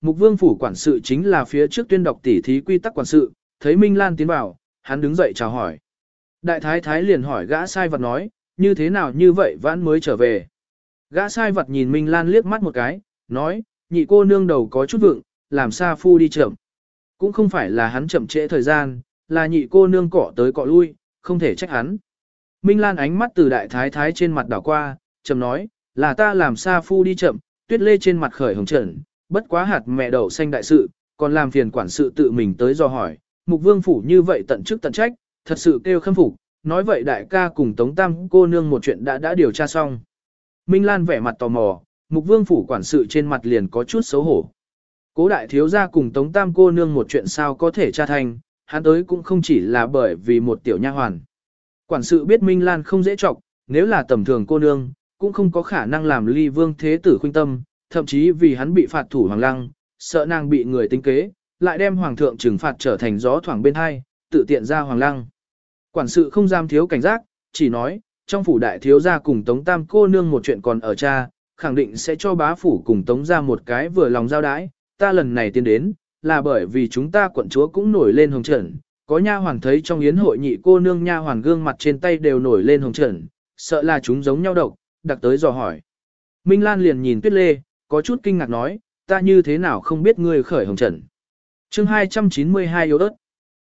Mục vương phủ quản sự chính là phía trước tuyên đọc tỉ thí quy tắc quản sự, thấy Minh Lan tiến vào, hắn đứng dậy chào hỏi. Đại thái thái liền hỏi gã sai vật nói, như thế nào như vậy vãn mới trở về. Gã sai vật nhìn Minh Lan liếc mắt một cái, nói, nhị cô nương đầu có chút vượng, làm sao phu đi chậm. Cũng không phải là hắn chậm trễ thời gian, là nhị cô nương cọ tới cọ lui, không thể trách hắn. Minh Lan ánh mắt từ đại thái thái trên mặt đảo qua, chậm nói, là ta làm sao phu đi chậm, tuyết lê trên mặt khởi hồng trần, bất quá hạt mẹ đậu xanh đại sự, còn làm phiền quản sự tự mình tới do hỏi, mục vương phủ như vậy tận chức tận trách, thật sự kêu khâm phục, nói vậy đại ca cùng Tống Tam cô nương một chuyện đã đã điều tra xong. Minh Lan vẻ mặt tò mò, mục vương phủ quản sự trên mặt liền có chút xấu hổ. Cố đại thiếu gia cùng Tống Tam cô nương một chuyện sao có thể tra thành, hắn tới cũng không chỉ là bởi vì một tiểu nha hoàn. Quản sự biết Minh Lan không dễ trọc, nếu là tầm thường cô nương, cũng không có khả năng làm ly vương thế tử khuyên tâm, thậm chí vì hắn bị phạt thủ hoàng lăng, sợ nàng bị người tính kế, lại đem hoàng thượng trừng phạt trở thành gió thoảng bên hai, tự tiện ra hoàng lăng. Quản sự không dám thiếu cảnh giác, chỉ nói, trong phủ đại thiếu gia cùng tống tam cô nương một chuyện còn ở cha, khẳng định sẽ cho bá phủ cùng tống ra một cái vừa lòng giao đái, ta lần này tiến đến, là bởi vì chúng ta quận chúa cũng nổi lên hồng trần, có nha hoàn thấy trong yến hội nhị cô nương nha hoàn gương mặt trên tay đều nổi lên hồng trần, sợ là chúng giống nhau độc, đặc tới dò hỏi. Minh Lan liền nhìn Tuyết Lê, có chút kinh ngạc nói, ta như thế nào không biết ngươi khởi hồng trần. chương 292 yếu ớt.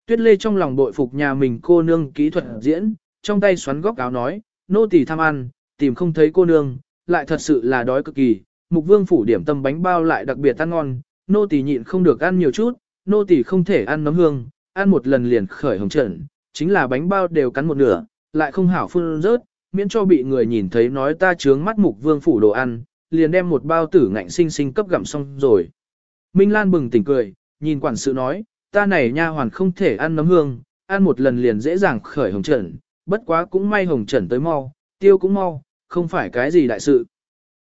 Tuyết Lê trong lòng bội phục nhà mình cô nương kỹ thuật diễn, trong tay xoắn góc áo nói, nô tỳ tham ăn, tìm không thấy cô nương, lại thật sự là đói cực kỳ. Mục vương phủ điểm tâm bánh bao lại đặc biệt ăn ngon, nô tỳ nhịn không được ăn nhiều chút, nô tỳ không thể ăn nấm hương, ăn một lần liền khởi hồng trần, chính là bánh bao đều cắn một nửa, lại không hảo phun rớt, miễn cho bị người nhìn thấy nói ta trướng mắt mục vương phủ đồ ăn, liền đem một bao tử ngạnh sinh sinh cấp gặm xong rồi. Minh Lan bừng tỉnh cười, nhìn quản sự nói, ta này nha hoàn không thể ăn nấm hương, ăn một lần liền dễ dàng khởi hồng trần, bất quá cũng may hồng trần tới mau, tiêu cũng mau, không phải cái gì đại sự.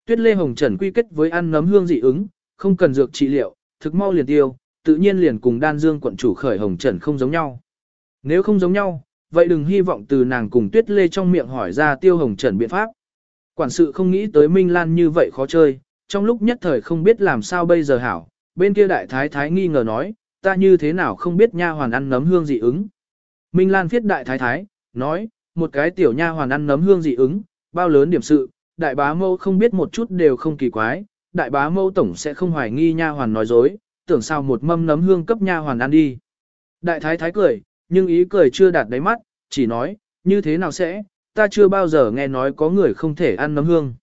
Tuyết lê hồng trần quy kết với ăn nấm hương dị ứng, không cần dược trị liệu, thực mau liền tiêu, tự nhiên liền cùng đan dương quận chủ khởi hồng trần không giống nhau. Nếu không giống nhau, vậy đừng hy vọng từ nàng cùng tuyết lê trong miệng hỏi ra tiêu hồng trần biện pháp. Quản sự không nghĩ tới Minh Lan như vậy khó chơi, trong lúc nhất thời không biết làm sao bây giờ hảo, bên kia đại thái thái nghi ngờ nói, ta như thế nào không biết nha hoàn ăn nấm hương dị ứng. Minh Lan viết đại thái thái, nói, một cái tiểu nha hoàn ăn nấm hương dị ứng, bao lớn điểm sự, đại bá mâu không biết một chút đều không kỳ quái, đại bá mâu tổng sẽ không hoài nghi nha hoàn nói dối, tưởng sao một mâm nấm hương cấp nha hoàn ăn đi. Đại thái thái cười, nhưng ý cười chưa đạt đáy mắt, chỉ nói, như thế nào sẽ, ta chưa bao giờ nghe nói có người không thể ăn nấm hương.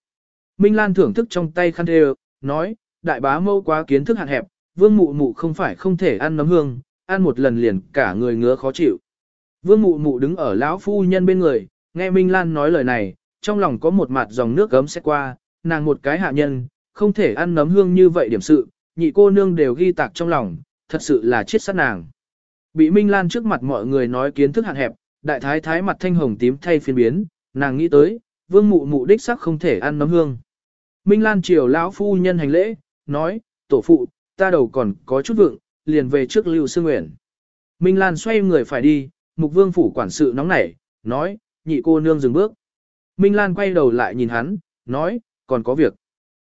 Minh Lan thưởng thức trong tay khăn thề, nói, đại bá mâu quá kiến thức hạn hẹp, vương mụ mụ không phải không thể ăn nấm hương, ăn một lần liền cả người ngứa khó chịu. Vương mụ mụ đứng ở lão phu nhân bên người, nghe Minh Lan nói lời này, trong lòng có một mặt dòng nước gấm xét qua, nàng một cái hạ nhân, không thể ăn nấm hương như vậy điểm sự, nhị cô nương đều ghi tạc trong lòng, thật sự là chết sát nàng. Bị Minh Lan trước mặt mọi người nói kiến thức hạn hẹp, đại thái thái mặt thanh hồng tím thay phiên biến, nàng nghĩ tới, vương mụ mụ đích sắc không thể ăn nấm hương. Minh Lan chiều lão phu nhân hành lễ, nói, tổ phụ, ta đầu còn có chút vượng, liền về trước lưu sư nguyện. Minh Lan xoay người phải đi, mục vương phủ quản sự nóng nảy, nói, nhị cô nương dừng bước. Minh Lan quay đầu lại nhìn hắn, nói, còn có việc.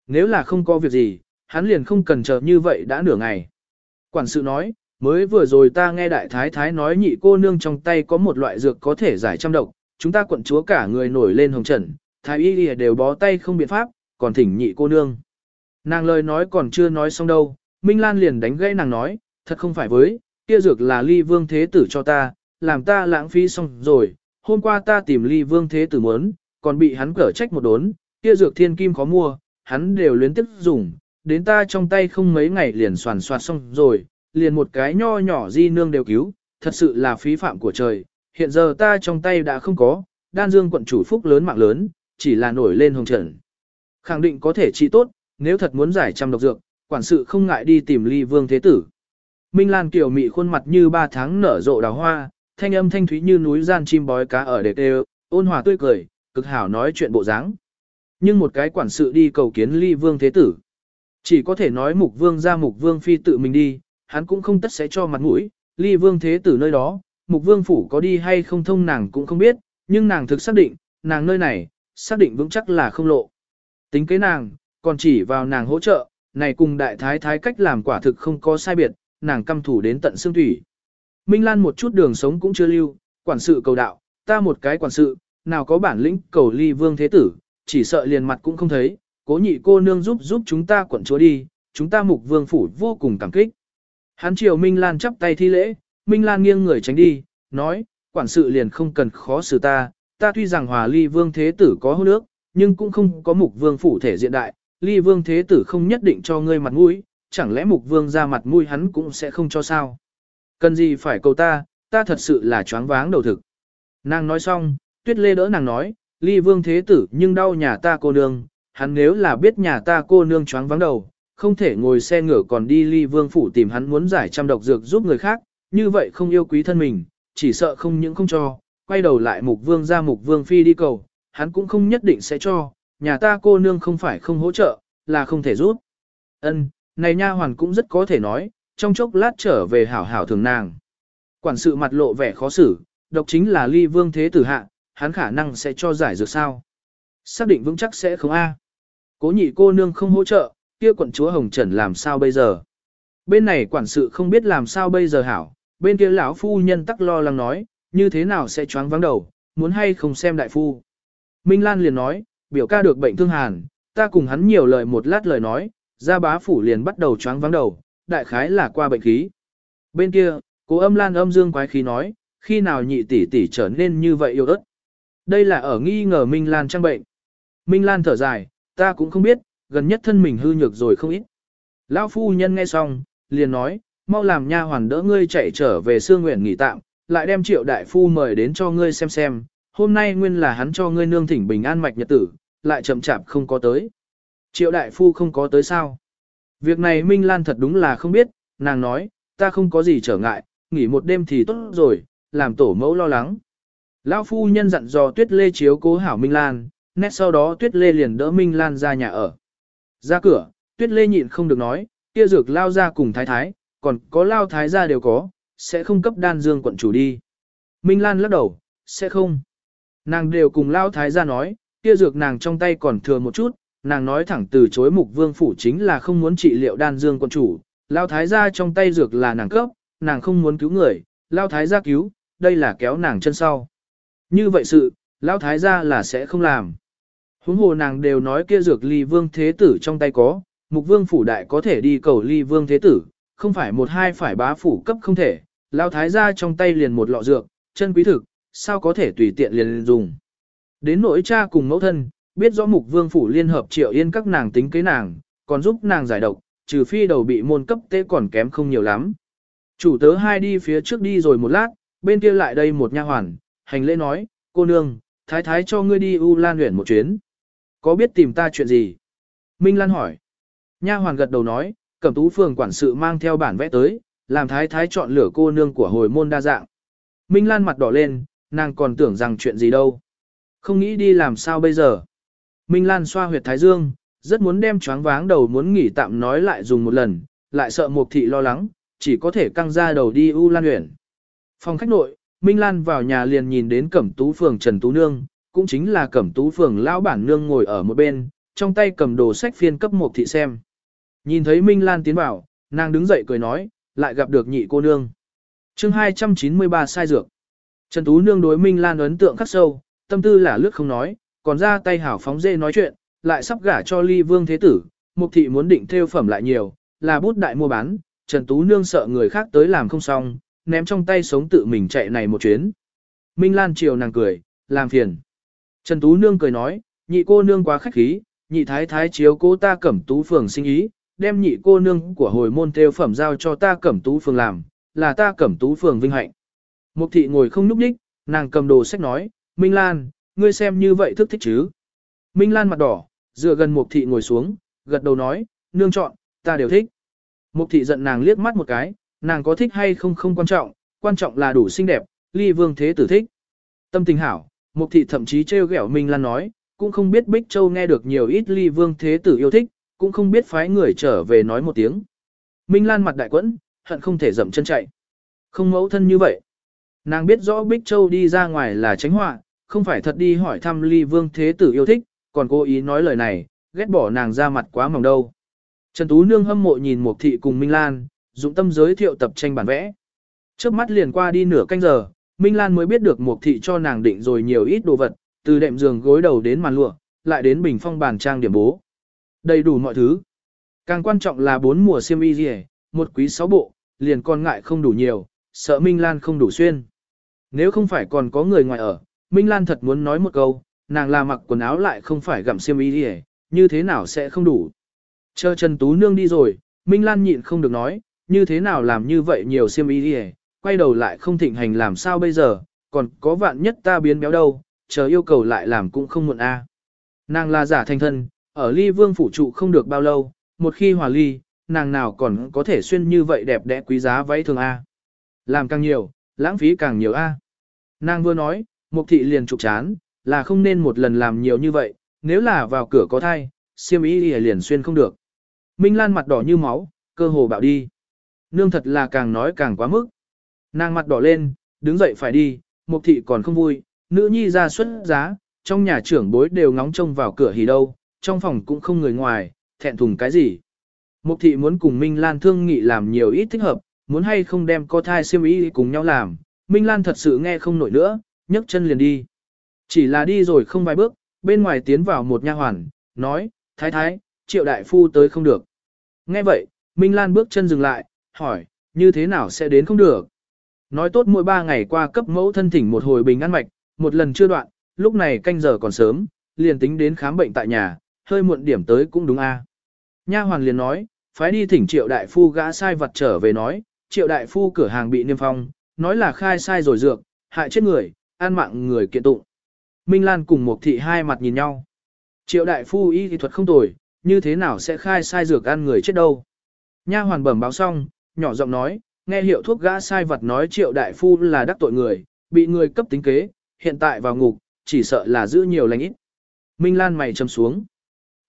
Nếu là không có việc gì, hắn liền không cần chờ như vậy đã nửa ngày. Quản sự nói, mới vừa rồi ta nghe đại thái thái nói nhị cô nương trong tay có một loại dược có thể giải trăm độc, chúng ta quận chúa cả người nổi lên hồng trần, thái y lìa đều bó tay không biện pháp, còn thỉnh nhị cô nương. Nàng lời nói còn chưa nói xong đâu, Minh Lan liền đánh gãy nàng nói, thật không phải với, kia dược là ly vương thế tử cho ta, làm ta lãng phí xong rồi, hôm qua ta tìm ly vương thế tử muốn, còn bị hắn cở trách một đốn, kia dược thiên kim khó mua, hắn đều luyến tiếp dùng, đến ta trong tay không mấy ngày liền soàn soạt xong rồi, liền một cái nho nhỏ di nương đều cứu, thật sự là phí phạm của trời, hiện giờ ta trong tay đã không có, đan dương quận chủ phúc lớn mạng lớn, chỉ là nổi lên hồng trần. Khẳng định có thể trị tốt, nếu thật muốn giải trăm độc dược, quản sự không ngại đi tìm ly vương thế tử. Minh Lan kiểu mị khuôn mặt như ba tháng nở rộ đào hoa, thanh âm thanh thúy như núi gian chim bói cá ở đề đều, ôn hòa tươi cười, cực hảo nói chuyện bộ dáng. Nhưng một cái quản sự đi cầu kiến ly vương thế tử. Chỉ có thể nói mục vương ra mục vương phi tự mình đi, hắn cũng không tất sẽ cho mặt mũi, ly vương thế tử nơi đó, mục vương phủ có đi hay không thông nàng cũng không biết, nhưng nàng thực xác định, nàng nơi này, xác định vững chắc là không lộ. Tính kế nàng, còn chỉ vào nàng hỗ trợ, này cùng đại thái thái cách làm quả thực không có sai biệt, nàng căm thủ đến tận xương thủy. Minh Lan một chút đường sống cũng chưa lưu, quản sự cầu đạo, ta một cái quản sự, nào có bản lĩnh cầu ly vương thế tử, chỉ sợ liền mặt cũng không thấy, cố nhị cô nương giúp giúp chúng ta quận chúa đi, chúng ta mục vương phủ vô cùng cảm kích. Hắn chiều Minh Lan chắp tay thi lễ, Minh Lan nghiêng người tránh đi, nói, quản sự liền không cần khó xử ta, ta tuy rằng hòa ly vương thế tử có hôn ước, nhưng cũng không có mục vương phủ thể diện đại, ly vương thế tử không nhất định cho ngươi mặt mũi, chẳng lẽ mục vương ra mặt mũi hắn cũng sẽ không cho sao. Cần gì phải cầu ta, ta thật sự là choáng váng đầu thực. Nàng nói xong, tuyết lê đỡ nàng nói, ly vương thế tử nhưng đau nhà ta cô nương, hắn nếu là biết nhà ta cô nương choáng váng đầu, không thể ngồi xe ngựa còn đi ly vương phủ tìm hắn muốn giải trăm độc dược giúp người khác, như vậy không yêu quý thân mình, chỉ sợ không những không cho, quay đầu lại mục vương ra mục vương phi đi cầu, hắn cũng không nhất định sẽ cho, nhà ta cô nương không phải không hỗ trợ, là không thể giúp. Ân, này nha hoàn cũng rất có thể nói, trong chốc lát trở về hảo hảo thường nàng. Quản sự mặt lộ vẻ khó xử, độc chính là ly vương thế tử hạ, hắn khả năng sẽ cho giải dược sao. Xác định vững chắc sẽ không a. Cố nhị cô nương không hỗ trợ, kia quận chúa Hồng Trần làm sao bây giờ. Bên này quản sự không biết làm sao bây giờ hảo, bên kia lão phu nhân tắc lo lắng nói, như thế nào sẽ choáng vắng đầu, muốn hay không xem đại phu. Minh Lan liền nói, biểu ca được bệnh thương hàn, ta cùng hắn nhiều lời một lát lời nói, ra bá phủ liền bắt đầu choáng vắng đầu, đại khái là qua bệnh khí. Bên kia, cố âm lan âm dương quái khí nói, khi nào nhị tỷ tỷ trở nên như vậy yêu ớt. Đây là ở nghi ngờ Minh Lan trang bệnh. Minh Lan thở dài, ta cũng không biết, gần nhất thân mình hư nhược rồi không ít. Lão phu nhân nghe xong, liền nói, mau làm nha hoàn đỡ ngươi chạy trở về xương nguyện nghỉ tạm, lại đem triệu đại phu mời đến cho ngươi xem xem, hôm nay nguyên là hắn cho ngươi nương thỉnh bình an mạch nhật tử, lại chậm chạp không có tới. Triệu đại phu không có tới sao? Việc này Minh Lan thật đúng là không biết, nàng nói, ta không có gì trở ngại, nghỉ một đêm thì tốt rồi, làm tổ mẫu lo lắng. Lão phu nhân dặn dò Tuyết Lê chiếu cố hảo Minh Lan, nét sau đó Tuyết Lê liền đỡ Minh Lan ra nhà ở. Ra cửa, Tuyết Lê nhịn không được nói, kia dược lao ra cùng thái thái, còn có lao thái gia đều có, sẽ không cấp đan dương quận chủ đi. Minh Lan lắc đầu, sẽ không. Nàng đều cùng lao thái gia nói, kia dược nàng trong tay còn thừa một chút, nàng nói thẳng từ chối mục vương phủ chính là không muốn trị liệu đan dương quận chủ, lao thái gia trong tay dược là nàng cấp, nàng không muốn cứu người, lao thái gia cứu, đây là kéo nàng chân sau. Như vậy sự, lao thái gia là sẽ không làm. Huống hồ nàng đều nói kia dược ly vương thế tử trong tay có, mục vương phủ đại có thể đi cầu ly vương thế tử, không phải một hai phải bá phủ cấp không thể, lao thái gia trong tay liền một lọ dược, chân quý thực, sao có thể tùy tiện liền dùng. Đến nỗi cha cùng mẫu thân, biết rõ mục vương phủ liên hợp triệu yên các nàng tính kế nàng, còn giúp nàng giải độc, trừ phi đầu bị môn cấp tế còn kém không nhiều lắm. Chủ tớ hai đi phía trước đi rồi một lát, bên kia lại đây một nha hoàn, hành lễ nói, cô nương, thái thái cho ngươi đi U Lan huyện một chuyến. Có biết tìm ta chuyện gì? Minh Lan hỏi. Nha hoàn gật đầu nói, cẩm tú phường quản sự mang theo bản vẽ tới, làm thái thái chọn lửa cô nương của hồi môn đa dạng. Minh Lan mặt đỏ lên, nàng còn tưởng rằng chuyện gì đâu. Không nghĩ đi làm sao bây giờ. Minh Lan xoa huyệt thái dương, rất muốn đem choáng váng đầu muốn nghỉ tạm nói lại dùng một lần, lại sợ Mục thị lo lắng, chỉ có thể căng ra đầu đi U Lan Uyển. Phòng khách nội, Minh Lan vào nhà liền nhìn đến Cẩm Tú phường Trần Tú nương, cũng chính là Cẩm Tú phường lão bản nương ngồi ở một bên, trong tay cầm đồ sách phiên cấp một thị xem. Nhìn thấy Minh Lan tiến vào, nàng đứng dậy cười nói, lại gặp được nhị cô nương. Chương 293 sai dược. Trần Tú nương đối Minh Lan ấn tượng khắc sâu, tâm tư là lướt không nói, còn ra tay hảo phóng dê nói chuyện, lại sắp gả cho ly vương thế tử, mục thị muốn định theo phẩm lại nhiều, là bút đại mua bán, Trần Tú Nương sợ người khác tới làm không xong, ném trong tay sống tự mình chạy này một chuyến. Minh Lan chiều nàng cười, làm phiền. Trần Tú Nương cười nói, nhị cô nương quá khách khí, nhị thái thái chiếu cô ta cẩm tú phường sinh ý, đem nhị cô nương của hồi môn theo phẩm giao cho ta cẩm tú phường làm, là ta cẩm tú phường vinh hạnh. Mục thị ngồi không núp đích, nàng cầm đồ sách nói, Minh Lan, ngươi xem như vậy thức thích chứ. Minh Lan mặt đỏ, dựa gần Mục thị ngồi xuống, gật đầu nói, nương chọn, ta đều thích. Mục thị giận nàng liếc mắt một cái, nàng có thích hay không không quan trọng, quan trọng là đủ xinh đẹp, ly vương thế tử thích. Tâm tình hảo, Mục thị thậm chí trêu ghẹo Minh Lan nói, cũng không biết Bích Châu nghe được nhiều ít ly vương thế tử yêu thích, cũng không biết phái người trở về nói một tiếng. Minh Lan mặt đại quẫn, hận không thể dậm chân chạy. Không mẫu thân như vậy. Nàng biết rõ Bích Châu đi ra ngoài là tránh họa, không phải thật đi hỏi thăm ly vương thế tử yêu thích, còn cố ý nói lời này, ghét bỏ nàng ra mặt quá mỏng đâu. Trần Tú Nương hâm mộ nhìn Mục Thị cùng Minh Lan, dụng tâm giới thiệu tập tranh bản vẽ. Trước mắt liền qua đi nửa canh giờ, Minh Lan mới biết được Mục Thị cho nàng định rồi nhiều ít đồ vật, từ đệm giường gối đầu đến màn lụa, lại đến bình phong bàn trang điểm bố. Đầy đủ mọi thứ. Càng quan trọng là bốn mùa xiêm y gì một quý sáu bộ, liền còn ngại không đủ nhiều, sợ Minh Lan không đủ xuyên. Nếu không phải còn có người ngoài ở, Minh Lan thật muốn nói một câu, nàng là mặc quần áo lại không phải gặm xiêm y gì như thế nào sẽ không đủ. Chờ Trần Tú Nương đi rồi, Minh Lan nhịn không được nói, như thế nào làm như vậy nhiều xiêm y gì quay đầu lại không thịnh hành làm sao bây giờ, còn có vạn nhất ta biến béo đâu, chờ yêu cầu lại làm cũng không muộn a. Nàng là giả thành thân, ở ly vương phủ trụ không được bao lâu, một khi hòa ly, nàng nào còn có thể xuyên như vậy đẹp đẽ quý giá váy thường A. Làm càng nhiều, lãng phí càng nhiều A. Nàng vừa nói, mục thị liền trục chán, là không nên một lần làm nhiều như vậy, nếu là vào cửa có thai, siêm ý liền xuyên không được. Minh Lan mặt đỏ như máu, cơ hồ bạo đi. Nương thật là càng nói càng quá mức. Nàng mặt đỏ lên, đứng dậy phải đi, mục thị còn không vui, nữ nhi ra xuất giá, trong nhà trưởng bối đều ngóng trông vào cửa hỉ đâu, trong phòng cũng không người ngoài, thẹn thùng cái gì. Mục thị muốn cùng Minh Lan thương nghị làm nhiều ít thích hợp, muốn hay không đem co thai siêu ý cùng nhau làm, Minh Lan thật sự nghe không nổi nữa, nhấc chân liền đi. Chỉ là đi rồi không vài bước, bên ngoài tiến vào một nha hoàn, nói, thái thái, triệu đại phu tới không được. Nghe vậy, Minh Lan bước chân dừng lại, hỏi, như thế nào sẽ đến không được. Nói tốt mỗi ba ngày qua cấp mẫu thân thỉnh một hồi bình ăn mạch, một lần chưa đoạn, lúc này canh giờ còn sớm, liền tính đến khám bệnh tại nhà, hơi muộn điểm tới cũng đúng a. Nha hoàn liền nói, phái đi thỉnh triệu đại phu gã sai vật trở về nói, triệu đại phu cửa hàng bị niêm phong, nói là khai sai rồi dược, hại chết người, an mạng người kiện tụng. Minh Lan cùng một thị hai mặt nhìn nhau. Triệu đại phu y thì thuật không tồi, như thế nào sẽ khai sai dược ăn người chết đâu. Nha hoàn bẩm báo xong, nhỏ giọng nói, nghe hiệu thuốc gã sai vật nói triệu đại phu là đắc tội người, bị người cấp tính kế, hiện tại vào ngục, chỉ sợ là giữ nhiều lành ít. Minh Lan mày châm xuống.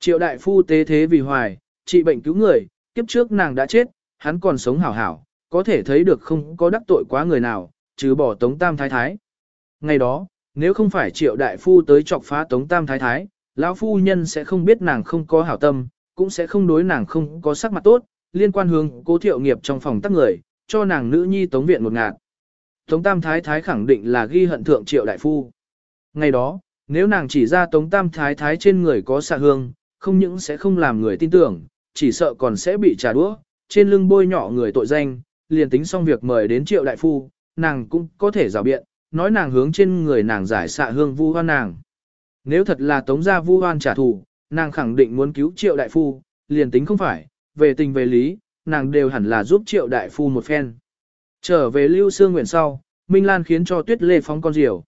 Triệu đại phu tế thế vì hoài, trị bệnh cứu người, kiếp trước nàng đã chết, hắn còn sống hảo hảo, có thể thấy được không có đắc tội quá người nào, trừ bỏ Tống Tam Thái Thái. Ngày đó, nếu không phải triệu đại phu tới chọc phá Tống Tam Thái Thái, lão phu nhân sẽ không biết nàng không có hảo tâm, cũng sẽ không đối nàng không có sắc mặt tốt, liên quan hướng cố thiệu nghiệp trong phòng tắc người, cho nàng nữ nhi Tống Viện một ngạt. Tống Tam Thái Thái khẳng định là ghi hận thượng triệu đại phu. Ngày đó, nếu nàng chỉ ra Tống Tam Thái Thái trên người có xạ hương, không những sẽ không làm người tin tưởng, chỉ sợ còn sẽ bị trả đũa, trên lưng bôi nhỏ người tội danh, liền tính xong việc mời đến triệu đại phu, nàng cũng có thể rào biện, nói nàng hướng trên người nàng giải xạ hương vu hoan nàng. Nếu thật là tống gia vu hoan trả thù, nàng khẳng định muốn cứu triệu đại phu, liền tính không phải, về tình về lý, nàng đều hẳn là giúp triệu đại phu một phen. Trở về lưu xương nguyện sau, Minh Lan khiến cho tuyết lê phóng con diều.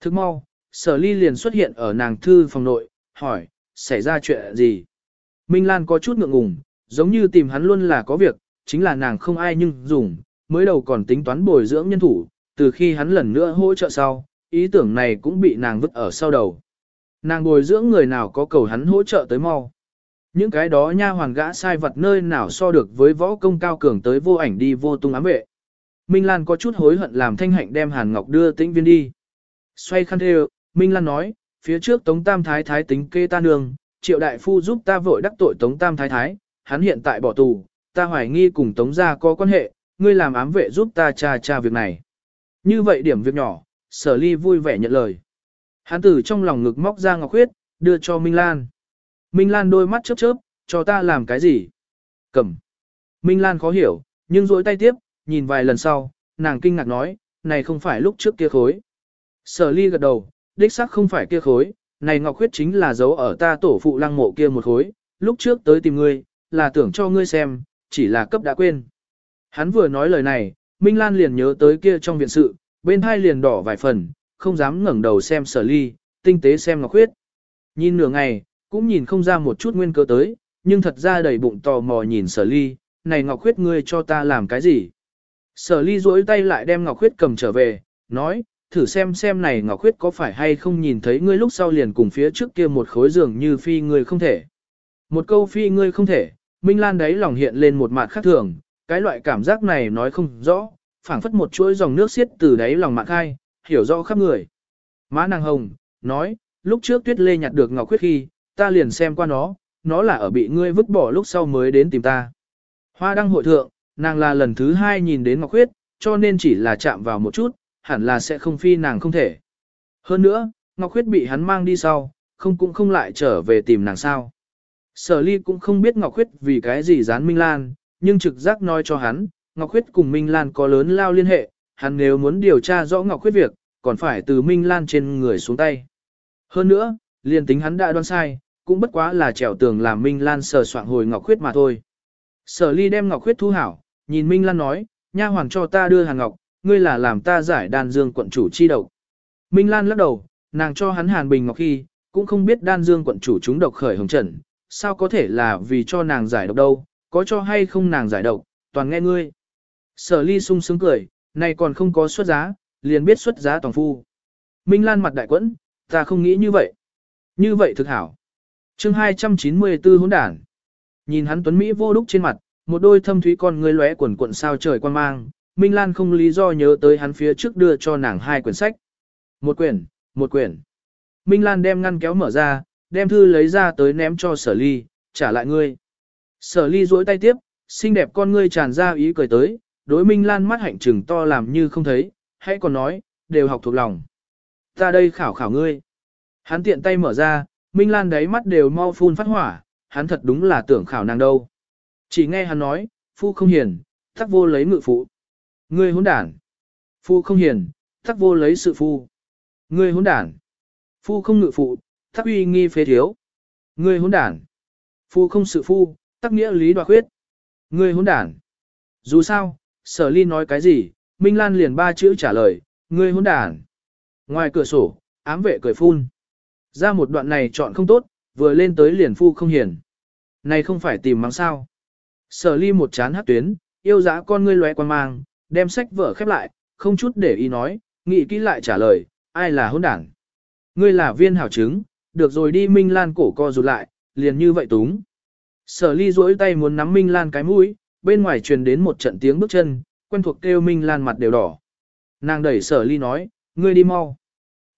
Thức mau, sở ly liền xuất hiện ở nàng thư phòng nội, hỏi, xảy ra chuyện gì? Minh Lan có chút ngượng ngùng, giống như tìm hắn luôn là có việc, chính là nàng không ai nhưng dùng, mới đầu còn tính toán bồi dưỡng nhân thủ, từ khi hắn lần nữa hỗ trợ sau, ý tưởng này cũng bị nàng vứt ở sau đầu. Nàng bồi dưỡng người nào có cầu hắn hỗ trợ tới mau. Những cái đó nha hoàn gã sai vật nơi nào so được với võ công cao cường tới vô ảnh đi vô tung ám vệ. Minh Lan có chút hối hận làm thanh hạnh đem Hàn Ngọc đưa tĩnh viên đi. Xoay khăn thê Minh Lan nói, phía trước Tống Tam Thái Thái tính kê ta nương, triệu đại phu giúp ta vội đắc tội Tống Tam Thái Thái, hắn hiện tại bỏ tù, ta hoài nghi cùng Tống gia có quan hệ, ngươi làm ám vệ giúp ta tra tra việc này. Như vậy điểm việc nhỏ, sở ly vui vẻ nhận lời. Hắn từ trong lòng ngực móc ra ngọc huyết, đưa cho Minh Lan. Minh Lan đôi mắt chớp chớp, cho ta làm cái gì? Cầm. Minh Lan khó hiểu, nhưng rỗi tay tiếp, nhìn vài lần sau, nàng kinh ngạc nói, này không phải lúc trước kia khối. Sở ly gật đầu, đích xác không phải kia khối, này ngọc huyết chính là dấu ở ta tổ phụ lăng mộ kia một khối, lúc trước tới tìm ngươi, là tưởng cho ngươi xem, chỉ là cấp đã quên. Hắn vừa nói lời này, Minh Lan liền nhớ tới kia trong viện sự, bên hai liền đỏ vài phần, không dám ngẩng đầu xem sở ly, tinh tế xem ngọc huyết. Nhìn nửa ngày, cũng nhìn không ra một chút nguyên cơ tới, nhưng thật ra đầy bụng tò mò nhìn sở ly, này ngọc Khuyết ngươi cho ta làm cái gì? Sở ly duỗi tay lại đem ngọc Khuyết cầm trở về, nói, thử xem xem này Ngọc Khuyết có phải hay không nhìn thấy ngươi lúc sau liền cùng phía trước kia một khối giường như phi ngươi không thể. Một câu phi ngươi không thể, Minh Lan đấy lòng hiện lên một mặt khác thường, cái loại cảm giác này nói không rõ, phảng phất một chuỗi dòng nước xiết từ đáy lòng mạng khai, hiểu rõ khắp người. Má nàng hồng, nói, lúc trước tuyết lê nhặt được Ngọc Khuyết khi, ta liền xem qua nó, nó là ở bị ngươi vứt bỏ lúc sau mới đến tìm ta. Hoa đăng hội thượng, nàng là lần thứ hai nhìn đến Ngọc Khuyết, cho nên chỉ là chạm vào một chút, hẳn là sẽ không phi nàng không thể. Hơn nữa, Ngọc Khuyết bị hắn mang đi sau, không cũng không lại trở về tìm nàng sao. Sở ly cũng không biết Ngọc Khuyết vì cái gì dán Minh Lan, nhưng trực giác nói cho hắn, Ngọc Khuyết cùng Minh Lan có lớn lao liên hệ, hắn nếu muốn điều tra rõ Ngọc Khuyết việc, còn phải từ Minh Lan trên người xuống tay. Hơn nữa, liền tính hắn đã đoán sai, cũng bất quá là trèo tường làm Minh Lan sờ soạn hồi Ngọc Khuyết mà thôi. Sở ly đem Ngọc Khuyết thu hảo, nhìn Minh Lan nói, nha hoàng cho ta đưa hàng ngọc, ngươi là làm ta giải đan dương quận chủ chi độc. Minh Lan lắc đầu, nàng cho hắn hàn bình ngọc khi, cũng không biết đan dương quận chủ chúng độc khởi hồng trần, sao có thể là vì cho nàng giải độc đâu, có cho hay không nàng giải độc, toàn nghe ngươi. Sở ly sung sướng cười, này còn không có xuất giá, liền biết xuất giá toàn phu. Minh Lan mặt đại quẫn, ta không nghĩ như vậy. Như vậy thực hảo chương 294 hỗn đản. Nhìn hắn tuấn Mỹ vô đúc trên mặt, một đôi thâm thúy con người lóe quần cuộn sao trời quan mang, Minh Lan không lý do nhớ tới hắn phía trước đưa cho nàng hai quyển sách. Một quyển, một quyển. Minh Lan đem ngăn kéo mở ra, đem thư lấy ra tới ném cho sở ly, trả lại ngươi. Sở ly duỗi tay tiếp, xinh đẹp con ngươi tràn ra ý cười tới, đối Minh Lan mắt hạnh trừng to làm như không thấy, hãy còn nói, đều học thuộc lòng. Ta đây khảo khảo ngươi. Hắn tiện tay mở ra, Minh Lan đáy mắt đều mau phun phát hỏa, hắn thật đúng là tưởng khảo nàng đâu. Chỉ nghe hắn nói, phu không hiền, tắc vô lấy ngự phụ. Ngươi hỗn đản. Phu không hiền, tắc vô lấy sự phu. Ngươi hỗn đản. Phu không ngự phụ, tắc uy nghi phế thiếu. Ngươi hỗn đản. Phu không sự phu, tắc nghĩa lý đoạt khuyết. Ngươi hỗn đản. Dù sao, sở ly nói cái gì, Minh Lan liền ba chữ trả lời, ngươi hỗn đản. Ngoài cửa sổ, ám vệ cười phun. Ra một đoạn này chọn không tốt, vừa lên tới liền phu không hiền. Này không phải tìm mắng sao. Sở ly một chán hát tuyến, yêu dã con ngươi lóe quan mang, đem sách vở khép lại, không chút để ý nói, nghĩ kỹ lại trả lời, ai là hôn đảng. Ngươi là viên hảo chứng, được rồi đi Minh Lan cổ co rụt lại, liền như vậy túng. Sở ly duỗi tay muốn nắm Minh Lan cái mũi, bên ngoài truyền đến một trận tiếng bước chân, quen thuộc kêu Minh Lan mặt đều đỏ. Nàng đẩy sở ly nói, ngươi đi mau.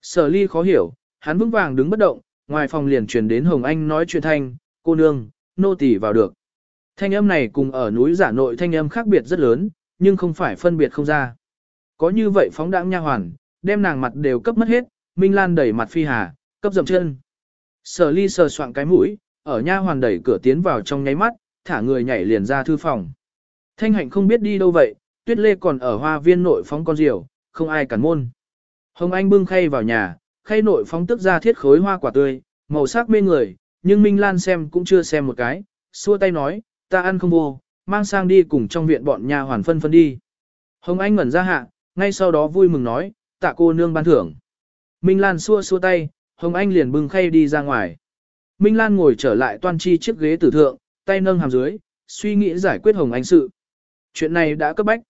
Sở ly khó hiểu, hắn vững vàng đứng bất động, ngoài phòng liền truyền đến Hồng Anh nói chuyện thanh, cô nương, nô tỳ vào được. Thanh âm này cùng ở núi giả nội thanh âm khác biệt rất lớn, nhưng không phải phân biệt không ra. Có như vậy phóng đãng nha hoàn, đem nàng mặt đều cấp mất hết, Minh Lan đẩy mặt phi hà, cấp dầm chân. Sở ly sờ soạn cái mũi, ở nha hoàn đẩy cửa tiến vào trong nháy mắt, thả người nhảy liền ra thư phòng. Thanh hạnh không biết đi đâu vậy, tuyết lê còn ở hoa viên nội phóng con diều, không ai cản môn. Hồng Anh bưng khay vào nhà, khay nội phóng tức ra thiết khối hoa quả tươi, màu sắc mê người, nhưng Minh Lan xem cũng chưa xem một cái, xua tay nói, ta ăn không vô, mang sang đi cùng trong viện bọn nhà hoàn phân phân đi. Hồng Anh ngẩn ra hạ, ngay sau đó vui mừng nói, tạ cô nương ban thưởng. Minh Lan xua xua tay, Hồng Anh liền bưng khay đi ra ngoài. Minh Lan ngồi trở lại toan chi chiếc ghế tử thượng, tay nâng hàm dưới, suy nghĩ giải quyết Hồng Anh sự. Chuyện này đã cấp bách.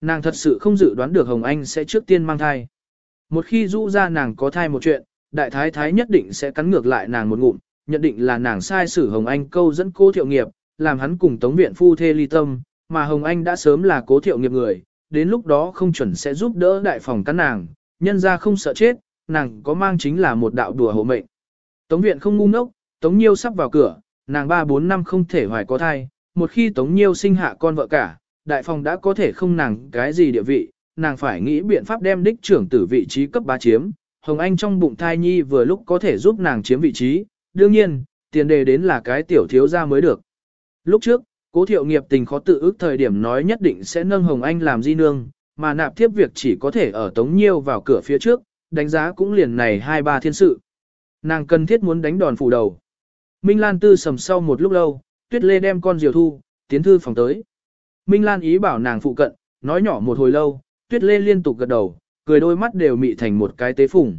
Nàng thật sự không dự đoán được Hồng Anh sẽ trước tiên mang thai. Một khi rũ ra nàng có thai một chuyện, đại thái thái nhất định sẽ cắn ngược lại nàng một ngụm, nhận định là nàng sai xử Hồng Anh câu dẫn cô thiệu nghiệp, làm hắn cùng Tống Viện phu thê ly tâm, mà Hồng Anh đã sớm là cố thiệu nghiệp người, đến lúc đó không chuẩn sẽ giúp đỡ đại phòng cắn nàng, nhân ra không sợ chết, nàng có mang chính là một đạo đùa hộ mệnh. Tống Viện không ngu ngốc, Tống Nhiêu sắp vào cửa, nàng 3-4 năm không thể hoài có thai, một khi Tống Nhiêu sinh hạ con vợ cả, đại phòng đã có thể không nàng cái gì địa vị, nàng phải nghĩ biện pháp đem đích trưởng tử vị trí cấp bá chiếm. Hồng Anh trong bụng thai nhi vừa lúc có thể giúp nàng chiếm vị trí, đương nhiên, tiền đề đến là cái tiểu thiếu gia mới được. Lúc trước, cố thiệu nghiệp tình khó tự ước thời điểm nói nhất định sẽ nâng Hồng Anh làm di nương, mà nạp thiếp việc chỉ có thể ở Tống Nhiêu vào cửa phía trước, đánh giá cũng liền này hai ba thiên sự. Nàng cần thiết muốn đánh đòn phủ đầu. Minh Lan tư sầm sau một lúc lâu, Tuyết Lê đem con diều thu, tiến thư phòng tới. Minh Lan ý bảo nàng phụ cận, nói nhỏ một hồi lâu, Tuyết Lê liên tục gật đầu, cười đôi mắt đều mị thành một cái tế phủng.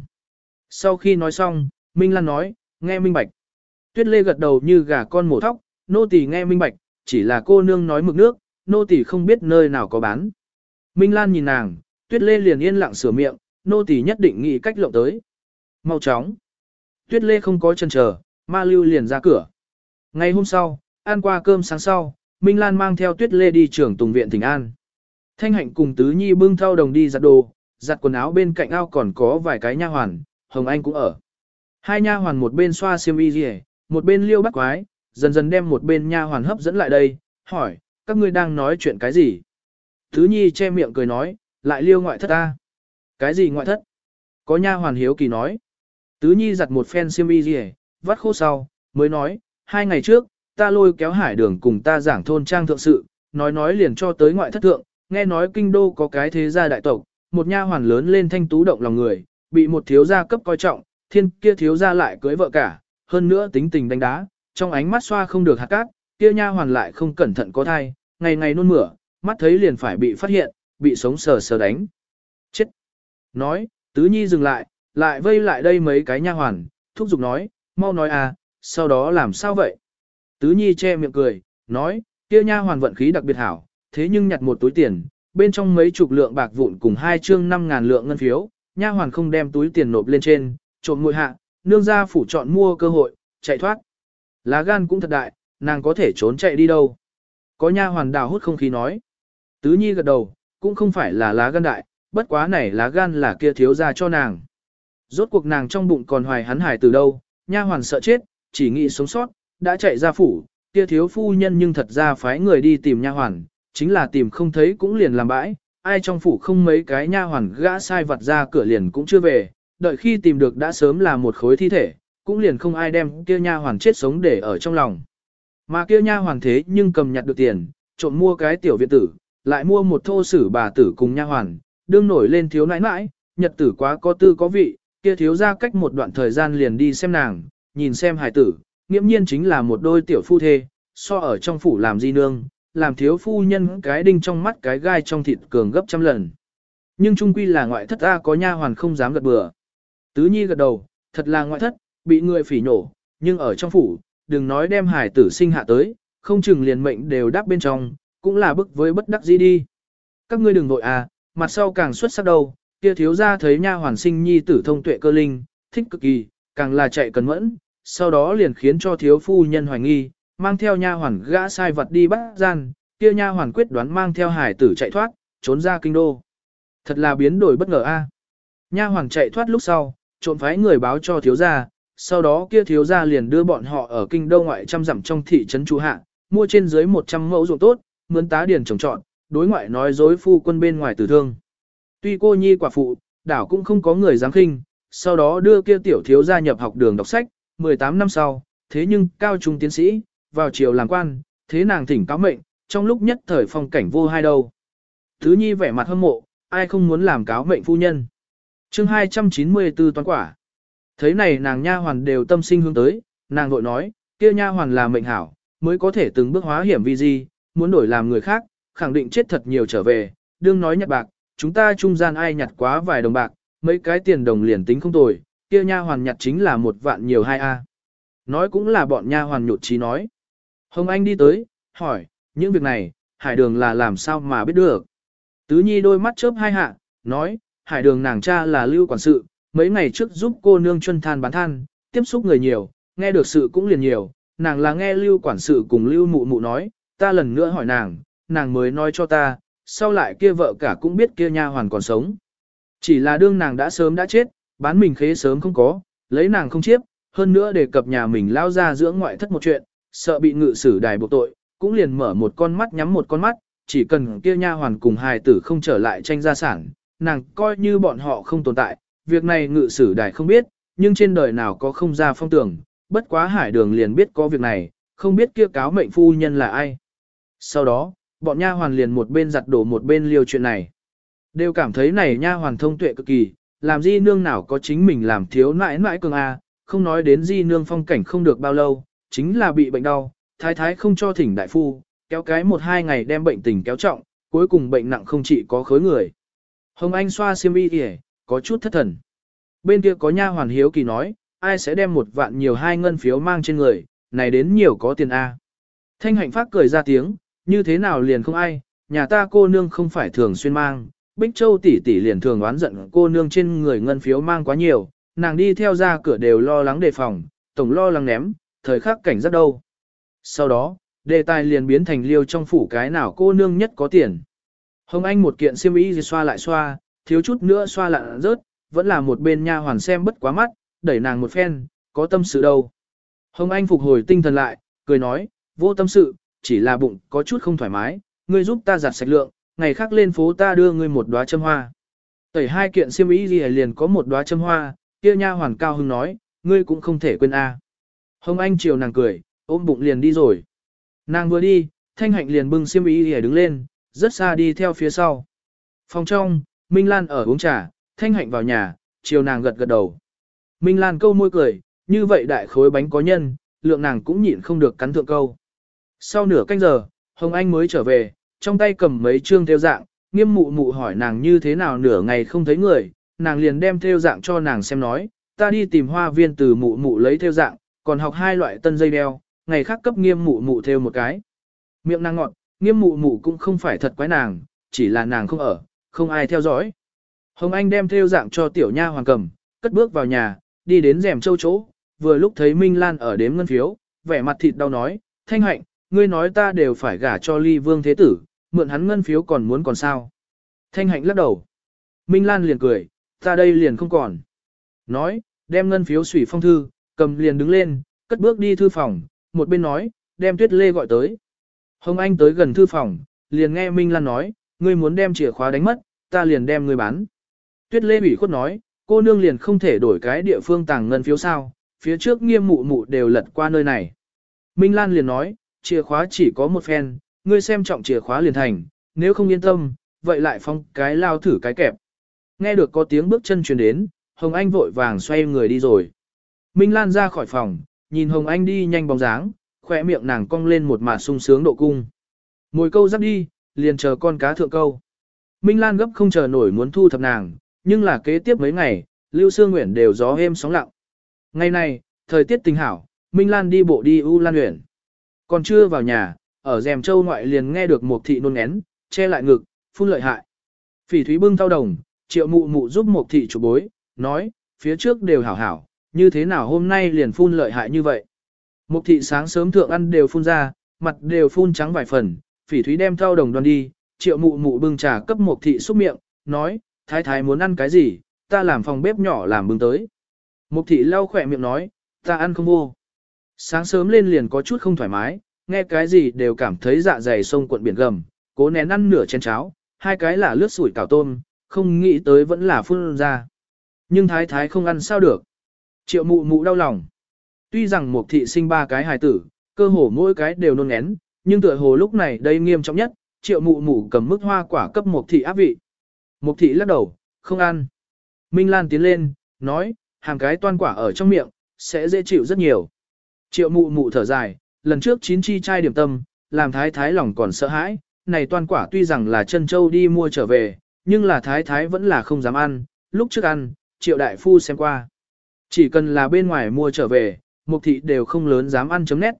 Sau khi nói xong, Minh Lan nói, nghe minh bạch. Tuyết Lê gật đầu như gà con mổ thóc, nô tỳ nghe minh bạch, chỉ là cô nương nói mực nước, nô tỳ không biết nơi nào có bán. Minh Lan nhìn nàng, Tuyết Lê liền yên lặng sửa miệng, nô tỳ nhất định nghĩ cách lộng tới. Mau chóng. Tuyết Lê không có chân chờ, ma lưu liền ra cửa. Ngày hôm sau, ăn qua cơm sáng sau, Minh Lan mang theo Tuyết Lê đi trưởng tùng viện Thịnh An. Thanh Hạnh cùng Tứ Nhi bưng thao đồng đi giặt đồ, giặt quần áo bên cạnh ao còn có vài cái nha hoàn, Hồng Anh cũng ở. Hai nha hoàn một bên xoa xiêm y rìa, một bên liêu bắt quái, dần dần đem một bên nha hoàn hấp dẫn lại đây, hỏi, các ngươi đang nói chuyện cái gì? Tứ Nhi che miệng cười nói, lại liêu ngoại thất ta. Cái gì ngoại thất? Có nha hoàn hiếu kỳ nói. Tứ Nhi giặt một phen xiêm y rìa, vắt khô sau, mới nói, hai ngày trước, ta lôi kéo hải đường cùng ta giảng thôn trang thượng sự, nói nói liền cho tới ngoại thất thượng, nghe nói kinh đô có cái thế gia đại tộc, một nha hoàn lớn lên thanh tú động lòng người, bị một thiếu gia cấp coi trọng, thiên kia thiếu gia lại cưới vợ cả, hơn nữa tính tình đánh đá, trong ánh mắt xoa không được hạt cát, kia nha hoàn lại không cẩn thận có thai, ngày ngày nôn mửa, mắt thấy liền phải bị phát hiện, bị sống sờ sờ đánh. Chết! Nói, tứ nhi dừng lại, lại vây lại đây mấy cái nha hoàn, thúc giục nói, mau nói à, sau đó làm sao vậy? Tứ nhi che miệng cười, nói, kia nha hoàn vận khí đặc biệt hảo, thế nhưng nhặt một túi tiền, bên trong mấy chục lượng bạc vụn cùng hai chương năm ngàn lượng ngân phiếu, nha hoàn không đem túi tiền nộp lên trên, trộm ngồi hạ, nương ra phủ chọn mua cơ hội, chạy thoát. Lá gan cũng thật đại, nàng có thể trốn chạy đi đâu. Có nha hoàn đào hút không khí nói. Tứ nhi gật đầu, cũng không phải là lá gan đại, bất quá này lá gan là kia thiếu ra cho nàng. Rốt cuộc nàng trong bụng còn hoài hắn hải từ đâu, nha hoàn sợ chết, chỉ nghĩ sống sót, đã chạy ra phủ, kia thiếu phu nhân nhưng thật ra phái người đi tìm nha hoàn, chính là tìm không thấy cũng liền làm bãi, ai trong phủ không mấy cái nha hoàn gã sai vặt ra cửa liền cũng chưa về, đợi khi tìm được đã sớm là một khối thi thể, cũng liền không ai đem kia nha hoàn chết sống để ở trong lòng. Mà kia nha hoàn thế nhưng cầm nhặt được tiền, trộn mua cái tiểu viện tử, lại mua một thô sử bà tử cùng nha hoàn, đương nổi lên thiếu nãi nãi, nhật tử quá có tư có vị, kia thiếu ra cách một đoạn thời gian liền đi xem nàng, nhìn xem hài tử, nghiễm nhiên chính là một đôi tiểu phu thê, so ở trong phủ làm di nương, làm thiếu phu nhân cái đinh trong mắt cái gai trong thịt cường gấp trăm lần. Nhưng trung quy là ngoại thất ta có nha hoàn không dám gật bừa. Tứ nhi gật đầu, thật là ngoại thất, bị người phỉ nổ, nhưng ở trong phủ, đừng nói đem hải tử sinh hạ tới, không chừng liền mệnh đều đáp bên trong, cũng là bức với bất đắc dĩ đi. Các ngươi đừng vội à, mặt sau càng xuất sắc đâu, kia thiếu ra thấy nha hoàn sinh nhi tử thông tuệ cơ linh, thích cực kỳ, càng là chạy cần mẫn, sau đó liền khiến cho thiếu phu nhân hoài nghi, mang theo nha hoàn gã sai vật đi bắt gian, kia nha hoàn quyết đoán mang theo hải tử chạy thoát, trốn ra kinh đô. Thật là biến đổi bất ngờ a. Nha hoàn chạy thoát lúc sau, trộn phái người báo cho thiếu gia, sau đó kia thiếu gia liền đưa bọn họ ở kinh đô ngoại trăm dặm trong thị trấn chú hạ, mua trên dưới 100 mẫu ruộng tốt, mướn tá điền trồng trọt, đối ngoại nói dối phu quân bên ngoài tử thương. Tuy cô nhi quả phụ, đảo cũng không có người dám khinh, sau đó đưa kia tiểu thiếu gia nhập học đường đọc sách, 18 năm sau, thế nhưng cao trung tiến sĩ, vào chiều làm quan, thế nàng thỉnh cáo mệnh, trong lúc nhất thời phong cảnh vô hai đâu. Thứ nhi vẻ mặt hâm mộ, ai không muốn làm cáo mệnh phu nhân. chương 294 toán quả. Thấy này nàng nha hoàn đều tâm sinh hướng tới, nàng vội nói, kia nha hoàn là mệnh hảo, mới có thể từng bước hóa hiểm vi di, muốn đổi làm người khác, khẳng định chết thật nhiều trở về, đương nói nhặt bạc, chúng ta trung gian ai nhặt quá vài đồng bạc, mấy cái tiền đồng liền tính không tồi, kia nha hoàn nhặt chính là một vạn nhiều hai a. Nói cũng là bọn nha hoàn nhột trí nói. Hồng Anh đi tới, hỏi, những việc này, hải đường là làm sao mà biết được. Tứ Nhi đôi mắt chớp hai hạ, nói, hải đường nàng cha là lưu quản sự, mấy ngày trước giúp cô nương chuân than bán than, tiếp xúc người nhiều, nghe được sự cũng liền nhiều, nàng là nghe lưu quản sự cùng lưu mụ mụ nói, ta lần nữa hỏi nàng, nàng mới nói cho ta, sau lại kia vợ cả cũng biết kia nha hoàn còn sống. Chỉ là đương nàng đã sớm đã chết, bán mình khế sớm không có, lấy nàng không chiếp, hơn nữa đề cập nhà mình lao ra dưỡng ngoại thất một chuyện, sợ bị ngự xử đài buộc tội, cũng liền mở một con mắt nhắm một con mắt, chỉ cần kia nha hoàn cùng hài tử không trở lại tranh gia sản, nàng coi như bọn họ không tồn tại, việc này ngự sử đài không biết, nhưng trên đời nào có không ra phong tưởng, bất quá hải đường liền biết có việc này, không biết kia cáo mệnh phu nhân là ai. Sau đó, bọn nha hoàn liền một bên giặt đổ một bên liêu chuyện này. Đều cảm thấy này nha hoàn thông tuệ cực kỳ, làm di nương nào có chính mình làm thiếu nãi nãi cường A, không nói đến di nương phong cảnh không được bao lâu, chính là bị bệnh đau, thái thái không cho thỉnh đại phu, kéo cái một hai ngày đem bệnh tình kéo trọng, cuối cùng bệnh nặng không chỉ có khối người. Hồng Anh xoa xiêm y kìa, có chút thất thần. Bên kia có nha hoàn hiếu kỳ nói, ai sẽ đem một vạn nhiều hai ngân phiếu mang trên người, này đến nhiều có tiền A. Thanh hạnh phát cười ra tiếng, như thế nào liền không ai, nhà ta cô nương không phải thường xuyên mang, Bích Châu tỷ tỷ liền thường oán giận cô nương trên người ngân phiếu mang quá nhiều, nàng đi theo ra cửa đều lo lắng đề phòng, tổng lo lắng ném, thời khắc cảnh rất đâu. Sau đó, đề tài liền biến thành liêu trong phủ cái nào cô nương nhất có tiền. Hồng Anh một kiện xiêm y xoa lại xoa, thiếu chút nữa xoa lại rớt, vẫn là một bên nha hoàn xem bất quá mắt, đẩy nàng một phen, có tâm sự đâu. Hồng Anh phục hồi tinh thần lại, cười nói, vô tâm sự, chỉ là bụng có chút không thoải mái, ngươi giúp ta giặt sạch lượng, ngày khác lên phố ta đưa ngươi một đóa châm hoa. Tẩy hai kiện xiêm y gì liền có một đóa châm hoa, kia nha hoàn cao hưng nói, ngươi cũng không thể quên a. Hồng Anh chiều nàng cười, ôm bụng liền đi rồi. Nàng vừa đi, Thanh Hạnh liền bưng xiêm y để đứng lên, rất xa đi theo phía sau. Phòng trong, Minh Lan ở uống trà, Thanh Hạnh vào nhà, chiều nàng gật gật đầu. Minh Lan câu môi cười, như vậy đại khối bánh có nhân, lượng nàng cũng nhịn không được cắn thượng câu. Sau nửa canh giờ, Hồng Anh mới trở về, trong tay cầm mấy chương theo dạng, nghiêm mụ mụ hỏi nàng như thế nào nửa ngày không thấy người, nàng liền đem theo dạng cho nàng xem nói, ta đi tìm hoa viên từ mụ mụ lấy theo dạng, còn học hai loại tân dây đeo, ngày khác cấp nghiêm mụ mụ theo một cái. Miệng nàng ngọt, nghiêm mụ mụ cũng không phải thật quái nàng, chỉ là nàng không ở, không ai theo dõi. Hồng Anh đem theo dạng cho tiểu nha hoàng cầm, cất bước vào nhà, đi đến rèm châu chỗ, vừa lúc thấy Minh Lan ở đếm ngân phiếu, vẻ mặt thịt đau nói, thanh hạnh, ngươi nói ta đều phải gả cho ly vương thế tử, mượn hắn ngân phiếu còn muốn còn sao. Thanh hạnh lắc đầu. Minh Lan liền cười, ta đây liền không còn. Nói, đem ngân phiếu sủy phong thư, cầm liền đứng lên, cất bước đi thư phòng, một bên nói, đem tuyết lê gọi tới. Hồng Anh tới gần thư phòng, liền nghe Minh Lan nói, ngươi muốn đem chìa khóa đánh mất, ta liền đem ngươi bán. Tuyết lê ủy khuất nói, cô nương liền không thể đổi cái địa phương tàng ngân phiếu sao, phía trước nghiêm mụ mụ đều lật qua nơi này. Minh Lan liền nói, chìa khóa chỉ có một phen, ngươi xem trọng chìa khóa liền thành, nếu không yên tâm, vậy lại phong cái lao thử cái kẹp. Nghe được có tiếng bước chân truyền đến, Hồng Anh vội vàng xoay người đi rồi. Minh Lan ra khỏi phòng, nhìn Hồng Anh đi nhanh bóng dáng, khỏe miệng nàng cong lên một mà sung sướng độ cung. Mồi câu dắt đi, liền chờ con cá thượng câu. Minh Lan gấp không chờ nổi muốn thu thập nàng, nhưng là kế tiếp mấy ngày, Lưu Sương Nguyễn đều gió êm sóng lặng. Ngày này, thời tiết tình hảo, Minh Lan đi bộ đi U Lan Nguyễn. Còn chưa vào nhà, ở rèm châu ngoại liền nghe được một thị nôn én, che lại ngực, phun lợi hại. Phỉ thúy bưng thao đồng, triệu mụ mụ giúp một thị chủ bối, nói, phía trước đều hảo hảo, như thế nào hôm nay liền phun lợi hại như vậy. Mục thị sáng sớm thượng ăn đều phun ra, mặt đều phun trắng vài phần, phỉ thúy đem thao đồng đoan đi, triệu mụ mụ bưng trà cấp mục thị xúc miệng, nói, thái thái muốn ăn cái gì, ta làm phòng bếp nhỏ làm bưng tới. Mục thị lau khỏe miệng nói, ta ăn không vô. Sáng sớm lên liền có chút không thoải mái, nghe cái gì đều cảm thấy dạ dày sông cuộn biển gầm, cố nén ăn nửa chén cháo, hai cái là lướt sủi cảo tôm, không nghĩ tới vẫn là phun ra. Nhưng thái thái không ăn sao được. Triệu mụ mụ đau lòng. Tuy rằng một thị sinh ba cái hài tử, cơ hồ mỗi cái đều nôn ngén, nhưng tựa hồ lúc này đây nghiêm trọng nhất, triệu mụ mụ cầm mức hoa quả cấp một thị áp vị. Một thị lắc đầu, không ăn. Minh Lan tiến lên, nói, hàng cái toan quả ở trong miệng, sẽ dễ chịu rất nhiều. Triệu mụ mụ thở dài, lần trước chín chi chai điểm tâm, làm thái thái lòng còn sợ hãi, này toan quả tuy rằng là chân châu đi mua trở về, nhưng là thái thái vẫn là không dám ăn, lúc trước ăn, triệu đại phu xem qua. Chỉ cần là bên ngoài mua trở về, mục thị đều không lớn dám ăn chấm nét.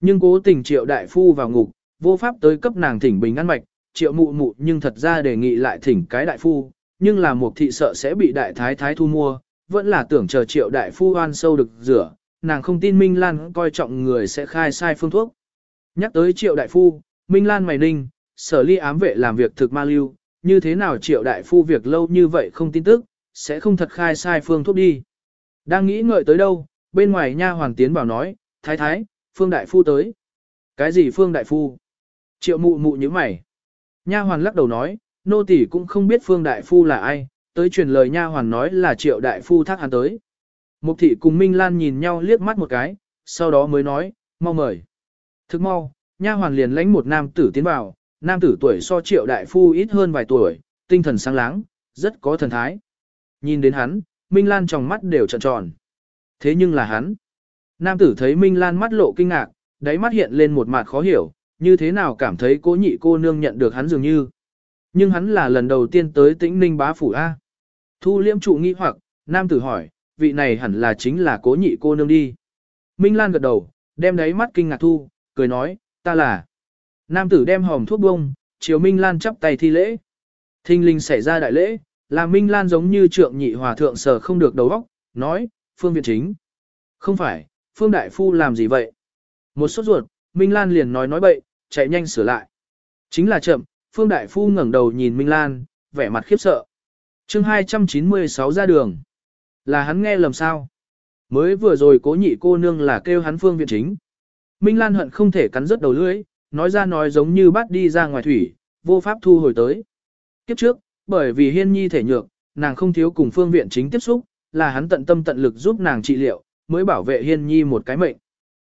Nhưng cố tình triệu đại phu vào ngục, vô pháp tới cấp nàng thỉnh bình ăn mạch, triệu mụ mụ nhưng thật ra đề nghị lại thỉnh cái đại phu, nhưng là mục thị sợ sẽ bị đại thái thái thu mua, vẫn là tưởng chờ triệu đại phu oan sâu được rửa, nàng không tin Minh Lan coi trọng người sẽ khai sai phương thuốc. Nhắc tới triệu đại phu, Minh Lan mày ninh, sở ly ám vệ làm việc thực ma lưu, như thế nào triệu đại phu việc lâu như vậy không tin tức, sẽ không thật khai sai phương thuốc đi. Đang nghĩ ngợi tới đâu, bên ngoài nha hoàng tiến bảo nói, thái thái, phương đại phu tới. Cái gì phương đại phu? Triệu mụ mụ như mày. Nha hoàn lắc đầu nói, nô tỳ cũng không biết phương đại phu là ai, tới truyền lời nha hoàn nói là triệu đại phu thác hắn tới. Mục thị cùng Minh Lan nhìn nhau liếc mắt một cái, sau đó mới nói, mau mời. Thức mau, nha hoàn liền lãnh một nam tử tiến vào, nam tử tuổi so triệu đại phu ít hơn vài tuổi, tinh thần sáng láng, rất có thần thái. Nhìn đến hắn, Minh Lan trong mắt đều trợn tròn. Thế nhưng là hắn. Nam tử thấy Minh Lan mắt lộ kinh ngạc, đáy mắt hiện lên một mặt khó hiểu, như thế nào cảm thấy cố nhị cô nương nhận được hắn dường như. Nhưng hắn là lần đầu tiên tới tĩnh ninh bá phủ A. Thu liêm trụ nghi hoặc, nam tử hỏi, vị này hẳn là chính là cố nhị cô nương đi. Minh Lan gật đầu, đem đáy mắt kinh ngạc thu, cười nói, ta là. Nam tử đem hòm thuốc bông, chiều Minh Lan chắp tay thi lễ. Thinh linh xảy ra đại lễ, là Minh Lan giống như trượng nhị hòa thượng sở không được đầu óc, nói, phương viện chính. Không phải, phương đại phu làm gì vậy? Một sốt ruột, Minh Lan liền nói nói bậy, chạy nhanh sửa lại. Chính là chậm, phương đại phu ngẩng đầu nhìn Minh Lan, vẻ mặt khiếp sợ. chương 296 ra đường. Là hắn nghe lầm sao? Mới vừa rồi cố nhị cô nương là kêu hắn phương viện chính. Minh Lan hận không thể cắn rớt đầu lưỡi, nói ra nói giống như bắt đi ra ngoài thủy, vô pháp thu hồi tới. Kiếp trước, bởi vì hiên nhi thể nhược, nàng không thiếu cùng phương viện chính tiếp xúc, là hắn tận tâm tận lực giúp nàng trị liệu, mới bảo vệ hiên nhi một cái mệnh.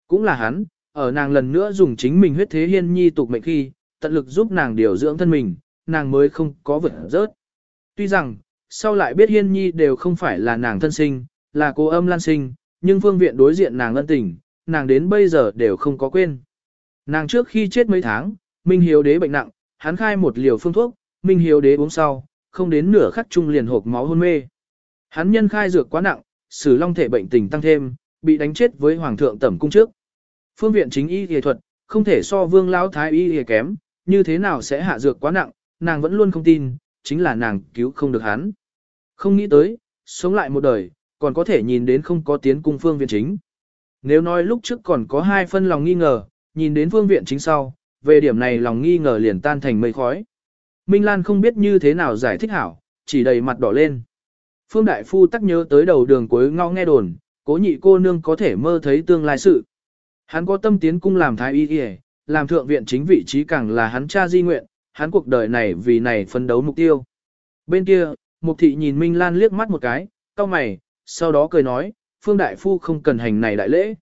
Cũng là hắn, ở nàng lần nữa dùng chính mình huyết thế hiên nhi tục mệnh khi, tận lực giúp nàng điều dưỡng thân mình, nàng mới không có vượt rớt. Tuy rằng, sau lại biết hiên nhi đều không phải là nàng thân sinh, là cô âm lan sinh, nhưng phương viện đối diện nàng ân tình, nàng đến bây giờ đều không có quên. Nàng trước khi chết mấy tháng, Minh Hiếu đế bệnh nặng, hắn khai một liều phương thuốc, Minh Hiếu đế uống sau, không đến nửa khắc trung liền hộp máu hôn mê. Hắn nhân khai dược quá nặng, sử long thể bệnh tình tăng thêm, bị đánh chết với hoàng thượng tẩm cung trước. Phương viện chính y y thuật, không thể so vương lão thái y y kém, như thế nào sẽ hạ dược quá nặng, nàng vẫn luôn không tin, chính là nàng cứu không được hắn. Không nghĩ tới, sống lại một đời, còn có thể nhìn đến không có tiến cung phương viện chính. Nếu nói lúc trước còn có hai phân lòng nghi ngờ, nhìn đến phương viện chính sau, về điểm này lòng nghi ngờ liền tan thành mây khói. Minh Lan không biết như thế nào giải thích hảo, chỉ đầy mặt đỏ lên. Phương Đại Phu tắc nhớ tới đầu đường cuối ngõ nghe đồn, cố nhị cô nương có thể mơ thấy tương lai sự. Hắn có tâm tiến cung làm thái y y, làm thượng viện chính vị trí càng là hắn cha di nguyện, hắn cuộc đời này vì này phấn đấu mục tiêu. Bên kia, Mục thị nhìn Minh Lan liếc mắt một cái, cau mày, sau đó cười nói, Phương Đại Phu không cần hành này đại lễ.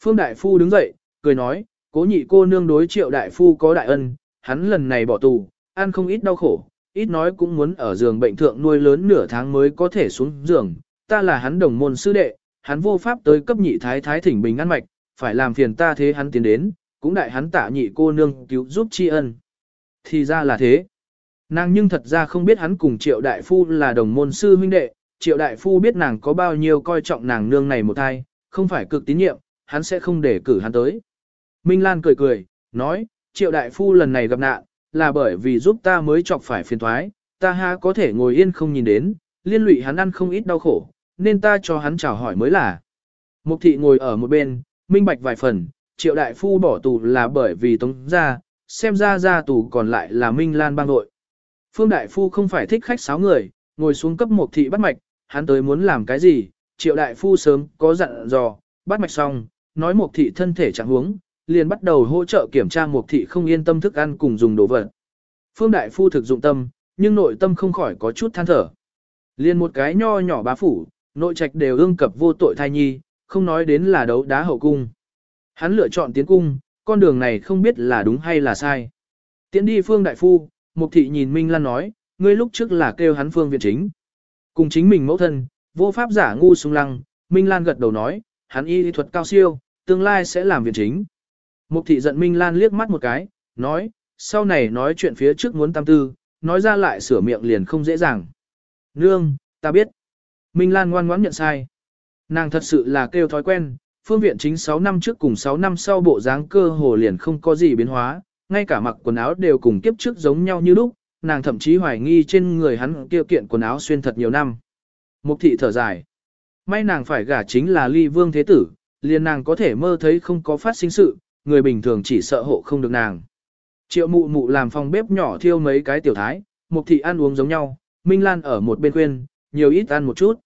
Phương Đại Phu đứng dậy, cười nói, cố nhị cô nương đối triệu Đại Phu có đại ân, hắn lần này bỏ tù, ăn không ít đau khổ, ít nói cũng muốn ở giường bệnh thượng nuôi lớn nửa tháng mới có thể xuống giường, ta là hắn đồng môn sư đệ, hắn vô pháp tới cấp nhị thái thái thỉnh bình ăn mạch, phải làm phiền ta thế hắn tiến đến, cũng đại hắn tạ nhị cô nương cứu giúp tri ân. Thì ra là thế. Nàng nhưng thật ra không biết hắn cùng triệu đại phu là đồng môn sư huynh đệ, triệu đại phu biết nàng có bao nhiêu coi trọng nàng nương này một thai, không phải cực tín nhiệm, hắn sẽ không để cử hắn tới. Minh Lan cười cười, nói, triệu đại phu lần này gặp nạn, là bởi vì giúp ta mới chọc phải phiền thoái, ta ha có thể ngồi yên không nhìn đến, liên lụy hắn ăn không ít đau khổ, nên ta cho hắn chào hỏi mới là. Mục thị ngồi ở một bên, minh bạch vài phần, triệu đại phu bỏ tù là bởi vì tống ra, xem ra ra tù còn lại là Minh Lan bang nội. Phương đại phu không phải thích khách sáu người, ngồi xuống cấp mục thị bắt mạch, hắn tới muốn làm cái gì, triệu đại phu sớm có dặn dò, bắt mạch xong, nói mục thị thân thể chẳng huống, liền bắt đầu hỗ trợ kiểm tra mục thị không yên tâm thức ăn cùng dùng đồ vật. Phương đại phu thực dụng tâm, nhưng nội tâm không khỏi có chút than thở. Liền một cái nho nhỏ bá phủ, nội trạch đều ương cập vô tội thai nhi, không nói đến là đấu đá hậu cung. Hắn lựa chọn tiến cung, con đường này không biết là đúng hay là sai. Tiến đi phương đại phu, mục thị nhìn Minh Lan nói, ngươi lúc trước là kêu hắn phương viện chính. Cùng chính mình mẫu thân, vô pháp giả ngu sung lăng, Minh Lan gật đầu nói, hắn y thuật cao siêu, tương lai sẽ làm viện chính. Mục thị giận Minh Lan liếc mắt một cái, nói, sau này nói chuyện phía trước muốn tam tư, nói ra lại sửa miệng liền không dễ dàng. Nương, ta biết. Minh Lan ngoan ngoãn nhận sai. Nàng thật sự là kêu thói quen, phương viện chính 6 năm trước cùng 6 năm sau bộ dáng cơ hồ liền không có gì biến hóa, ngay cả mặc quần áo đều cùng kiếp trước giống nhau như lúc, nàng thậm chí hoài nghi trên người hắn kia kiện quần áo xuyên thật nhiều năm. Mục thị thở dài. May nàng phải gả chính là ly vương thế tử, liền nàng có thể mơ thấy không có phát sinh sự, người bình thường chỉ sợ hộ không được nàng. Triệu mụ mụ làm phòng bếp nhỏ thiêu mấy cái tiểu thái, mục thị ăn uống giống nhau, Minh Lan ở một bên khuyên, nhiều ít ăn một chút.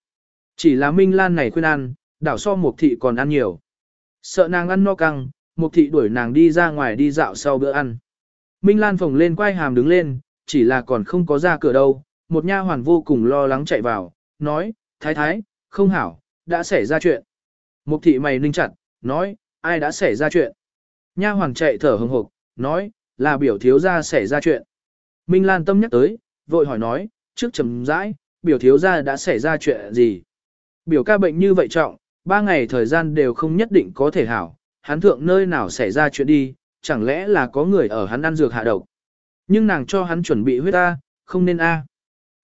Chỉ là Minh Lan này khuyên ăn, đảo so mục thị còn ăn nhiều. Sợ nàng ăn no căng, mục thị đuổi nàng đi ra ngoài đi dạo sau bữa ăn. Minh Lan phồng lên quay hàm đứng lên, chỉ là còn không có ra cửa đâu, một nha hoàn vô cùng lo lắng chạy vào, nói, thái thái, không hảo, đã xảy ra chuyện. Mục thị mày ninh chặt, nói, ai đã xảy ra chuyện. Nha Hoàng chạy thở hừng hực, nói, là biểu thiếu gia xảy ra chuyện. Minh Lan tâm nhắc tới, vội hỏi nói, trước chấm rãi, biểu thiếu gia đã xảy ra chuyện gì. Biểu ca bệnh như vậy trọng, ba ngày thời gian đều không nhất định có thể hảo, hắn thượng nơi nào xảy ra chuyện đi, chẳng lẽ là có người ở hắn ăn dược hạ độc. Nhưng nàng cho hắn chuẩn bị huyết A, không nên A.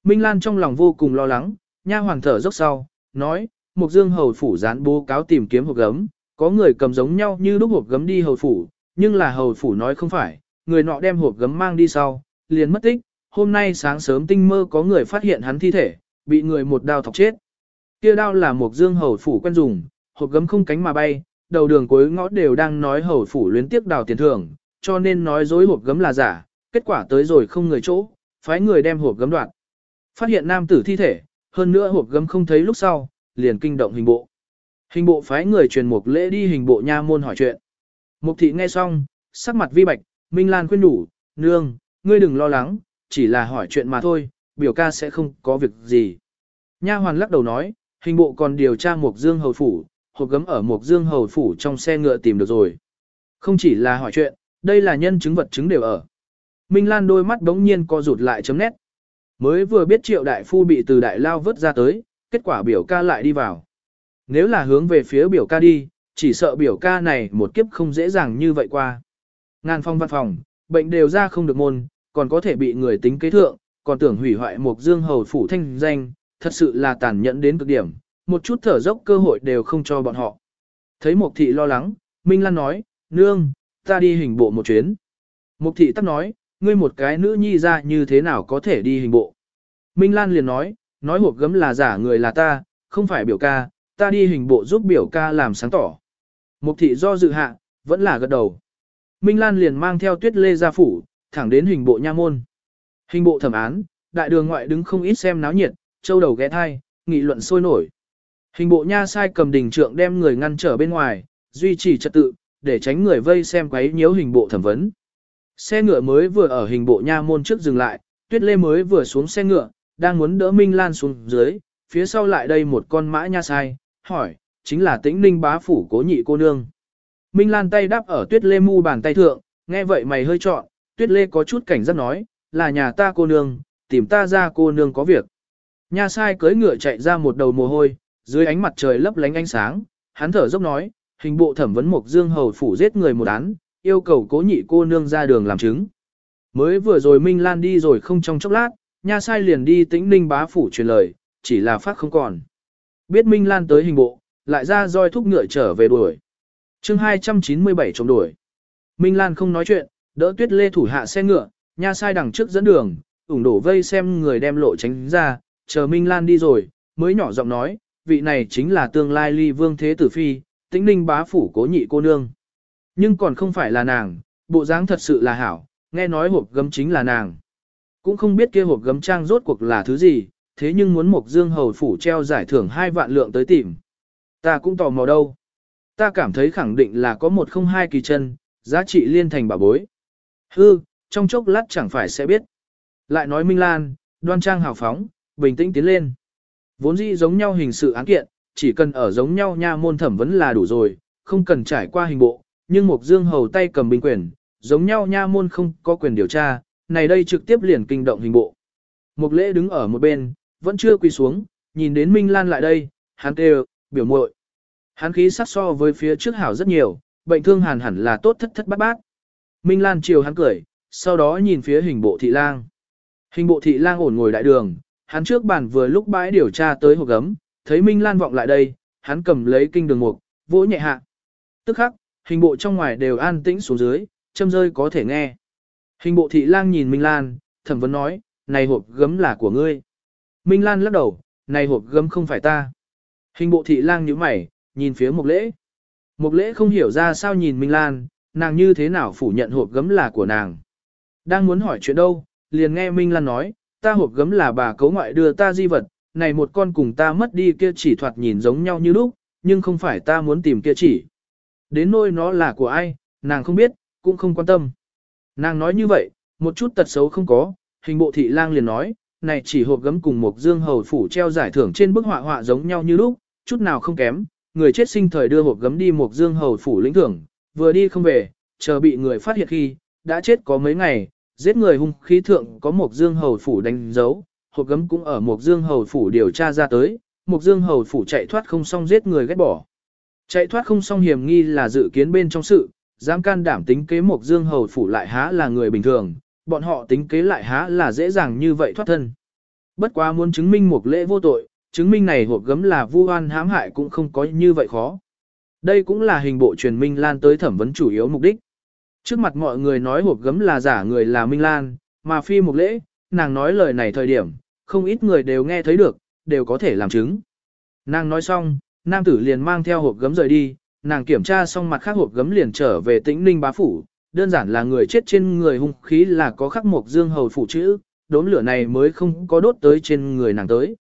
Minh Lan trong lòng vô cùng lo lắng, nha hoàng thở dốc sau, nói, Mục Dương hầu phủ gián bố cáo tìm kiếm hộp gấm, có người cầm giống nhau như đúc hộp gấm đi hầu phủ, nhưng là hầu phủ nói không phải, người nọ đem hộp gấm mang đi sau, liền mất tích, hôm nay sáng sớm tinh mơ có người phát hiện hắn thi thể, bị người một đao thọc chết. Kia đao là một Dương hầu phủ quen dùng, hộp gấm không cánh mà bay, đầu đường cuối ngõ đều đang nói hầu phủ luyến tiếc đào tiền thưởng, cho nên nói dối hộp gấm là giả, kết quả tới rồi không người chỗ, phái người đem hộp gấm đoạn. Phát hiện nam tử thi thể, hơn nữa hộp gấm không thấy lúc sau, liền kinh động hình bộ. Hình bộ phái người truyền một lễ đi hình bộ nha môn hỏi chuyện. Mục thị nghe xong, sắc mặt vi bạch, Minh Lan khuyên đủ, nương, ngươi đừng lo lắng, chỉ là hỏi chuyện mà thôi, biểu ca sẽ không có việc gì. Nha hoàn lắc đầu nói, hình bộ còn điều tra Mục Dương Hầu Phủ, hộp gấm ở Mục Dương Hầu Phủ trong xe ngựa tìm được rồi. Không chỉ là hỏi chuyện, đây là nhân chứng vật chứng đều ở. Minh Lan đôi mắt đống nhiên co rụt lại chấm nét. Mới vừa biết triệu đại phu bị từ đại lao vớt ra tới, kết quả biểu ca lại đi vào. Nếu là hướng về phía biểu ca đi, chỉ sợ biểu ca này một kiếp không dễ dàng như vậy qua. Ngàn phong văn phòng, bệnh đều ra không được môn, còn có thể bị người tính kế thượng, còn tưởng hủy hoại một dương hầu phủ thanh danh, thật sự là tàn nhẫn đến cực điểm, một chút thở dốc cơ hội đều không cho bọn họ. Thấy Mục thị lo lắng, Minh Lan nói, nương, ta đi hình bộ một chuyến. Mục thị tắc nói, ngươi một cái nữ nhi ra như thế nào có thể đi hình bộ. Minh Lan liền nói, nói hộp gấm là giả người là ta, không phải biểu ca, ta đi hình bộ giúp biểu ca làm sáng tỏ. Mục thị do dự hạ, vẫn là gật đầu. Minh Lan liền mang theo tuyết lê ra phủ, thẳng đến hình bộ nha môn. Hình bộ thẩm án, đại đường ngoại đứng không ít xem náo nhiệt, châu đầu ghé thai, nghị luận sôi nổi. Hình bộ nha sai cầm đình trượng đem người ngăn trở bên ngoài, duy trì trật tự, để tránh người vây xem quấy nhiễu hình bộ thẩm vấn. Xe ngựa mới vừa ở hình bộ nha môn trước dừng lại, tuyết lê mới vừa xuống xe ngựa, đang muốn đỡ Minh Lan xuống dưới, phía sau lại đây một con mã nha sai, hỏi, chính là tĩnh ninh bá phủ cố nhị cô nương. Minh Lan tay đáp ở tuyết lê mu bàn tay thượng, nghe vậy mày hơi trọn, tuyết lê có chút cảnh giác nói, là nhà ta cô nương, tìm ta ra cô nương có việc. Nha sai cưới ngựa chạy ra một đầu mồ hôi, dưới ánh mặt trời lấp lánh ánh sáng, hắn thở dốc nói, hình bộ thẩm vấn Mộc Dương Hầu phủ giết người một án, yêu cầu cố nhị cô nương ra đường làm chứng. Mới vừa rồi Minh Lan đi rồi không trong chốc lát, nha sai liền đi tĩnh ninh bá phủ truyền lời, chỉ là phát không còn. Biết Minh Lan tới hình bộ, lại ra roi thúc ngựa trở về đuổi. chương 297 chống đuổi. Minh Lan không nói chuyện, đỡ tuyết lê thủ hạ xe ngựa, nha sai đằng trước dẫn đường, ủng đổ vây xem người đem lộ tránh ra, chờ Minh Lan đi rồi, mới nhỏ giọng nói, vị này chính là tương lai ly vương thế tử phi, tĩnh ninh bá phủ cố nhị cô nương. Nhưng còn không phải là nàng, bộ dáng thật sự là hảo, nghe nói hộp gấm chính là nàng. Cũng không biết kia hộp gấm trang rốt cuộc là thứ gì, thế nhưng muốn Mộc Dương Hầu Phủ treo giải thưởng hai vạn lượng tới tìm. Ta cũng tò mò đâu. Ta cảm thấy khẳng định là có một không hai kỳ chân, giá trị liên thành bảo bối. Hư, trong chốc lát chẳng phải sẽ biết. Lại nói Minh Lan, đoan trang hào phóng, bình tĩnh tiến lên. Vốn dĩ giống nhau hình sự án kiện, chỉ cần ở giống nhau nha môn thẩm vấn là đủ rồi, không cần trải qua hình bộ, nhưng Mộc Dương Hầu tay cầm binh quyền, giống nhau nha môn không có quyền điều tra, này đây trực tiếp liền kinh động hình bộ. Mục lễ đứng ở một bên, vẫn chưa quỳ xuống, nhìn đến Minh Lan lại đây, hắn kêu, biểu muội. Hắn khí sắc so với phía trước hảo rất nhiều, bệnh thương hàn hẳn là tốt thất thất bát bát. Minh Lan chiều hắn cười, sau đó nhìn phía hình bộ thị lang. Hình bộ thị lang ổn ngồi đại đường, hắn trước bàn vừa lúc bãi điều tra tới hộp gấm, thấy Minh Lan vọng lại đây, hắn cầm lấy kinh đường mục, vỗ nhẹ hạ. Tức khắc, hình bộ trong ngoài đều an tĩnh xuống dưới, châm rơi có thể nghe. Hình bộ thị lang nhìn Minh Lan, thẩm vấn nói, này hộp gấm là của ngươi. Minh Lan lắc đầu, này hộp gấm không phải ta. Hình bộ thị lang nhíu mày, nhìn phía Mục Lễ. Mục Lễ không hiểu ra sao nhìn Minh Lan, nàng như thế nào phủ nhận hộp gấm là của nàng. Đang muốn hỏi chuyện đâu, liền nghe Minh Lan nói, ta hộp gấm là bà cấu ngoại đưa ta di vật, này một con cùng ta mất đi kia chỉ thoạt nhìn giống nhau như lúc, nhưng không phải ta muốn tìm kia chỉ. Đến nôi nó là của ai, nàng không biết, cũng không quan tâm. Nàng nói như vậy, một chút tật xấu không có, hình bộ thị lang liền nói, này chỉ hộp gấm cùng một dương hầu phủ treo giải thưởng trên bức họa họa giống nhau như lúc, chút nào không kém, người chết sinh thời đưa hộp gấm đi một dương hầu phủ lĩnh thưởng, vừa đi không về, chờ bị người phát hiện khi, đã chết có mấy ngày, giết người hung khí thượng có một dương hầu phủ đánh dấu, hộp gấm cũng ở một dương hầu phủ điều tra ra tới, một dương hầu phủ chạy thoát không xong giết người ghét bỏ. Chạy thoát không xong hiểm nghi là dự kiến bên trong sự, dám can đảm tính kế một dương hầu phủ lại há là người bình thường, bọn họ tính kế lại há là dễ dàng như vậy thoát thân. Bất quá muốn chứng minh một lễ vô tội, chứng minh này hộp gấm là vu oan hãm hại cũng không có như vậy khó. Đây cũng là hình bộ truyền Minh Lan tới thẩm vấn chủ yếu mục đích. Trước mặt mọi người nói hộp gấm là giả người là Minh Lan, mà phi một lễ, nàng nói lời này thời điểm, không ít người đều nghe thấy được, đều có thể làm chứng. Nàng nói xong, nam tử liền mang theo hộp gấm rời đi, nàng kiểm tra xong mặt khác hộp gấm liền trở về tĩnh ninh bá phủ, đơn giản là người chết trên người hung khí là có khắc mộc dương hầu phủ chữ, đốm lửa này mới không có đốt tới trên người nàng tới.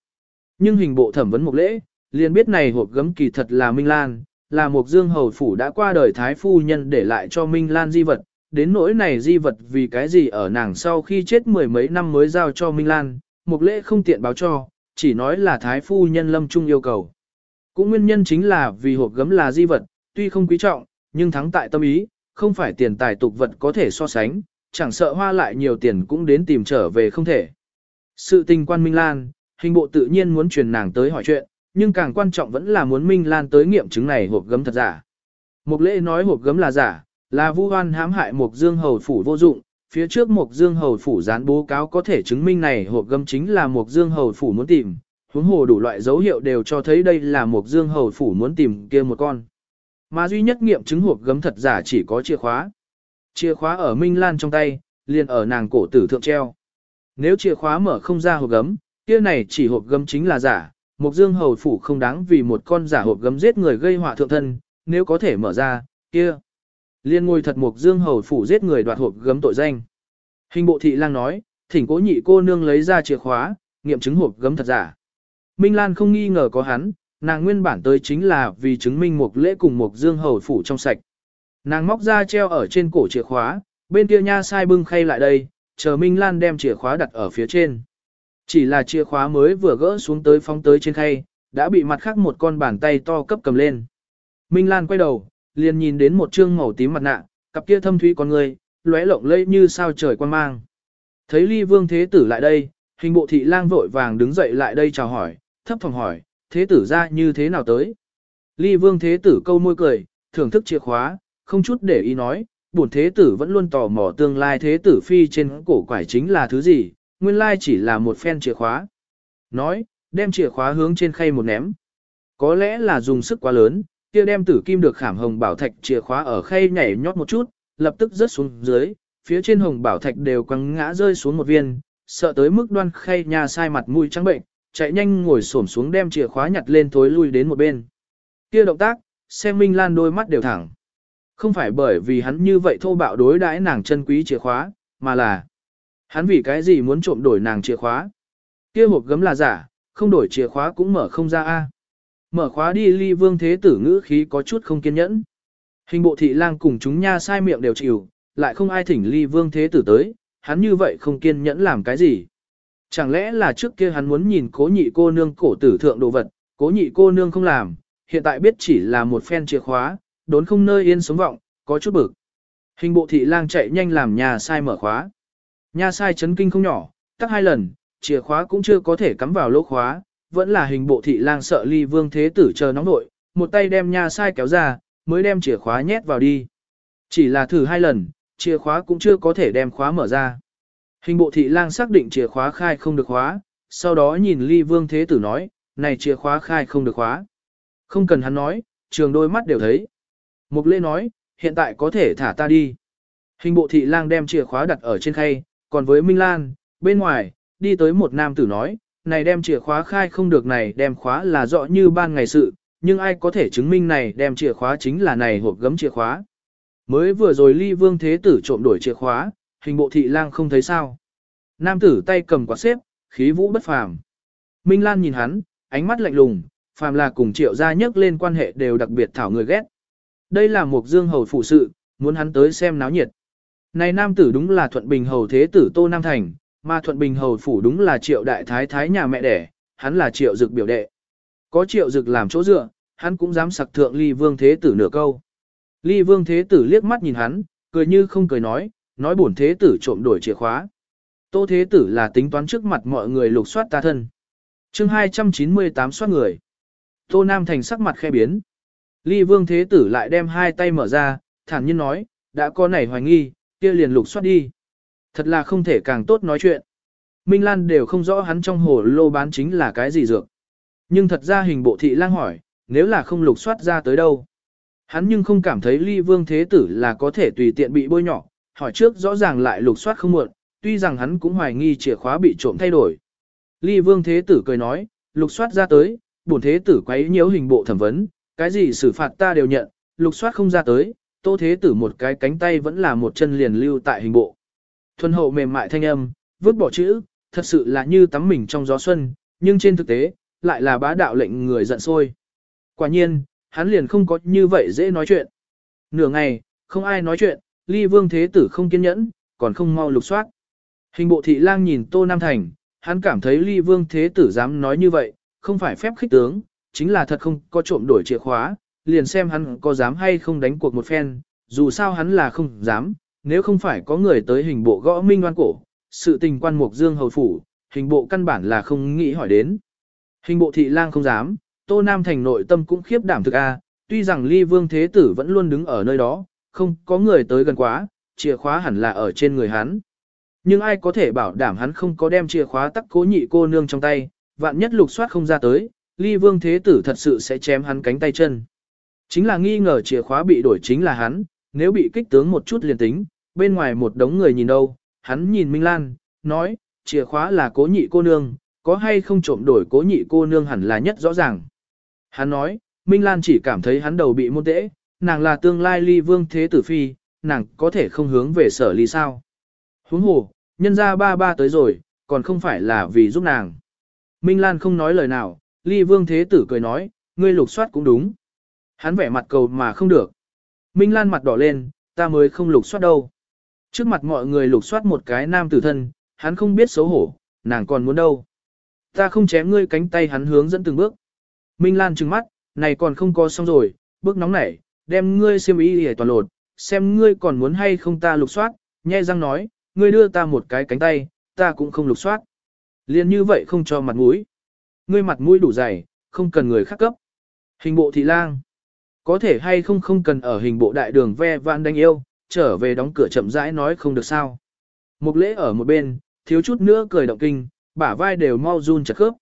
Nhưng hình bộ thẩm vấn mục lễ, liền biết này hộp gấm kỳ thật là Minh Lan, là mục dương hầu phủ đã qua đời thái phu nhân để lại cho Minh Lan di vật, đến nỗi này di vật vì cái gì ở nàng sau khi chết mười mấy năm mới giao cho Minh Lan, mục lễ không tiện báo cho, chỉ nói là thái phu nhân lâm trung yêu cầu. Cũng nguyên nhân chính là vì hộp gấm là di vật, tuy không quý trọng, nhưng thắng tại tâm ý, không phải tiền tài tục vật có thể so sánh, chẳng sợ hoa lại nhiều tiền cũng đến tìm trở về không thể. Sự tình quan Minh Lan, hình bộ tự nhiên muốn truyền nàng tới hỏi chuyện, nhưng càng quan trọng vẫn là muốn Minh Lan tới nghiệm chứng này hộp gấm thật giả. Mục lễ nói hộp gấm là giả, là vu hoan hãm hại Mục Dương Hầu Phủ vô dụng, phía trước Mục Dương Hầu Phủ dán bố cáo có thể chứng minh này hộp gấm chính là Mục Dương Hầu Phủ muốn tìm, huống hồ đủ loại dấu hiệu đều cho thấy đây là Mục Dương Hầu Phủ muốn tìm kia một con. Mà duy nhất nghiệm chứng hộp gấm thật giả chỉ có chìa khóa. Chìa khóa ở Minh Lan trong tay, liền ở nàng cổ tử thượng treo. Nếu chìa khóa mở không ra hộp gấm, kia này chỉ hộp gấm chính là giả, Mục Dương hầu phủ không đáng vì một con giả hộp gấm giết người gây họa thượng thân, nếu có thể mở ra, kia. Liên ngôi thật Mục Dương hầu phủ giết người đoạt hộp gấm tội danh. Hình bộ thị lang nói, thỉnh cố nhị cô nương lấy ra chìa khóa, nghiệm chứng hộp gấm thật giả. Minh Lan không nghi ngờ có hắn, nàng nguyên bản tới chính là vì chứng minh một lễ cùng một Dương hầu phủ trong sạch. Nàng móc ra treo ở trên cổ chìa khóa, bên kia nha sai bưng khay lại đây, chờ Minh Lan đem chìa khóa đặt ở phía trên. Chỉ là chìa khóa mới vừa gỡ xuống tới phóng tới trên khay, đã bị mặt khác một con bàn tay to cấp cầm lên. Minh Lan quay đầu, liền nhìn đến một trương màu tím mặt nạ, cặp kia thâm thúy con người, lóe lộng lẫy như sao trời quan mang. Thấy Ly Vương Thế Tử lại đây, hình bộ thị lang vội vàng đứng dậy lại đây chào hỏi, thấp phòng hỏi, Thế Tử ra như thế nào tới? Ly Vương Thế Tử câu môi cười, thưởng thức chìa khóa, không chút để ý nói, bổn Thế Tử vẫn luôn tò mò tương lai Thế Tử phi trên cổ quải chính là thứ gì, nguyên lai chỉ là một phen chìa khóa. Nói, đem chìa khóa hướng trên khay một ném. Có lẽ là dùng sức quá lớn, kia đem tử kim được khảm hồng bảo thạch chìa khóa ở khay nhảy nhót một chút, lập tức rớt xuống dưới, phía trên hồng bảo thạch đều quăng ngã rơi xuống một viên, sợ tới mức đoan khay nhà sai mặt mũi trắng bệnh, chạy nhanh ngồi xổm xuống đem chìa khóa nhặt lên thối lui đến một bên. Kia động tác, xem Minh Lan đôi mắt đều thẳng. Không phải bởi vì hắn như vậy thô bạo đối đãi nàng chân quý chìa khóa, mà là Hắn vì cái gì muốn trộm đổi nàng chìa khóa? Kia hộp gấm là giả, không đổi chìa khóa cũng mở không ra a. Mở khóa đi ly vương thế tử ngữ khí có chút không kiên nhẫn. Hình bộ thị lang cùng chúng nha sai miệng đều chịu, lại không ai thỉnh ly vương thế tử tới, hắn như vậy không kiên nhẫn làm cái gì. Chẳng lẽ là trước kia hắn muốn nhìn cố nhị cô nương cổ tử thượng đồ vật, cố nhị cô nương không làm, hiện tại biết chỉ là một phen chìa khóa, đốn không nơi yên sống vọng, có chút bực. Hình bộ thị lang chạy nhanh làm nhà sai mở khóa. nhà sai chấn kinh không nhỏ, tắc hai lần, chìa khóa cũng chưa có thể cắm vào lỗ khóa, vẫn là hình bộ thị lang sợ ly vương thế tử chờ nóng nội, một tay đem nhà sai kéo ra, mới đem chìa khóa nhét vào đi. Chỉ là thử hai lần, chìa khóa cũng chưa có thể đem khóa mở ra. Hình bộ thị lang xác định chìa khóa khai không được khóa, sau đó nhìn ly vương thế tử nói, này chìa khóa khai không được khóa. Không cần hắn nói, trường đôi mắt đều thấy. Mục lê nói, hiện tại có thể thả ta đi. Hình bộ thị lang đem chìa khóa đặt ở trên khay, còn với Minh Lan, bên ngoài, đi tới một nam tử nói, này đem chìa khóa khai không được này đem khóa là rõ như ban ngày sự, nhưng ai có thể chứng minh này đem chìa khóa chính là này hộp gấm chìa khóa. Mới vừa rồi ly vương thế tử trộm đổi chìa khóa, hình bộ thị lang không thấy sao. Nam tử tay cầm quạt xếp, khí vũ bất phàm. Minh Lan nhìn hắn, ánh mắt lạnh lùng, phàm là cùng triệu gia nhắc lên quan hệ đều đặc biệt thảo người ghét. Đây là một dương hầu phụ sự, muốn hắn tới xem náo nhiệt. Này nam tử đúng là Thuận Bình Hầu Thế tử Tô Nam Thành, mà Thuận Bình Hầu Phủ đúng là triệu đại thái thái nhà mẹ đẻ, hắn là triệu dực biểu đệ. Có triệu dực làm chỗ dựa, hắn cũng dám sặc thượng ly vương thế tử nửa câu. Ly vương thế tử liếc mắt nhìn hắn, cười như không cười nói, nói bổn thế tử trộm đổi chìa khóa. Tô thế tử là tính toán trước mặt mọi người lục soát ta thân. chương 298 soát người. Tô Nam Thành sắc mặt khe biến. Ly vương thế tử lại đem hai tay mở ra, thản nhiên nói, đã có nảy hoài nghi, kia liền lục soát đi. Thật là không thể càng tốt nói chuyện. Minh Lan đều không rõ hắn trong hồ lô bán chính là cái gì dược. Nhưng thật ra hình bộ thị lang hỏi, nếu là không lục soát ra tới đâu. Hắn nhưng không cảm thấy ly vương thế tử là có thể tùy tiện bị bôi nhỏ, hỏi trước rõ ràng lại lục soát không muộn, tuy rằng hắn cũng hoài nghi chìa khóa bị trộm thay đổi. Ly vương thế tử cười nói, lục soát ra tới, bổn thế tử quấy nhiễu hình bộ thẩm vấn, cái gì xử phạt ta đều nhận, lục soát không ra tới, tô thế tử một cái cánh tay vẫn là một chân liền lưu tại hình bộ. Thuần hậu mềm mại thanh âm, vứt bỏ chữ, thật sự là như tắm mình trong gió xuân, nhưng trên thực tế, lại là bá đạo lệnh người giận sôi. Quả nhiên, hắn liền không có như vậy dễ nói chuyện. Nửa ngày, không ai nói chuyện, ly vương thế tử không kiên nhẫn, còn không mau lục soát. Hình bộ thị lang nhìn Tô Nam Thành, hắn cảm thấy ly vương thế tử dám nói như vậy, không phải phép khích tướng, chính là thật không có trộm đổi chìa khóa, liền xem hắn có dám hay không đánh cuộc một phen, dù sao hắn là không dám, nếu không phải có người tới hình bộ gõ minh oan cổ, sự tình quan mục dương hầu phủ, hình bộ căn bản là không nghĩ hỏi đến. Hình bộ thị lang không dám, Tô Nam Thành nội tâm cũng khiếp đảm thực a, tuy rằng ly vương thế tử vẫn luôn đứng ở nơi đó, không có người tới gần quá, chìa khóa hẳn là ở trên người hắn. Nhưng ai có thể bảo đảm hắn không có đem chìa khóa tắc cố nhị cô nương trong tay, vạn nhất lục soát không ra tới, ly vương thế tử thật sự sẽ chém hắn cánh tay chân. Chính là nghi ngờ chìa khóa bị đổi chính là hắn, nếu bị kích tướng một chút liền tính, bên ngoài một đống người nhìn đâu, hắn nhìn Minh Lan, nói, chìa khóa là cố nhị cô nương, có hay không trộm đổi cố nhị cô nương hẳn là nhất rõ ràng. Hắn nói, Minh Lan chỉ cảm thấy hắn đầu bị môn tễ, nàng là tương lai ly vương thế tử phi, nàng có thể không hướng về sở ly sao. Huống hồ, nhân ra ba ba tới rồi, còn không phải là vì giúp nàng. Minh Lan không nói lời nào, ly vương thế tử cười nói, ngươi lục soát cũng đúng. Hắn vẻ mặt cầu mà không được. Minh Lan mặt đỏ lên, ta mới không lục soát đâu. Trước mặt mọi người lục soát một cái nam tử thân, hắn không biết xấu hổ, nàng còn muốn đâu. Ta không chém ngươi cánh tay hắn hướng dẫn từng bước. Minh Lan trừng mắt, này còn không có xong rồi, bước nóng nảy, đem ngươi xiêm y để toàn lột, xem ngươi còn muốn hay không ta lục soát, nhai răng nói, ngươi đưa ta một cái cánh tay, ta cũng không lục soát. Liên như vậy không cho mặt mũi. Ngươi mặt mũi đủ dày, không cần người khác cấp. Hình bộ thị lang. Có thể hay không không cần ở hình bộ đại đường ve vạn đánh yêu, trở về đóng cửa chậm rãi nói không được sao. Một lễ ở một bên, thiếu chút nữa cười động kinh, bả vai đều mau run chặt khớp.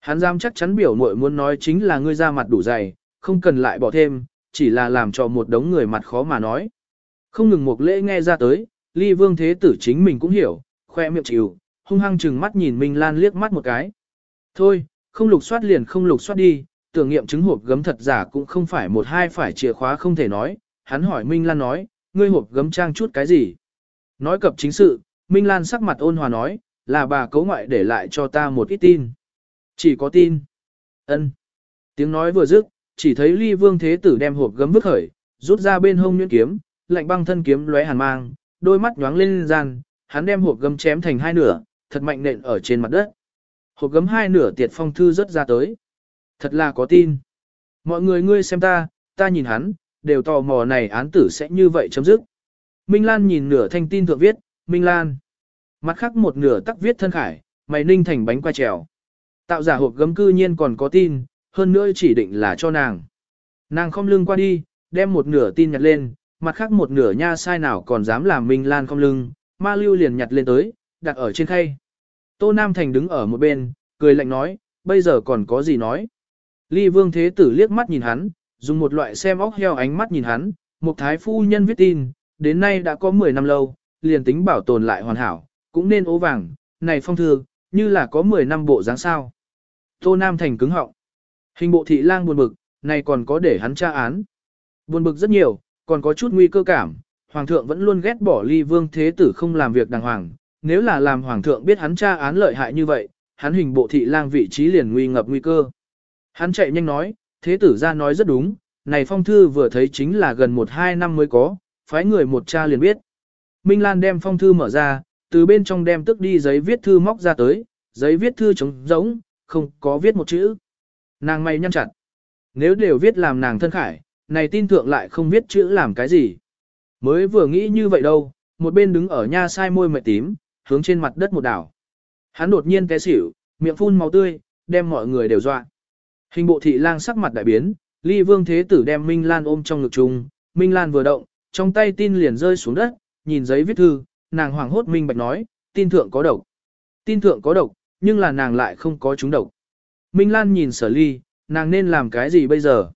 Hắn giam chắc chắn biểu muội muốn nói chính là ngươi ra mặt đủ dày, không cần lại bỏ thêm, chỉ là làm cho một đống người mặt khó mà nói. Không ngừng một lễ nghe ra tới, ly vương thế tử chính mình cũng hiểu, khoe miệng chịu, hung hăng chừng mắt nhìn Minh Lan liếc mắt một cái. Thôi, không lục soát liền không lục soát đi, tưởng nghiệm chứng hộp gấm thật giả cũng không phải một hai phải chìa khóa không thể nói. Hắn hỏi Minh Lan nói, ngươi hộp gấm trang chút cái gì? Nói cập chính sự, Minh Lan sắc mặt ôn hòa nói, là bà cấu ngoại để lại cho ta một ít tin. Chỉ có tin. ân Tiếng nói vừa dứt, chỉ thấy ly vương thế tử đem hộp gấm vứt khởi, rút ra bên hông nhuyễn kiếm, lạnh băng thân kiếm lóe hàn mang, đôi mắt nhoáng lên gian, hắn đem hộp gấm chém thành hai nửa, thật mạnh nện ở trên mặt đất. Hộp gấm hai nửa tiệt phong thư rất ra tới. Thật là có tin. Mọi người ngươi xem ta, ta nhìn hắn, đều tò mò này án tử sẽ như vậy chấm dứt. Minh Lan nhìn nửa thanh tin thượng viết, Minh Lan. Mặt khác một nửa tắc viết thân khải, mày ninh thành bánh qua trèo. Tạo giả hộp gấm cư nhiên còn có tin, hơn nữa chỉ định là cho nàng. Nàng không lưng qua đi, đem một nửa tin nhặt lên, mặt khác một nửa nha sai nào còn dám làm Minh Lan không lưng, ma lưu liền nhặt lên tới, đặt ở trên khay. Tô Nam Thành đứng ở một bên, cười lạnh nói, bây giờ còn có gì nói. Ly Vương Thế Tử liếc mắt nhìn hắn, dùng một loại xem óc heo ánh mắt nhìn hắn, một thái phu nhân viết tin, đến nay đã có 10 năm lâu, liền tính bảo tồn lại hoàn hảo, cũng nên ố vàng, này phong thư, như là có 10 năm bộ dáng sao. Tô Nam Thành cứng họng. Hình bộ thị lang buồn bực, này còn có để hắn tra án. Buồn bực rất nhiều, còn có chút nguy cơ cảm, Hoàng thượng vẫn luôn ghét bỏ ly vương thế tử không làm việc đàng hoàng. Nếu là làm Hoàng thượng biết hắn tra án lợi hại như vậy, hắn hình bộ thị lang vị trí liền nguy ngập nguy cơ. Hắn chạy nhanh nói, thế tử ra nói rất đúng, này phong thư vừa thấy chính là gần 1-2 năm mới có, phái người một cha liền biết. Minh Lan đem phong thư mở ra, từ bên trong đem tức đi giấy viết thư móc ra tới, giấy viết thư trống giống, không có viết một chữ. Nàng mày nhăn chặt. Nếu đều viết làm nàng thân khải, này tin thượng lại không viết chữ làm cái gì. Mới vừa nghĩ như vậy đâu, một bên đứng ở nha sai môi mệt tím, hướng trên mặt đất một đảo. Hắn đột nhiên té xỉu, miệng phun máu tươi, đem mọi người đều dọa. Hình bộ thị lang sắc mặt đại biến, ly vương thế tử đem Minh Lan ôm trong ngực chung, Minh Lan vừa động, trong tay tin liền rơi xuống đất, nhìn giấy viết thư, nàng hoảng hốt minh bạch nói, tin thượng có độc. Tin thượng có độc, nhưng là nàng lại không có chúng độc. Minh Lan nhìn sở ly, nàng nên làm cái gì bây giờ?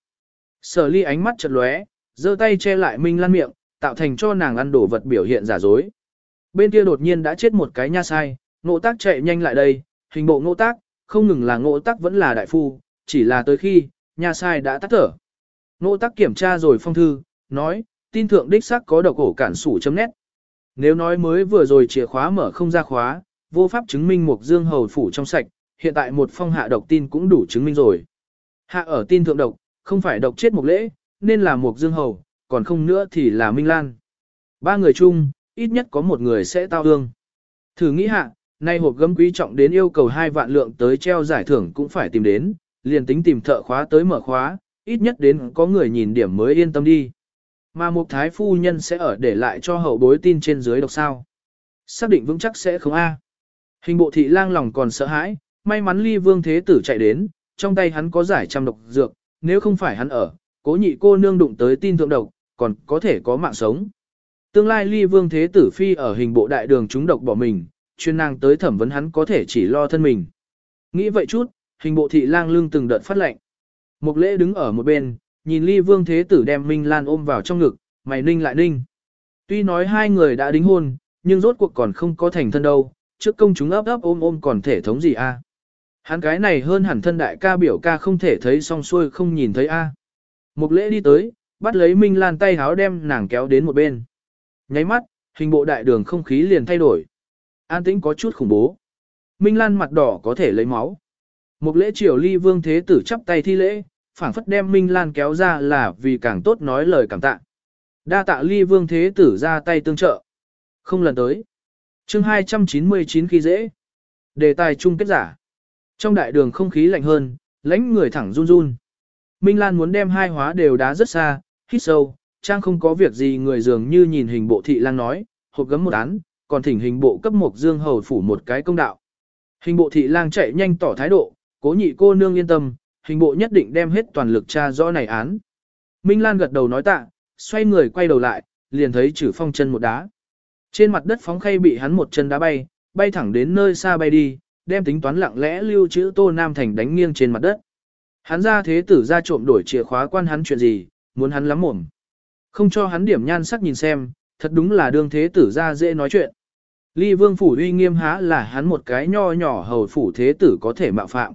Sở ly ánh mắt chật lóe, giơ tay che lại Minh Lan miệng, tạo thành cho nàng ăn đổ vật biểu hiện giả dối. Bên kia đột nhiên đã chết một cái nha sai, ngộ tác chạy nhanh lại đây, hình bộ ngộ tác, không ngừng là ngộ tác vẫn là đại phu, chỉ là tới khi, nha sai đã tắt thở. Ngộ tác kiểm tra rồi phong thư, nói, tin thượng đích xác có độc cổ cản sủ chấm nét. Nếu nói mới vừa rồi chìa khóa mở không ra khóa, vô pháp chứng minh một dương hầu phủ trong sạch, hiện tại một phong hạ độc tin cũng đủ chứng minh rồi. Hạ ở tin thượng độc, không phải độc chết một lễ, nên là một dương hầu, còn không nữa thì là Minh Lan. Ba người chung, ít nhất có một người sẽ tao hương. Thử nghĩ hạ, nay hộp gấm quý trọng đến yêu cầu hai vạn lượng tới treo giải thưởng cũng phải tìm đến, liền tính tìm thợ khóa tới mở khóa, ít nhất đến có người nhìn điểm mới yên tâm đi. Mà một thái phu nhân sẽ ở để lại cho hậu bối tin trên dưới độc sao. Xác định vững chắc sẽ không A. Hình bộ thị lang lòng còn sợ hãi, may mắn ly vương thế tử chạy đến, trong tay hắn có giải trăm độc dược, nếu không phải hắn ở, cố nhị cô nương đụng tới tin thượng độc, còn có thể có mạng sống. Tương lai ly vương thế tử phi ở hình bộ đại đường chúng độc bỏ mình, chuyên nàng tới thẩm vấn hắn có thể chỉ lo thân mình. Nghĩ vậy chút, hình bộ thị lang lương từng đợt phát lệnh. Mục lễ đứng ở một bên, nhìn ly vương thế tử đem Minh Lan ôm vào trong ngực, mày ninh lại ninh. Tuy nói hai người đã đính hôn, nhưng rốt cuộc còn không có thành thân đâu, trước công chúng ấp ấp ôm ôm còn thể thống gì a? Hắn cái này hơn hẳn thân đại ca biểu ca không thể thấy song xuôi không nhìn thấy a. Mục lễ đi tới, bắt lấy Minh Lan tay háo đem nàng kéo đến một bên. Nháy mắt, hình bộ đại đường không khí liền thay đổi. An tĩnh có chút khủng bố. Minh Lan mặt đỏ có thể lấy máu. Một lễ triều ly vương thế tử chắp tay thi lễ, phảng phất đem Minh Lan kéo ra là vì càng tốt nói lời cảm tạ. Đa tạ ly vương thế tử ra tay tương trợ. Không lần tới. chương 299 khi dễ. Đề tài chung kết giả. Trong đại đường không khí lạnh hơn, lãnh người thẳng run run. Minh Lan muốn đem hai hóa đều đá rất xa, hít sâu, trang không có việc gì người dường như nhìn hình bộ thị lang nói, hộp gấm một án, còn thỉnh hình bộ cấp một dương hầu phủ một cái công đạo. Hình bộ thị lang chạy nhanh tỏ thái độ, cố nhị cô nương yên tâm, hình bộ nhất định đem hết toàn lực tra rõ này án. Minh Lan gật đầu nói tạ, xoay người quay đầu lại, liền thấy chử phong chân một đá. Trên mặt đất phóng khay bị hắn một chân đá bay, bay thẳng đến nơi xa bay đi, đem tính toán lặng lẽ lưu trữ Tô Nam Thành đánh nghiêng trên mặt đất. Hắn ra thế tử ra trộm đổi chìa khóa quan hắn chuyện gì, muốn hắn lắm mồm. Không cho hắn điểm nhan sắc nhìn xem, thật đúng là đương thế tử ra dễ nói chuyện. Ly vương phủ uy nghiêm há là hắn một cái nho nhỏ hầu phủ thế tử có thể mạo phạm.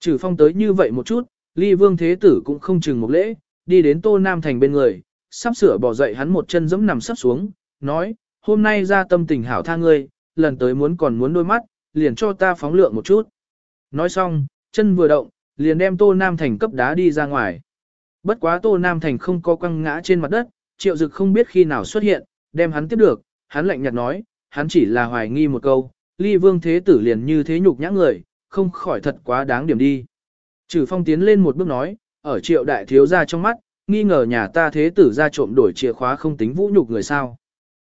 Trừ phong tới như vậy một chút, ly vương thế tử cũng không chừng một lễ, đi đến tô nam thành bên người, sắp sửa bỏ dậy hắn một chân giẫm nằm sắp xuống, nói, hôm nay ra tâm tình hảo tha ngươi, lần tới muốn còn muốn đôi mắt, liền cho ta phóng lượng một chút. Nói xong, chân vừa động, liền đem tô nam thành cấp đá đi ra ngoài. Bất quá tô nam thành không có quăng ngã trên mặt đất, triệu dực không biết khi nào xuất hiện, đem hắn tiếp được, hắn lạnh nhạt nói, hắn chỉ là hoài nghi một câu, ly vương thế tử liền như thế nhục nhã người, không khỏi thật quá đáng điểm đi. Trừ phong tiến lên một bước nói, ở triệu đại thiếu gia trong mắt, nghi ngờ nhà ta thế tử ra trộm đổi chìa khóa không tính vũ nhục người sao.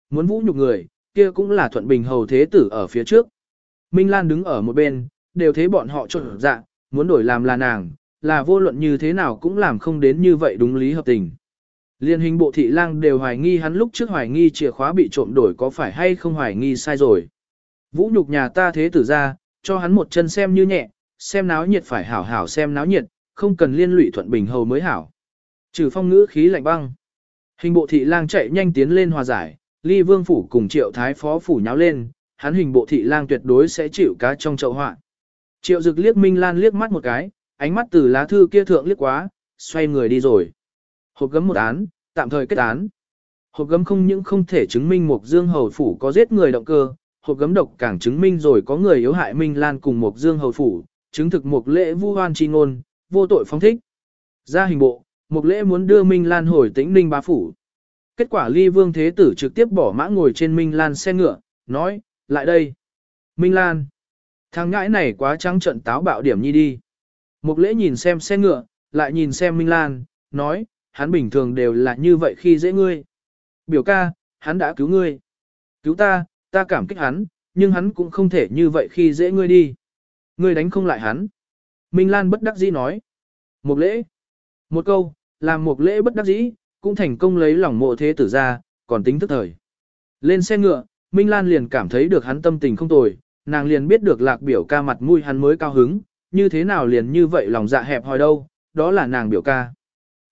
Muốn vũ nhục người, kia cũng là thuận bình hầu thế tử ở phía trước. Minh Lan đứng ở một bên, đều thấy bọn họ trộn dạ, muốn đổi làm là nàng, là vô luận như thế nào cũng làm không đến như vậy đúng lý hợp tình. Liên hình bộ thị lang đều hoài nghi hắn lúc trước hoài nghi chìa khóa bị trộm đổi có phải hay không hoài nghi sai rồi. Vũ nhục nhà ta thế tử ra, cho hắn một chân xem như nhẹ, xem náo nhiệt phải hảo hảo xem náo nhiệt, không cần liên lụy thuận bình hầu mới hảo. Trừ phong ngữ khí lạnh băng. Hình bộ thị lang chạy nhanh tiến lên hòa giải, ly vương phủ cùng triệu thái phó phủ nháo lên, hắn hình bộ thị lang tuyệt đối sẽ chịu cá trong chậu họa. Triệu dực liếc Minh Lan liếc mắt một cái, ánh mắt từ lá thư kia thượng liếc quá, xoay người đi rồi. Hộp gấm một án, tạm thời kết án. Hộp gấm không những không thể chứng minh mục dương hầu phủ có giết người động cơ, hộp gấm độc càng chứng minh rồi có người yếu hại Minh Lan cùng mục dương hầu phủ, chứng thực mục lễ vu hoan chi ngôn, vô tội phóng thích. Ra hình bộ, mục lễ muốn đưa Minh Lan hồi tĩnh ninh bá phủ. Kết quả ly vương thế tử trực tiếp bỏ mã ngồi trên Minh Lan xe ngựa, nói, lại đây. Minh Lan. Thằng ngãi này quá trắng trận táo bạo điểm nhi đi. Mục lễ nhìn xem xe ngựa, lại nhìn xem Minh Lan, nói, hắn bình thường đều là như vậy khi dễ ngươi. Biểu ca, hắn đã cứu ngươi. Cứu ta, ta cảm kích hắn, nhưng hắn cũng không thể như vậy khi dễ ngươi đi. Ngươi đánh không lại hắn. Minh Lan bất đắc dĩ nói. Mục lễ. Một câu, làm mục lễ bất đắc dĩ, cũng thành công lấy lòng mộ thế tử ra, còn tính thức thời. Lên xe ngựa, Minh Lan liền cảm thấy được hắn tâm tình không tồi, nàng liền biết được lạc biểu ca mặt mũi hắn mới cao hứng, như thế nào liền như vậy lòng dạ hẹp hòi đâu, đó là nàng biểu ca.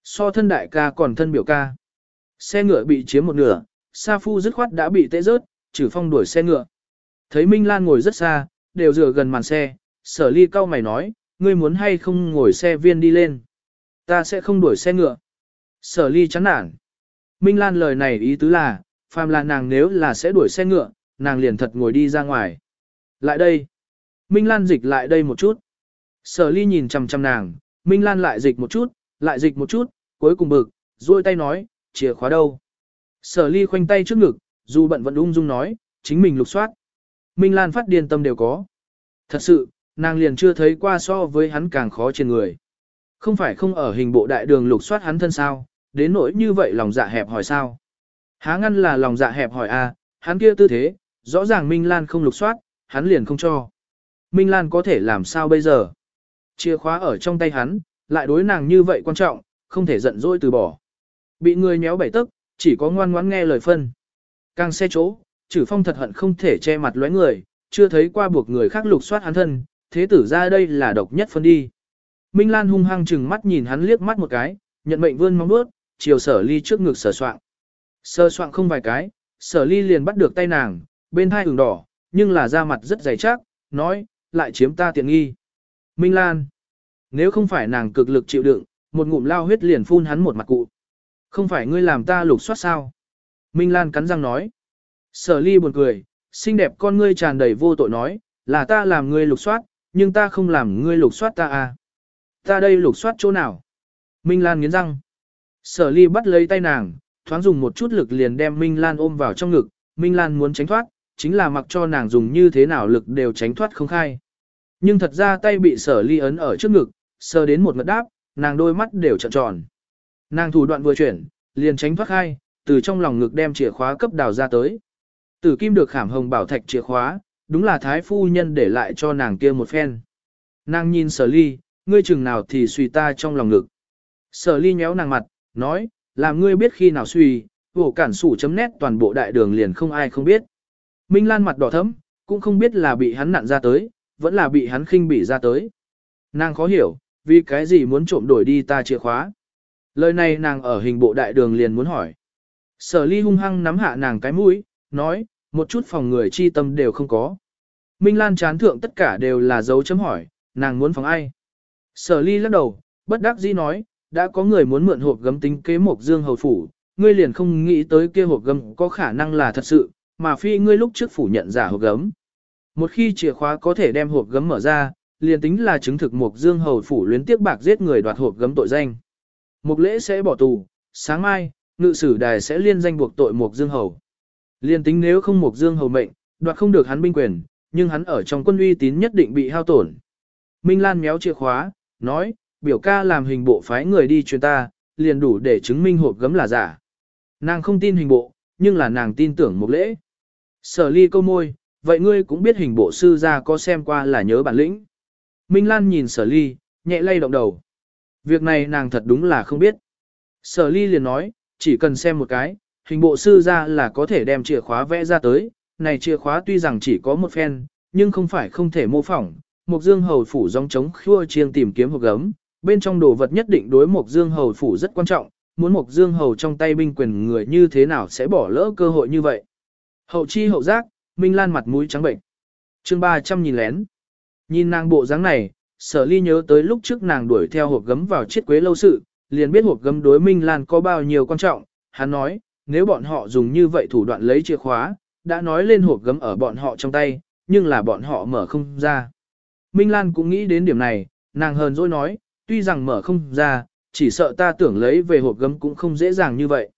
So thân đại ca còn thân biểu ca. Xe ngựa bị chiếm một nửa, Sa Phu dứt khoát đã bị tê rớt, trừ phong đuổi xe ngựa. Thấy Minh Lan ngồi rất xa, đều dựa gần màn xe, sở ly cao mày nói, ngươi muốn hay không ngồi xe viên đi lên. Ta sẽ không đuổi xe ngựa. Sở ly chán nản. Minh Lan lời này ý tứ là, phàm là nàng nếu là sẽ đuổi xe ngựa, nàng liền thật ngồi đi ra ngoài. Lại đây. Minh Lan dịch lại đây một chút. Sở ly nhìn chằm chằm nàng, Minh Lan lại dịch một chút, lại dịch một chút, cuối cùng bực, duỗi tay nói, chìa khóa đâu. Sở ly khoanh tay trước ngực, dù bận vẫn ung dung nói, chính mình lục soát. Minh Lan phát điên tâm đều có. Thật sự, nàng liền chưa thấy qua so với hắn càng khó trên người. Không phải không ở hình bộ đại đường lục soát hắn thân sao, đến nỗi như vậy lòng dạ hẹp hỏi sao. Há ngăn là lòng dạ hẹp hỏi a, à, hắn kia tư thế, rõ ràng Minh Lan không lục soát, hắn liền không cho. Minh Lan có thể làm sao bây giờ? Chìa khóa ở trong tay hắn, lại đối nàng như vậy quan trọng, không thể giận dỗi từ bỏ. Bị người nhéo bảy tức, chỉ có ngoan ngoãn nghe lời phân. Càng xe chỗ, trừ phong thật hận không thể che mặt lóe người, chưa thấy qua buộc người khác lục soát hắn thân, thế tử ra đây là độc nhất phân đi. Minh Lan hung hăng chừng mắt nhìn hắn liếc mắt một cái, nhận mệnh vươn mong bước, chiều sở ly trước ngực sở soạn. Sơ soạn không vài cái, sở ly liền bắt được tay nàng, bên hai ửng đỏ, nhưng là da mặt rất dày chắc, nói, lại chiếm ta tiện nghi. Minh Lan, nếu không phải nàng cực lực chịu đựng, một ngụm lao huyết liền phun hắn một mặt cụ. Không phải ngươi làm ta lục soát sao? Minh Lan cắn răng nói. Sở ly buồn cười, xinh đẹp con ngươi tràn đầy vô tội nói, là ta làm ngươi lục soát, nhưng ta không làm ngươi lục soát ta à. Ta đây lục soát chỗ nào? Minh Lan nghiến răng. Sở ly bắt lấy tay nàng, thoáng dùng một chút lực liền đem Minh Lan ôm vào trong ngực, Minh Lan muốn tránh thoát, chính là mặc cho nàng dùng như thế nào lực đều tránh thoát không khai. Nhưng thật ra tay bị sở ly ấn ở trước ngực, sờ đến một ngật đáp, nàng đôi mắt đều trợn tròn. Nàng thủ đoạn vừa chuyển, liền tránh thoát khai, từ trong lòng ngực đem chìa khóa cấp đào ra tới. Tử kim được khảm hồng bảo thạch chìa khóa, đúng là thái phu nhân để lại cho nàng kia một phen. Nàng nhìn sở ly, ngươi chừng nào thì suy ta trong lòng ngực. Sở ly nhéo nàng mặt, nói, làm ngươi biết khi nào suy, vổ cản sủ chấm nét toàn bộ đại đường liền không ai không biết. Minh Lan mặt đỏ thấm, cũng không biết là bị hắn nặn ra tới, vẫn là bị hắn khinh bị ra tới. Nàng khó hiểu, vì cái gì muốn trộm đổi đi ta chìa khóa. Lời này nàng ở hình bộ đại đường liền muốn hỏi. Sở ly hung hăng nắm hạ nàng cái mũi, nói, một chút phòng người chi tâm đều không có. Minh Lan chán thượng tất cả đều là dấu chấm hỏi, nàng muốn phòng ai. Sở ly lắc đầu, bất đắc dĩ nói, đã có người muốn mượn hộp gấm tính kế mộc dương hầu phủ, ngươi liền không nghĩ tới kia hộp gấm có khả năng là thật sự, mà phi ngươi lúc trước phủ nhận giả hộp gấm. Một khi chìa khóa có thể đem hộp gấm mở ra, liền tính là chứng thực mộc dương hầu phủ luyến tiếc bạc giết người đoạt hộp gấm tội danh. Mục lễ sẽ bỏ tù, sáng mai, ngự sử đài sẽ liên danh buộc tội mộc dương hầu. Liên tính nếu không mộc dương hầu mệnh, đoạt không được hắn binh quyền, nhưng hắn ở trong quân uy tín nhất định bị hao tổn. Minh Lan méo chìa khóa, nói, biểu ca làm hình bộ phái người đi truyền ta, liền đủ để chứng minh hộp gấm là giả. Nàng không tin hình bộ, nhưng là nàng tin tưởng một lễ. Sở ly câu môi, vậy ngươi cũng biết hình bộ sư ra có xem qua là nhớ bản lĩnh. Minh Lan nhìn sở ly, nhẹ lay động đầu. Việc này nàng thật đúng là không biết. Sở ly liền nói, chỉ cần xem một cái, hình bộ sư ra là có thể đem chìa khóa vẽ ra tới. Này chìa khóa tuy rằng chỉ có một phen, nhưng không phải không thể mô phỏng. Mục dương hầu phủ dòng chống khua chiêng tìm kiếm hộp gấm, bên trong đồ vật nhất định đối Mộc Dương Hầu phủ rất quan trọng, muốn Mộc Dương Hầu trong tay binh quyền người như thế nào sẽ bỏ lỡ cơ hội như vậy. Hậu chi hậu giác, Minh Lan mặt mũi trắng bệnh. chương 300 nhìn lén. Nhìn nàng bộ dáng này, sở ly nhớ tới lúc trước nàng đuổi theo hộp gấm vào chiếc quế lâu sự, liền biết hộp gấm đối Minh Lan có bao nhiêu quan trọng. Hắn nói, nếu bọn họ dùng như vậy thủ đoạn lấy chìa khóa, đã nói lên hộp gấm ở bọn họ trong tay, nhưng là bọn họ mở không ra. Minh Lan cũng nghĩ đến điểm này, nàng hờn dỗi nói, tuy rằng mở không ra, chỉ sợ ta tưởng lấy về hộp gấm cũng không dễ dàng như vậy.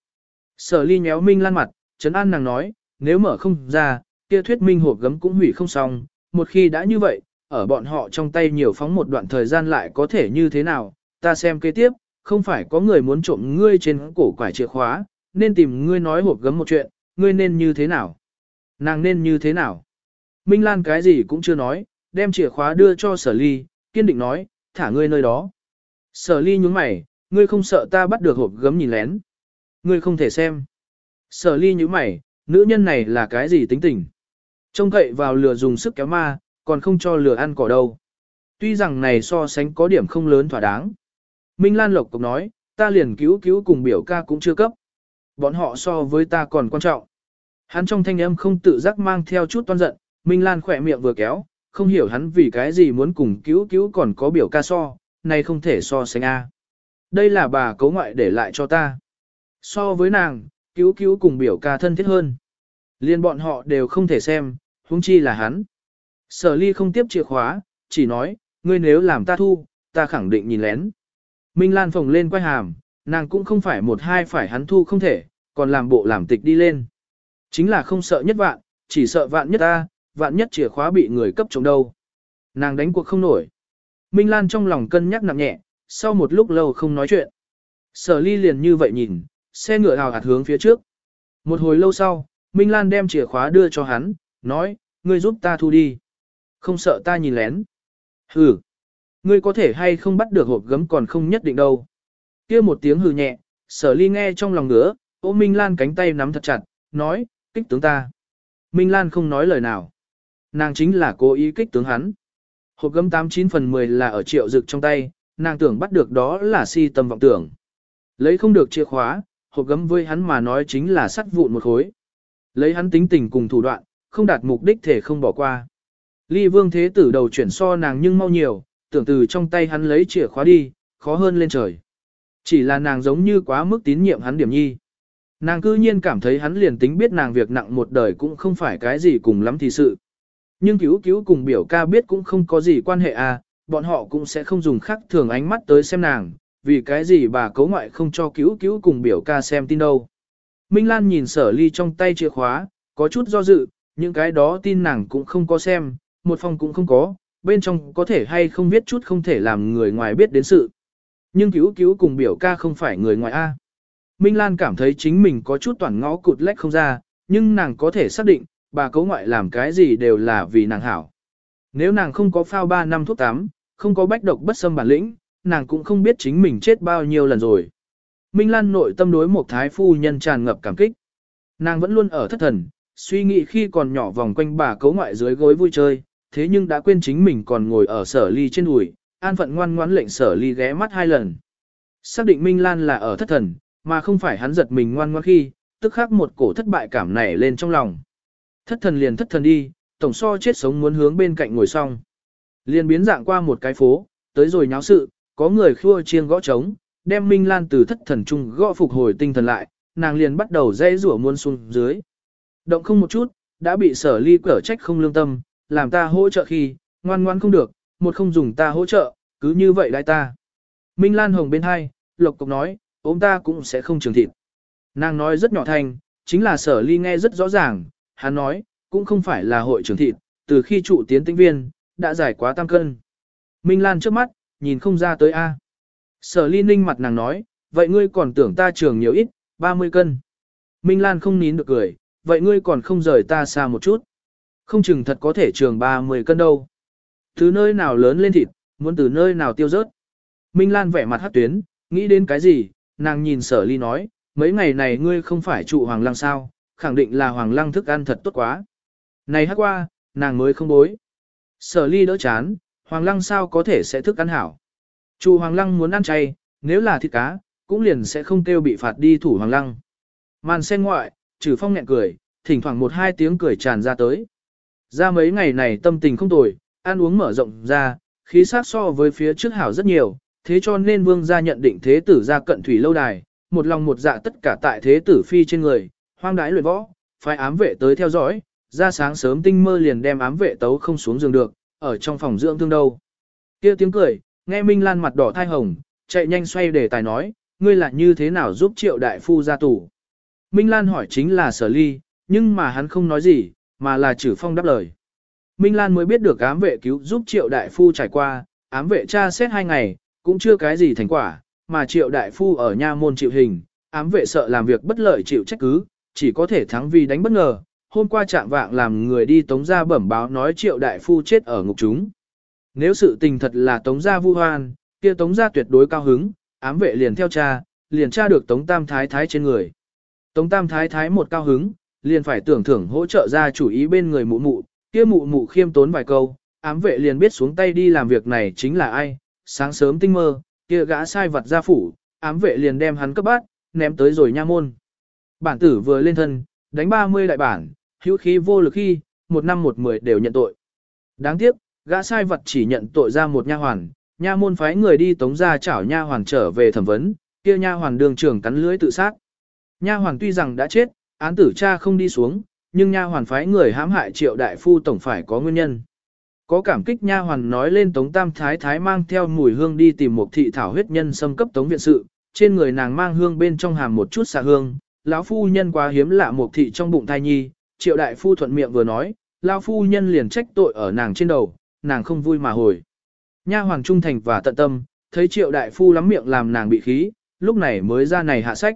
Sở ly nhéo Minh Lan mặt, Trấn An nàng nói, nếu mở không ra, kia thuyết minh hộp gấm cũng hủy không xong, một khi đã như vậy, ở bọn họ trong tay nhiều phóng một đoạn thời gian lại có thể như thế nào, ta xem kế tiếp, không phải có người muốn trộm ngươi trên cổ quải chìa khóa, nên tìm ngươi nói hộp gấm một chuyện, ngươi nên như thế nào? Nàng nên như thế nào? Minh Lan cái gì cũng chưa nói, đem chìa khóa đưa cho sở ly, kiên định nói, thả ngươi nơi đó. Sở ly nhúng mày, ngươi không sợ ta bắt được hộp gấm nhìn lén. Ngươi không thể xem. Sở ly nhúng mày, nữ nhân này là cái gì tính tình. Trông cậy vào lửa dùng sức kéo ma, còn không cho lửa ăn cỏ đâu. Tuy rằng này so sánh có điểm không lớn thỏa đáng. Minh Lan Lộc cục nói, ta liền cứu cứu cùng biểu ca cũng chưa cấp. Bọn họ so với ta còn quan trọng. Hắn trong thanh âm không tự giác mang theo chút toan giận, Minh Lan khỏe miệng vừa kéo, không hiểu hắn vì cái gì muốn cùng cứu cứu còn có biểu ca so, này không thể so sánh a. Đây là bà cấu ngoại để lại cho ta. So với nàng, cứu cứu cùng biểu ca thân thiết hơn. Liên bọn họ đều không thể xem, huống chi là hắn. Sở ly không tiếp chìa khóa, chỉ nói, ngươi nếu làm ta thu, ta khẳng định nhìn lén. Minh Lan phồng lên quay hàm, nàng cũng không phải một hai phải hắn thu không thể, còn làm bộ làm tịch đi lên. Chính là không sợ nhất vạn, chỉ sợ vạn nhất ta, vạn nhất chìa khóa bị người cấp trộm đâu. Nàng đánh cuộc không nổi. Minh Lan trong lòng cân nhắc nặng nhẹ, sau một lúc lâu không nói chuyện. Sở ly liền như vậy nhìn, xe ngựa hào hạt hướng phía trước. Một hồi lâu sau, Minh Lan đem chìa khóa đưa cho hắn, nói, ngươi giúp ta thu đi. Không sợ ta nhìn lén. Hừ. Ngươi có thể hay không bắt được hộp gấm còn không nhất định đâu. kia một tiếng hừ nhẹ, sở ly nghe trong lòng ngứa, ôm Minh Lan cánh tay nắm thật chặt, nói, kích tướng ta. Minh Lan không nói lời nào. Nàng chính là cố ý kích tướng hắn. Hộp gấm 89 phần 10 là ở triệu dực trong tay, nàng tưởng bắt được đó là si tâm vọng tưởng. Lấy không được chìa khóa, hộp gấm với hắn mà nói chính là sắt vụn một khối. Lấy hắn tính tình cùng thủ đoạn, không đạt mục đích thể không bỏ qua. Ly vương thế tử đầu chuyển so nàng nhưng mau nhiều, tưởng từ trong tay hắn lấy chìa khóa đi, khó hơn lên trời. Chỉ là nàng giống như quá mức tín nhiệm hắn điểm nhi. Nàng cư nhiên cảm thấy hắn liền tính biết nàng việc nặng một đời cũng không phải cái gì cùng lắm thì sự. Nhưng cứu cứu cùng biểu ca biết cũng không có gì quan hệ à, bọn họ cũng sẽ không dùng khắc thường ánh mắt tới xem nàng, vì cái gì bà cấu ngoại không cho cứu cứu cùng biểu ca xem tin đâu. Minh Lan nhìn sở ly trong tay chìa khóa, có chút do dự, những cái đó tin nàng cũng không có xem, một phòng cũng không có, bên trong có thể hay không biết chút không thể làm người ngoài biết đến sự. Nhưng cứu cứu cùng biểu ca không phải người ngoài A. Minh Lan cảm thấy chính mình có chút toàn ngõ cụt lách không ra, nhưng nàng có thể xác định, bà cấu ngoại làm cái gì đều là vì nàng hảo. Nếu nàng không có phao 3 năm thuốc tắm, không có bách độc bất xâm bản lĩnh, nàng cũng không biết chính mình chết bao nhiêu lần rồi. Minh Lan nội tâm đối một thái phu nhân tràn ngập cảm kích. Nàng vẫn luôn ở thất thần, suy nghĩ khi còn nhỏ vòng quanh bà cấu ngoại dưới gối vui chơi, thế nhưng đã quên chính mình còn ngồi ở sở ly trên đùi, an phận ngoan ngoãn lệnh sở ly ghé mắt hai lần. Xác định Minh Lan là ở thất thần, mà không phải hắn giật mình ngoan ngoãn khi, tức khắc một cổ thất bại cảm nảy lên trong lòng. Thất thần liền thất thần đi, tổng so chết sống muốn hướng bên cạnh ngồi xong. Liền biến dạng qua một cái phố, tới rồi nháo sự, có người khua chiêng gõ trống, đem Minh Lan từ thất thần trung gõ phục hồi tinh thần lại, nàng liền bắt đầu dây rủa muôn xuống dưới. Động không một chút, đã bị sở ly cở trách không lương tâm, làm ta hỗ trợ khi, ngoan ngoan không được, một không dùng ta hỗ trợ, cứ như vậy đại ta. Minh Lan Hồng bên hai, Lộc cục nói, ốm ta cũng sẽ không trường thịt. Nàng nói rất nhỏ thanh, chính là sở ly nghe rất rõ ràng, hắn nói, cũng không phải là hội trưởng thịt, từ khi trụ tiến tinh viên, đã giải quá tăng cân. Minh Lan trước mắt, nhìn không ra tới A. Sở ly ninh mặt nàng nói, vậy ngươi còn tưởng ta trường nhiều ít, 30 cân. Minh Lan không nín được cười, vậy ngươi còn không rời ta xa một chút. Không chừng thật có thể trường 30 cân đâu. Từ nơi nào lớn lên thịt, muốn từ nơi nào tiêu rớt. Minh Lan vẻ mặt hát tuyến, nghĩ đến cái gì, nàng nhìn sở ly nói, mấy ngày này ngươi không phải trụ hoàng lăng sao, khẳng định là hoàng lăng thức ăn thật tốt quá. Này hát qua, nàng mới không bối. Sở ly đỡ chán, hoàng lăng sao có thể sẽ thức ăn hảo. chủ hoàng lăng muốn ăn chay, nếu là thịt cá, cũng liền sẽ không kêu bị phạt đi thủ hoàng lăng. Màn sen ngoại, trừ phong nhẹ cười, thỉnh thoảng một hai tiếng cười tràn ra tới. Ra mấy ngày này tâm tình không tồi, ăn uống mở rộng ra, khí sắc so với phía trước hảo rất nhiều, thế cho nên vương gia nhận định thế tử ra cận thủy lâu đài, một lòng một dạ tất cả tại thế tử phi trên người, hoang đái luyện võ, phải ám vệ tới theo dõi, ra sáng sớm tinh mơ liền đem ám vệ tấu không xuống giường được, ở trong phòng dưỡng thương đâu. kia tiếng cười, nghe Minh Lan mặt đỏ thai hồng, chạy nhanh xoay để tài nói, ngươi là như thế nào giúp triệu đại phu ra tù. Minh Lan hỏi chính là sở ly, nhưng mà hắn không nói gì, mà là chử phong đáp lời. Minh Lan mới biết được ám vệ cứu giúp triệu đại phu trải qua, ám vệ tra xét hai ngày, cũng chưa cái gì thành quả, mà triệu đại phu ở nha môn chịu hình, ám vệ sợ làm việc bất lợi chịu trách cứ, chỉ có thể thắng vì đánh bất ngờ. Hôm qua trạng vạng làm người đi tống ra bẩm báo nói triệu đại phu chết ở ngục chúng. Nếu sự tình thật là tống gia vu hoan, kia tống gia tuyệt đối cao hứng, ám vệ liền theo cha, liền tra được tống tam thái thái trên người. Tống tam thái thái một cao hứng, liền phải tưởng thưởng hỗ trợ ra chủ ý bên người mụ mụ, kia mụ mụ khiêm tốn vài câu, ám vệ liền biết xuống tay đi làm việc này chính là ai, sáng sớm tinh mơ, kia gã sai vật ra phủ, ám vệ liền đem hắn cấp bát, ném tới rồi nha môn. Bản tử vừa lên thân, đánh 30 đại bản, hữu khí vô lực khi, một năm một mười đều nhận tội. Đáng tiếc, gã sai vật chỉ nhận tội ra một nha hoàn, nha môn phái người đi tống ra chảo nha hoàn trở về thẩm vấn, kia nha hoàn đường trưởng cắn lưới tự sát. Nha hoàn tuy rằng đã chết, án tử cha không đi xuống, nhưng nha hoàn phái người hãm hại triệu đại phu tổng phải có nguyên nhân. Có cảm kích nha hoàn nói lên Tống Tam Thái Thái mang theo mùi hương đi tìm một thị thảo huyết nhân xâm cấp Tống Viện Sự, trên người nàng mang hương bên trong hàm một chút xạ hương, lão phu nhân quá hiếm lạ một thị trong bụng thai nhi, triệu đại phu thuận miệng vừa nói, lão phu nhân liền trách tội ở nàng trên đầu, nàng không vui mà hồi. Nha hoàng trung thành và tận tâm, thấy triệu đại phu lắm miệng làm nàng bị khí, lúc này mới ra này hạ sách.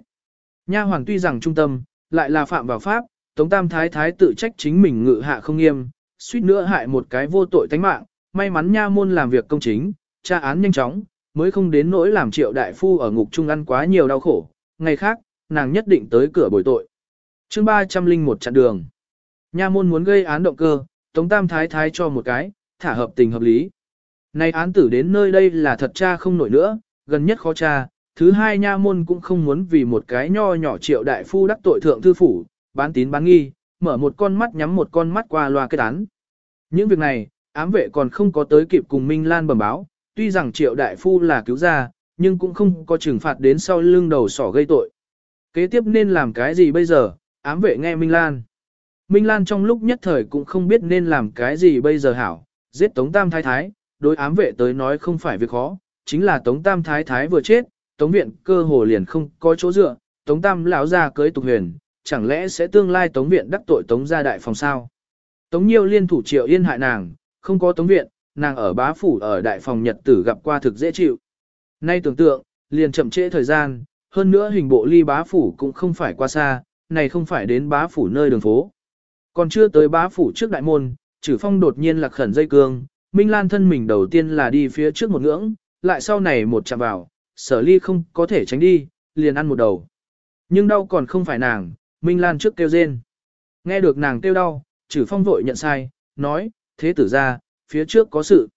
Nha hoàng tuy rằng trung tâm, lại là phạm vào pháp, Tống Tam Thái Thái tự trách chính mình ngự hạ không nghiêm, suýt nữa hại một cái vô tội tánh mạng, may mắn nha môn làm việc công chính, tra án nhanh chóng, mới không đến nỗi làm triệu đại phu ở ngục trung ăn quá nhiều đau khổ, ngày khác, nàng nhất định tới cửa bồi tội. chương 301 chặn đường. Nha môn muốn gây án động cơ, Tống Tam Thái Thái cho một cái, thả hợp tình hợp lý. Nay án tử đến nơi đây là thật cha không nổi nữa, gần nhất khó cha, thứ hai nha môn cũng không muốn vì một cái nho nhỏ triệu đại phu đắc tội thượng thư phủ, bán tín bán nghi, mở một con mắt nhắm một con mắt qua loa kết án. Những việc này, ám vệ còn không có tới kịp cùng Minh Lan bẩm báo, tuy rằng triệu đại phu là cứu gia, nhưng cũng không có trừng phạt đến sau lưng đầu sỏ gây tội. Kế tiếp nên làm cái gì bây giờ, ám vệ nghe Minh Lan. Minh Lan trong lúc nhất thời cũng không biết nên làm cái gì bây giờ hảo, giết Tống Tam Thái Thái, đối ám vệ tới nói không phải việc khó, chính là Tống Tam Thái Thái vừa chết, Tống Viện cơ hồ liền không có chỗ dựa, Tống Tam lão ra cưới tục huyền, chẳng lẽ sẽ tương lai Tống Viện đắc tội Tống gia đại phòng sao? Tống Nhiêu liên thủ triệu yên hại nàng, không có Tống Viện, nàng ở bá phủ ở đại phòng nhật tử gặp qua thực dễ chịu. Nay tưởng tượng, liền chậm trễ thời gian, hơn nữa hình bộ ly bá phủ cũng không phải qua xa, này không phải đến bá phủ nơi đường phố. Còn chưa tới bá phủ trước đại môn, trừ phong đột nhiên lạc khẩn dây cương, Minh Lan thân mình đầu tiên là đi phía trước một ngưỡng, lại sau này một chạm vào, sở ly không có thể tránh đi, liền ăn một đầu. Nhưng đau còn không phải nàng, Minh Lan trước kêu rên. Nghe được nàng kêu đau, trừ phong vội nhận sai, nói, thế tử ra, phía trước có sự.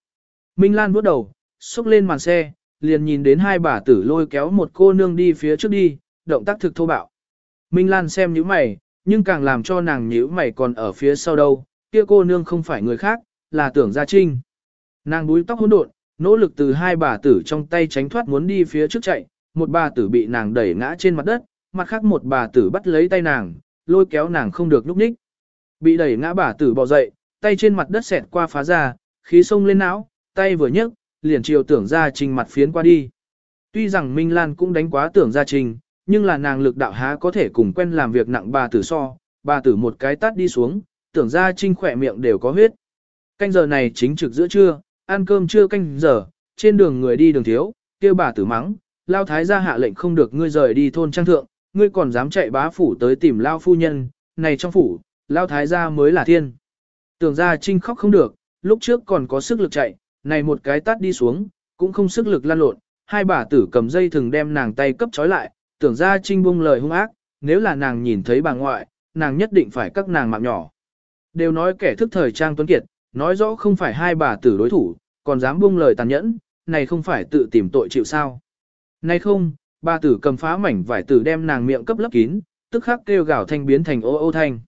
Minh Lan bước đầu, xúc lên màn xe, liền nhìn đến hai bà tử lôi kéo một cô nương đi phía trước đi, động tác thực thô bạo. Minh Lan xem nhíu mày, nhưng càng làm cho nàng nhíu mày còn ở phía sau đâu, kia cô nương không phải người khác, là tưởng gia trinh. Nàng búi tóc hỗn độn, nỗ lực từ hai bà tử trong tay tránh thoát muốn đi phía trước chạy, một bà tử bị nàng đẩy ngã trên mặt đất, mặt khác một bà tử bắt lấy tay nàng, lôi kéo nàng không được lúc ních. Bị đẩy ngã bà tử bò dậy, tay trên mặt đất xẹt qua phá ra, khí sông lên não, tay vừa nhấc, liền chiều tưởng gia trình mặt phiến qua đi. Tuy rằng Minh Lan cũng đánh quá tưởng gia trình, nhưng là nàng lực đạo há có thể cùng quen làm việc nặng bà tử so, bà tử một cái tát đi xuống, tưởng gia trinh khỏe miệng đều có huyết. Canh giờ này chính trực giữa trưa, ăn cơm trưa canh giờ, trên đường người đi đường thiếu, kêu bà tử mắng, lao thái gia hạ lệnh không được ngươi rời đi thôn trang thượng, ngươi còn dám chạy bá phủ tới tìm lao phu nhân, này trong phủ, lao thái gia mới là thiên. Tưởng ra trinh khóc không được, lúc trước còn có sức lực chạy, này một cái tát đi xuống, cũng không sức lực lăn lộn, hai bà tử cầm dây thừng đem nàng tay cấp trói lại, tưởng ra trinh bung lời hung ác, nếu là nàng nhìn thấy bà ngoại, nàng nhất định phải các nàng mạng nhỏ. Đều nói kẻ thức thời trang tuấn kiệt, nói rõ không phải hai bà tử đối thủ, còn dám buông lời tàn nhẫn, này không phải tự tìm tội chịu sao. Này không, bà tử cầm phá mảnh vải tử đem nàng miệng cấp lấp kín, tức khắc kêu gào thanh biến thành ô ô thanh.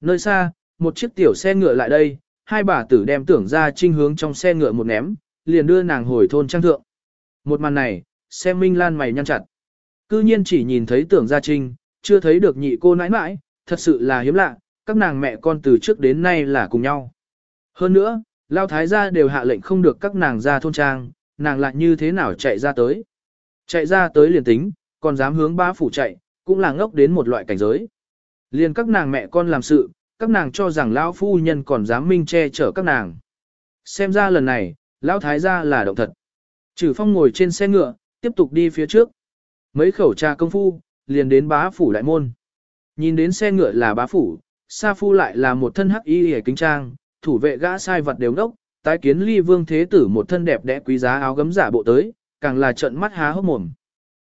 Nơi xa, một chiếc tiểu xe ngựa lại đây, hai bà tử đem tưởng ra trinh hướng trong xe ngựa một ném, liền đưa nàng hồi thôn trang thượng. Một màn này, xem Minh Lan mày nhăn chặt. Cư nhiên chỉ nhìn thấy tưởng gia trinh, chưa thấy được nhị cô nãi nãi, thật sự là hiếm lạ, các nàng mẹ con từ trước đến nay là cùng nhau. Hơn nữa, Lao Thái gia đều hạ lệnh không được các nàng ra thôn trang, nàng lại như thế nào chạy ra tới. Chạy ra tới liền tính, còn dám hướng ba phủ chạy, cũng là ngốc đến một loại cảnh giới. Liền các nàng mẹ con làm sự, các nàng cho rằng lão phu nhân còn dám minh che chở các nàng. Xem ra lần này, lão thái gia là động thật. Trừ phong ngồi trên xe ngựa, tiếp tục đi phía trước. Mấy khẩu trà công phu, liền đến bá phủ đại môn. Nhìn đến xe ngựa là bá phủ, Sa Phu lại là một thân hắc y hề kính trang, thủ vệ gã sai vật đều đốc, tái kiến ly vương thế tử một thân đẹp đẽ quý giá áo gấm giả bộ tới, càng là trận mắt há hốc mồm.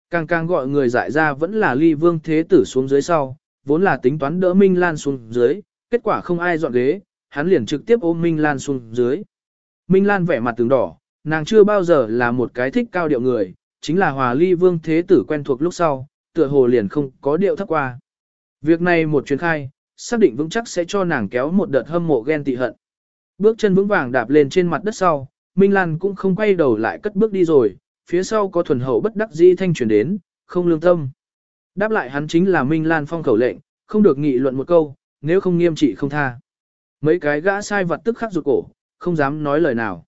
Càng càng gọi người dại ra vẫn là ly vương thế tử xuống dưới sau, vốn là tính toán đỡ Minh Lan xuống dưới, kết quả không ai dọn ghế, hắn liền trực tiếp ôm Minh Lan xuống dưới. Minh Lan vẻ mặt tướng đỏ, nàng chưa bao giờ là một cái thích cao điệu người, chính là hòa ly vương thế tử quen thuộc lúc sau, tựa hồ liền không có điệu thấp qua. Việc này một chuyến khai, xác định vững chắc sẽ cho nàng kéo một đợt hâm mộ ghen tị hận. Bước chân vững vàng đạp lên trên mặt đất sau, Minh Lan cũng không quay đầu lại cất bước đi rồi, phía sau có thuần hậu bất đắc di thanh truyền đến, không lương tâm. Đáp lại hắn chính là Minh Lan phong khẩu lệnh, không được nghị luận một câu, nếu không nghiêm trị không tha. Mấy cái gã sai vật tức khắc rụt cổ, không dám nói lời nào.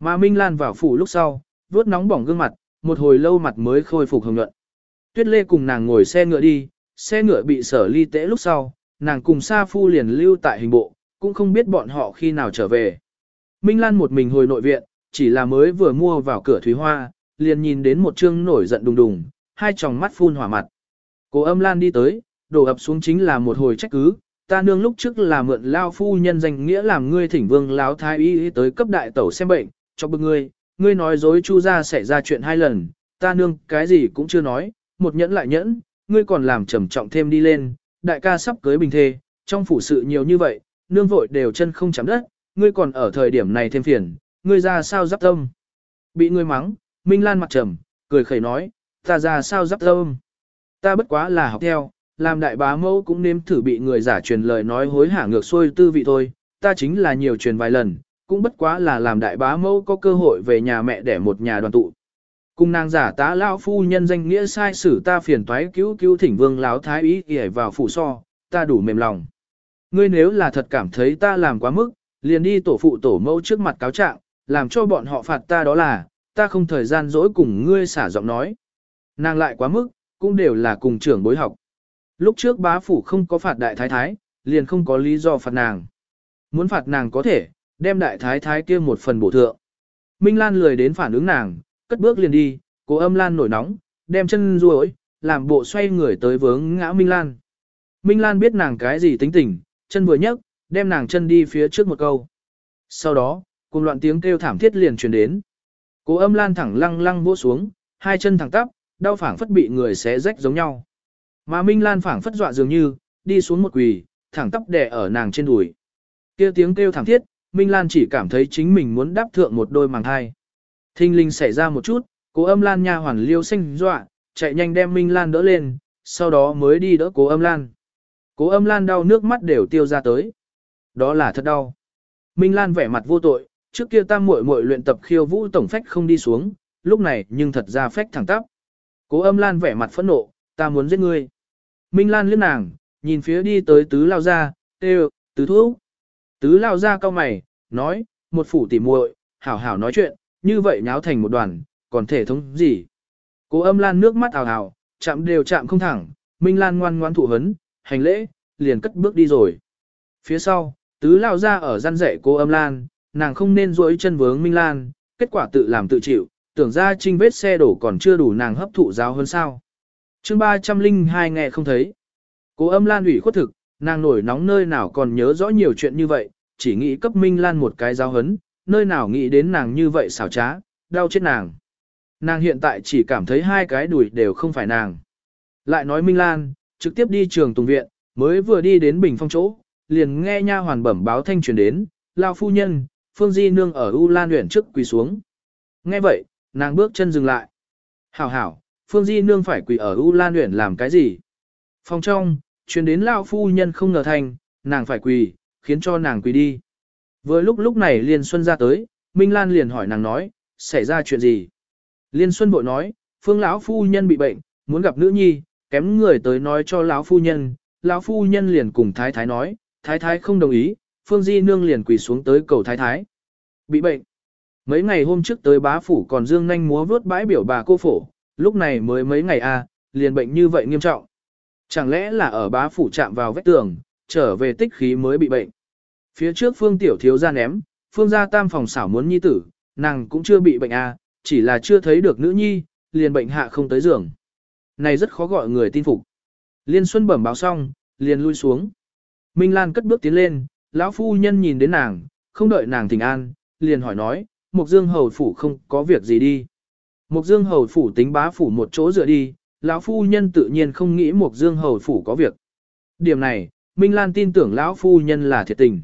Mà Minh Lan vào phủ lúc sau, vuốt nóng bỏng gương mặt, một hồi lâu mặt mới khôi phục hồng nhuận. Tuyết Lê cùng nàng ngồi xe ngựa đi, xe ngựa bị sở ly tễ lúc sau, nàng cùng Sa Phu liền lưu tại hình bộ, cũng không biết bọn họ khi nào trở về. Minh Lan một mình hồi nội viện, chỉ là mới vừa mua vào cửa thúy hoa, liền nhìn đến một trương nổi giận đùng đùng, hai tròng mắt phun hỏa mặt. Cô âm Lan đi tới, đổ ập xuống chính là một hồi trách cứ, ta nương lúc trước là mượn lao phu nhân danh nghĩa làm ngươi thỉnh vương láo thái y tới cấp đại tẩu xem bệnh, cho bực ngươi, ngươi nói dối chu ra xảy ra chuyện hai lần, ta nương cái gì cũng chưa nói, một nhẫn lại nhẫn, ngươi còn làm trầm trọng thêm đi lên, đại ca sắp cưới bình thê, trong phủ sự nhiều như vậy, nương vội đều chân không chạm đất, ngươi còn ở thời điểm này thêm phiền, ngươi ra sao giáp tâm. Bị ngươi mắng, Minh Lan mặt trầm, cười khẩy nói, ta ra sao giáp tâm. Ta bất quá là học theo, làm đại bá mẫu cũng nếm thử bị người giả truyền lời nói hối hả ngược xuôi tư vị thôi, ta chính là nhiều truyền vài lần, cũng bất quá là làm đại bá mẫu có cơ hội về nhà mẹ để một nhà đoàn tụ. Cùng nàng giả tá lão phu nhân danh nghĩa sai sử ta phiền toái cứu cứu thỉnh vương lão thái ý ghé vào phủ so, ta đủ mềm lòng. Ngươi nếu là thật cảm thấy ta làm quá mức, liền đi tổ phụ tổ mẫu trước mặt cáo trạng, làm cho bọn họ phạt ta đó là, ta không thời gian dỗi cùng ngươi xả giọng nói. Nàng lại quá mức, cũng đều là cùng trưởng bối học. Lúc trước bá phủ không có phạt đại thái thái, liền không có lý do phạt nàng. Muốn phạt nàng có thể, đem đại thái thái kia một phần bổ thượng. Minh Lan lười đến phản ứng nàng, cất bước liền đi, cố âm Lan nổi nóng, đem chân ruồi, làm bộ xoay người tới vướng ngã Minh Lan. Minh Lan biết nàng cái gì tính tình, chân vừa nhấc, đem nàng chân đi phía trước một câu. Sau đó, cùng loạn tiếng kêu thảm thiết liền truyền đến. Cố âm Lan thẳng lăng lăng vỗ xuống, hai chân thẳng tắp, đau phảng phất bị người xé rách giống nhau. Mà Minh Lan phảng phất dọa dường như, đi xuống một quỳ, thẳng tóc đè ở nàng trên đùi. Kia tiếng kêu thảm thiết, Minh Lan chỉ cảm thấy chính mình muốn đáp thượng một đôi màng thai. Thinh linh xảy ra một chút, cố âm Lan nha hoàn liêu xanh dọa, chạy nhanh đem Minh Lan đỡ lên, sau đó mới đi đỡ cố âm Lan. Cố âm Lan đau nước mắt đều tiêu ra tới. Đó là thật đau. Minh Lan vẻ mặt vô tội, trước kia tam muội muội luyện tập khiêu vũ tổng phách không đi xuống, lúc này nhưng thật ra phách thẳng tắp. Cố âm Lan vẻ mặt phẫn nộ, ta muốn giết ngươi. Minh Lan liếc nàng, nhìn phía đi tới tứ lao ra, tê tứ thuốc. Tứ lao ra cao mày, nói, một phủ tỉ muội, hảo hảo nói chuyện, như vậy nháo thành một đoàn, còn thể thống gì. Cố âm Lan nước mắt ảo ảo, chạm đều chạm không thẳng, Minh Lan ngoan ngoan thụ hấn, hành lễ, liền cất bước đi rồi. Phía sau, tứ lao ra ở gian dạy cô âm Lan, nàng không nên duỗi chân vướng Minh Lan, kết quả tự làm tự chịu, tưởng ra trinh vết xe đổ còn chưa đủ nàng hấp thụ giáo hơn sao chương 302 nghe không thấy. Cô âm Lan ủy khuất thực, nàng nổi nóng nơi nào còn nhớ rõ nhiều chuyện như vậy, chỉ nghĩ cấp Minh Lan một cái giáo hấn, nơi nào nghĩ đến nàng như vậy xảo trá, đau chết nàng. Nàng hiện tại chỉ cảm thấy hai cái đùi đều không phải nàng. Lại nói Minh Lan, trực tiếp đi trường tùng viện, mới vừa đi đến bình phong chỗ, liền nghe nha hoàn bẩm báo thanh truyền đến, lao phu nhân, phương di nương ở U Lan huyện trước quỳ xuống. Nghe vậy, nàng bước chân dừng lại. Hảo hảo, phương di nương phải quỳ ở U Lan Uyển làm cái gì? Phòng trong, truyền đến lão phu nhân không ngờ thành, nàng phải quỳ, khiến cho nàng quỳ đi. Vừa lúc lúc này Liên Xuân ra tới, Minh Lan liền hỏi nàng nói, xảy ra chuyện gì? Liên Xuân bội nói, phương lão phu nhân bị bệnh, muốn gặp nữ nhi, kém người tới nói cho lão phu nhân, lão phu nhân liền cùng thái thái nói, thái thái không đồng ý, phương di nương liền quỳ xuống tới cầu thái thái. Bị bệnh. Mấy ngày hôm trước tới bá phủ còn dương nhanh múa vớt bãi biểu bà cô phổ, lúc này mới mấy ngày a, à, liền bệnh như vậy nghiêm trọng. Chẳng lẽ là ở bá phủ chạm vào vách tường, trở về tích khí mới bị bệnh. Phía trước phương tiểu thiếu ra ném, phương gia tam phòng xảo muốn nhi tử, nàng cũng chưa bị bệnh a, à, chỉ là chưa thấy được nữ nhi, liền bệnh hạ không tới giường. Này rất khó gọi người tin phục. Liên Xuân bẩm báo xong, liền lui xuống. Minh Lan cất bước tiến lên, lão phu nhân nhìn đến nàng, không đợi nàng thỉnh an, liền hỏi nói, Mục Dương hầu phủ không có việc gì đi. Mục Dương hầu phủ tính bá phủ một chỗ dựa đi, lão phu nhân tự nhiên không nghĩ Mục Dương hầu phủ có việc. Điểm này, Minh Lan tin tưởng lão phu nhân là thiệt tình.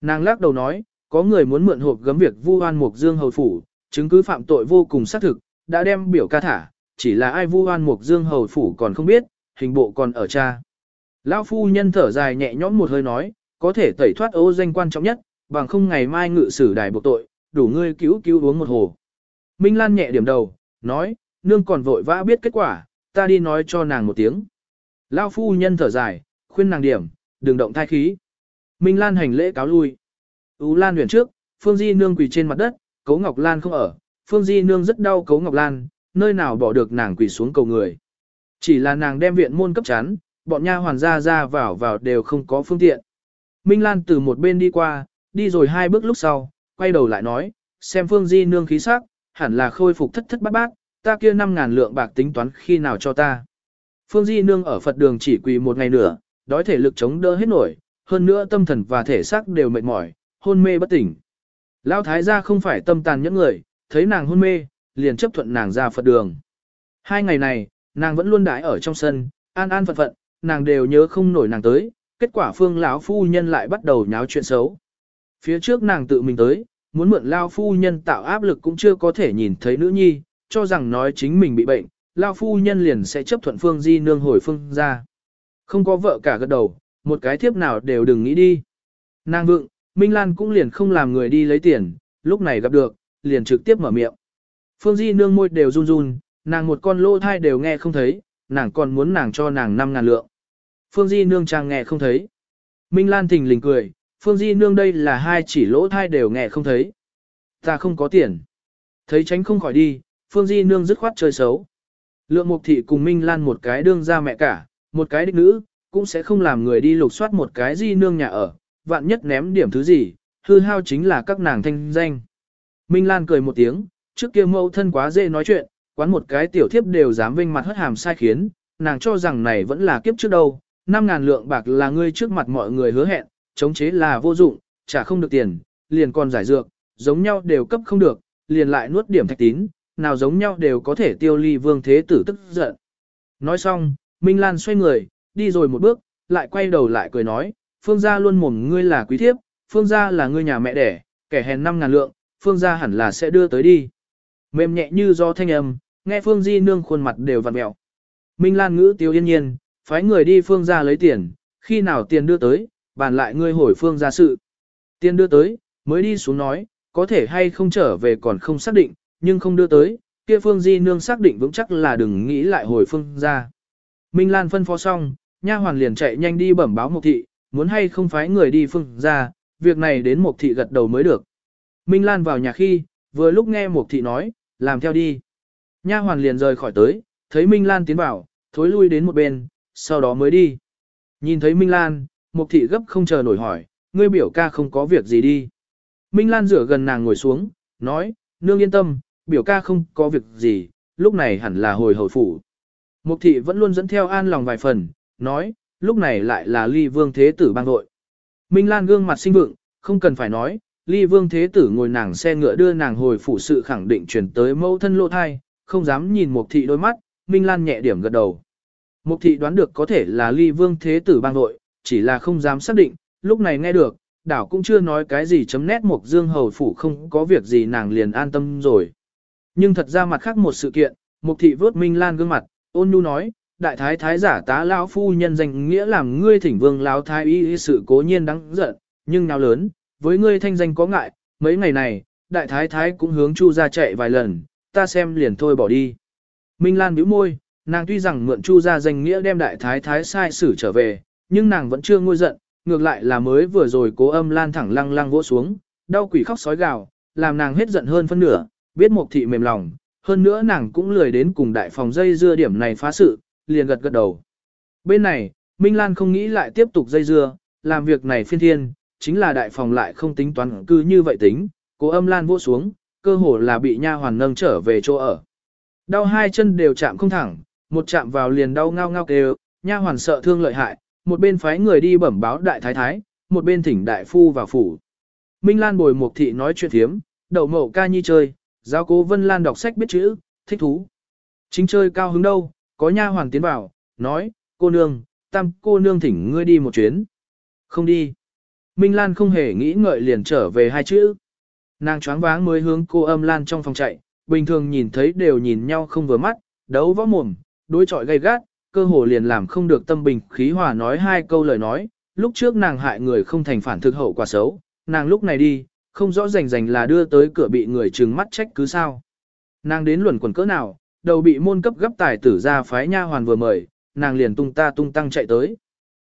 Nàng lắc đầu nói, có người muốn mượn hộp gấm việc vu oan Mục Dương hầu phủ, chứng cứ phạm tội vô cùng xác thực, đã đem biểu ca thả, chỉ là ai vu oan Mục Dương hầu phủ còn không biết, hình bộ còn ở cha. Lão phu nhân thở dài nhẹ nhõm một hơi nói, có thể tẩy thoát ô danh quan trọng nhất, bằng không ngày mai ngự sử đài buộc tội, đủ ngươi cứu cứu uống một hồ. Minh Lan nhẹ điểm đầu, nói, nương còn vội vã biết kết quả, ta đi nói cho nàng một tiếng. Lão phu nhân thở dài, khuyên nàng điểm, đừng động thai khí. Minh Lan hành lễ cáo lui. Ú Lan huyền trước, Phương Di Nương quỳ trên mặt đất, Cố Ngọc Lan không ở, Phương Di Nương rất đau Cố Ngọc Lan, nơi nào bỏ được nàng quỳ xuống cầu người. Chỉ là nàng đem viện môn cấp chán, bọn nha hoàn ra ra vào vào đều không có phương tiện. Minh Lan từ một bên đi qua, đi rồi hai bước lúc sau, quay đầu lại nói, xem Phương Di Nương khí sắc, hẳn là khôi phục thất thất bát bát, ta kia 5.000 lượng bạc tính toán khi nào cho ta. Phương Di Nương ở Phật đường chỉ quỳ một ngày nữa, đói thể lực chống đỡ hết nổi, hơn nữa tâm thần và thể xác đều mệt mỏi, hôn mê bất tỉnh. Lão thái gia không phải tâm tàn những người, thấy nàng hôn mê, liền chấp thuận nàng ra Phật đường. Hai ngày này, nàng vẫn luôn đãi ở trong sân, an an phận phận, nàng đều nhớ không nổi nàng tới, kết quả phương lão phu nhân lại bắt đầu nháo chuyện xấu. Phía trước nàng tự mình tới, muốn mượn lao phu nhân tạo áp lực cũng chưa có thể nhìn thấy nữ nhi, cho rằng nói chính mình bị bệnh, lao phu nhân liền sẽ chấp thuận phương di nương hồi phương ra. Không có vợ cả gật đầu, một cái thiếp nào đều đừng nghĩ đi. Nàng vượng, Minh Lan cũng liền không làm người đi lấy tiền, lúc này gặp được, liền trực tiếp mở miệng. Phương Di nương môi đều run run, nàng một con lô thai đều nghe không thấy, nàng còn muốn nàng cho nàng 5 ngàn lượng. Phương Di nương chàng nghe không thấy. Minh Lan thình lình cười, Phương Di nương đây là hai chỉ lỗ thai đều nghe không thấy. Ta không có tiền. Thấy tránh không khỏi đi, Phương Di nương dứt khoát chơi xấu. Lượng Mục Thị cùng Minh Lan một cái đương ra mẹ cả, một cái đích nữ, cũng sẽ không làm người đi lục soát một cái Di nương nhà ở, vạn nhất ném điểm thứ gì, hư hao chính là các nàng thanh danh. Minh Lan cười một tiếng, trước kia mẫu thân quá dễ nói chuyện, quán một cái tiểu thiếp đều dám vinh mặt hất hàm sai khiến, nàng cho rằng này vẫn là kiếp trước đâu, 5.000 lượng bạc là ngươi trước mặt mọi người hứa hẹn, chống chế là vô dụng, trả không được tiền, liền còn giải dược, giống nhau đều cấp không được, liền lại nuốt điểm thạch tín, nào giống nhau đều có thể tiêu ly vương thế tử tức giận. Nói xong, Minh Lan xoay người, đi rồi một bước, lại quay đầu lại cười nói, phương gia luôn mồm ngươi là quý thiếp, phương gia là ngươi nhà mẹ đẻ, kẻ hèn 5.000 lượng, phương gia hẳn là sẽ đưa tới đi. Mềm nhẹ như do thanh âm, nghe phương di nương khuôn mặt đều vặn mẹo. Minh Lan ngữ tiêu yên nhiên, phái người đi phương gia lấy tiền, khi nào tiền đưa tới, bàn lại ngươi hồi phương ra sự. tiên đưa tới, mới đi xuống nói, có thể hay không trở về còn không xác định, nhưng không đưa tới, kia phương di nương xác định vững chắc là đừng nghĩ lại hồi phương ra. Minh Lan phân phó xong, nha hoàn liền chạy nhanh đi bẩm báo Mục thị, muốn hay không phái người đi phương ra, việc này đến Mục thị gật đầu mới được. Minh Lan vào nhà khi, vừa lúc nghe Mục thị nói, làm theo đi. Nha hoàn liền rời khỏi tới, thấy Minh Lan tiến vào, thối lui đến một bên, sau đó mới đi. Nhìn thấy Minh Lan, Mục thị gấp không chờ nổi hỏi, ngươi biểu ca không có việc gì đi. Minh Lan rửa gần nàng ngồi xuống, nói, nương yên tâm, biểu ca không có việc gì, lúc này hẳn là hồi hồi phủ. Mục thị vẫn luôn dẫn theo an lòng vài phần, nói, lúc này lại là ly vương thế tử bang đội. Minh Lan gương mặt sinh vượng, không cần phải nói, ly vương thế tử ngồi nàng xe ngựa đưa nàng hồi phủ sự khẳng định chuyển tới mẫu thân lộ thai, không dám nhìn mục thị đôi mắt, Minh Lan nhẹ điểm gật đầu. Mục thị đoán được có thể là ly vương thế tử bang đội, chỉ là không dám xác định, lúc này nghe được, đảo cũng chưa nói cái gì chấm nét mục dương hầu phủ không có việc gì nàng liền an tâm rồi. Nhưng thật ra mặt khác một sự kiện, mục thị vớt Minh Lan gương mặt, ôn nhu nói, đại thái thái giả tá lão phu nhân danh nghĩa làm ngươi thỉnh vương lão thái y sự cố nhiên đáng giận, nhưng nào lớn, với ngươi thanh danh có ngại, mấy ngày này, đại thái thái cũng hướng chu ra chạy vài lần, ta xem liền thôi bỏ đi. Minh Lan bĩu môi, nàng tuy rằng mượn chu ra danh nghĩa đem đại thái thái sai xử trở về, nhưng nàng vẫn chưa ngôi giận, ngược lại là mới vừa rồi cố âm lan thẳng lăng lăng vỗ xuống, đau quỷ khóc sói gào, làm nàng hết giận hơn phân nửa, biết mục thị mềm lòng, hơn nữa nàng cũng lười đến cùng đại phòng dây dưa điểm này phá sự, liền gật gật đầu. Bên này, Minh Lan không nghĩ lại tiếp tục dây dưa, làm việc này phiên thiên, chính là đại phòng lại không tính toán cư như vậy tính, cố âm Lan vỗ xuống, cơ hồ là bị nha hoàn nâng trở về chỗ ở. Đau hai chân đều chạm không thẳng, một chạm vào liền đau ngao ngao kêu, nha hoàn sợ thương lợi hại, một bên phái người đi bẩm báo đại thái thái, một bên thỉnh đại phu vào phủ. Minh Lan bồi một thị nói chuyện thiếm, đậu mậu ca nhi chơi, giáo cố Vân Lan đọc sách biết chữ, thích thú. Chính chơi cao hứng đâu, có nha hoàng tiến vào, nói, cô nương, tam cô nương thỉnh ngươi đi một chuyến. Không đi. Minh Lan không hề nghĩ ngợi liền trở về hai chữ. Nàng choáng váng mới hướng cô âm Lan trong phòng chạy, bình thường nhìn thấy đều nhìn nhau không vừa mắt, đấu võ mồm, đối chọi gay gắt, cơ hồ liền làm không được tâm bình khí hòa nói hai câu lời nói, lúc trước nàng hại người không thành phản thực hậu quả xấu, nàng lúc này đi, không rõ rành rành là đưa tới cửa bị người trừng mắt trách cứ sao. Nàng đến luẩn quần cỡ nào, đầu bị môn cấp gấp tài tử ra phái nha hoàn vừa mời, nàng liền tung ta tung tăng chạy tới.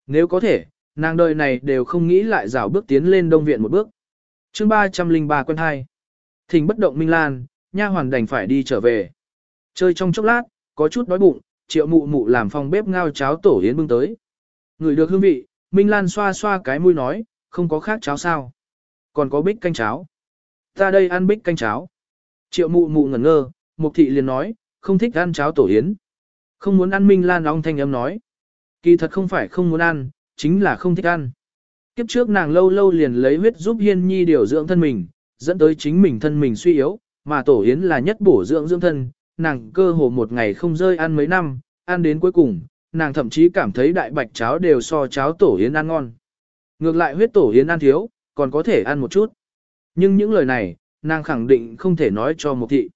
Nếu có thể, nàng đời này đều không nghĩ lại rảo bước tiến lên đông viện một bước. chương 303 quân hai. Thình bất động Minh Lan, nha hoàn đành phải đi trở về. Chơi trong chốc lát, có chút đói bụng, triệu mụ mụ làm phòng bếp ngao cháo tổ yến bưng tới. Người được hương vị, Minh Lan xoa xoa cái mũi nói, không có khác cháo sao. Còn có bích canh cháo. Ta đây ăn bích canh cháo. Triệu mụ mụ ngẩn ngơ, Mục thị liền nói, không thích ăn cháo tổ yến. Không muốn ăn Minh Lan ong thanh âm nói. Kỳ thật không phải không muốn ăn, chính là không thích ăn. Kiếp trước nàng lâu lâu liền lấy huyết giúp Hiên Nhi điều dưỡng thân mình, dẫn tới chính mình thân mình suy yếu, mà tổ yến là nhất bổ dưỡng dưỡng thân, nàng cơ hồ một ngày không rơi ăn mấy năm, ăn đến cuối cùng, nàng thậm chí cảm thấy đại bạch cháo đều so cháo tổ yến ăn ngon. Ngược lại huyết tổ yến ăn thiếu, còn có thể ăn một chút. Nhưng những lời này, nàng khẳng định không thể nói cho Mục thị.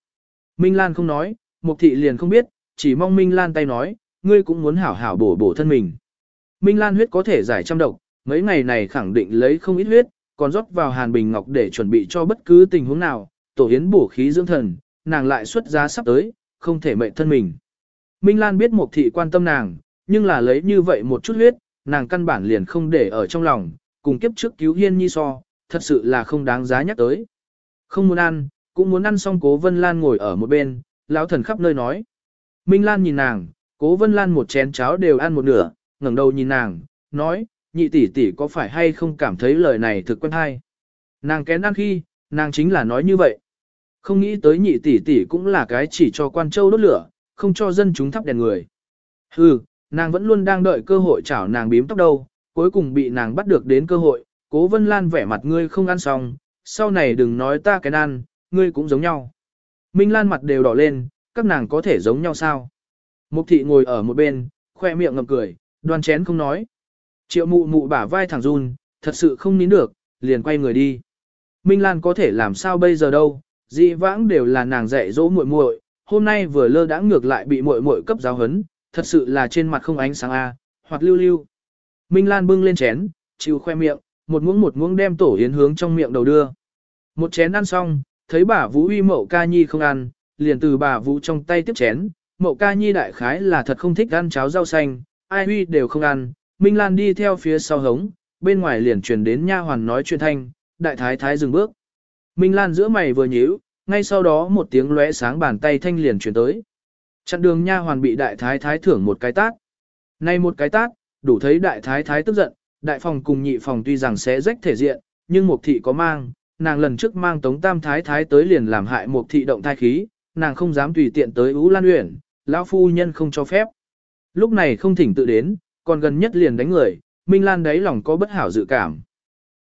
Minh Lan không nói, Mục thị liền không biết, chỉ mong Minh Lan tay nói, ngươi cũng muốn hảo hảo bổ bổ thân mình. Minh Lan huyết có thể giải trăm độc, mấy ngày này khẳng định lấy không ít huyết, còn rót vào hàn bình ngọc để chuẩn bị cho bất cứ tình huống nào, tổ yến bổ khí dưỡng thần, nàng lại xuất giá sắp tới, không thể mệnh thân mình. Minh Lan biết Mục thị quan tâm nàng, nhưng là lấy như vậy một chút huyết, nàng căn bản liền không để ở trong lòng, cùng kiếp trước cứu hiên nhi so, thật sự là không đáng giá nhắc tới. Không muốn ăn, cũng muốn ăn xong cố Vân Lan ngồi ở một bên, lão thần khắp nơi nói. Minh Lan nhìn nàng, cố Vân Lan một chén cháo đều ăn một nửa, ngẩng đầu nhìn nàng, nói, nhị tỷ tỷ có phải hay không cảm thấy lời này thực quen hay. Nàng kén ăn khi, nàng chính là nói như vậy. Không nghĩ tới nhị tỷ tỷ cũng là cái chỉ cho quan châu đốt lửa, không cho dân chúng thắp đèn người. Hừ, nàng vẫn luôn đang đợi cơ hội chảo nàng bím tóc đâu, cuối cùng bị nàng bắt được đến cơ hội, cố vân lan vẻ mặt ngươi không ăn xong, sau này đừng nói ta cái ăn, ngươi cũng giống nhau. Minh lan mặt đều đỏ lên, các nàng có thể giống nhau sao? Mục thị ngồi ở một bên, khoe miệng ngậm cười, đoan chén không nói. Triệu mụ mụ bả vai thẳng run, thật sự không nín được, liền quay người đi. Minh Lan có thể làm sao bây giờ đâu, dị vãng đều là nàng dạy dỗ muội muội, hôm nay vừa lơ đãng ngược lại bị muội muội cấp giáo hấn, thật sự là trên mặt không ánh sáng a, hoặc lưu lưu. Minh Lan bưng lên chén, chịu khoe miệng, một muỗng một muỗng đem tổ yến hướng trong miệng đầu đưa. Một chén ăn xong, thấy bà Vũ uy mậu ca nhi không ăn, liền từ bà Vũ trong tay tiếp chén, mậu ca nhi đại khái là thật không thích ăn cháo rau xanh, ai uy đều không ăn, Minh Lan đi theo phía sau hống, bên ngoài liền truyền đến nha hoàn nói chuyện thanh, đại thái thái dừng bước. Minh Lan giữa mày vừa nhíu, ngay sau đó một tiếng lóe sáng bàn tay thanh liền truyền tới. Chặn đường nha hoàn bị đại thái thái thưởng một cái tát. Nay một cái tát, đủ thấy đại thái thái tức giận, đại phòng cùng nhị phòng tuy rằng sẽ rách thể diện, nhưng một thị có mang, nàng lần trước mang tống tam thái thái tới liền làm hại một thị động thai khí, nàng không dám tùy tiện tới Ú Lan Uyển, lão phu nhân không cho phép. Lúc này không thỉnh tự đến, còn gần nhất liền đánh người, Minh Lan đấy lòng có bất hảo dự cảm.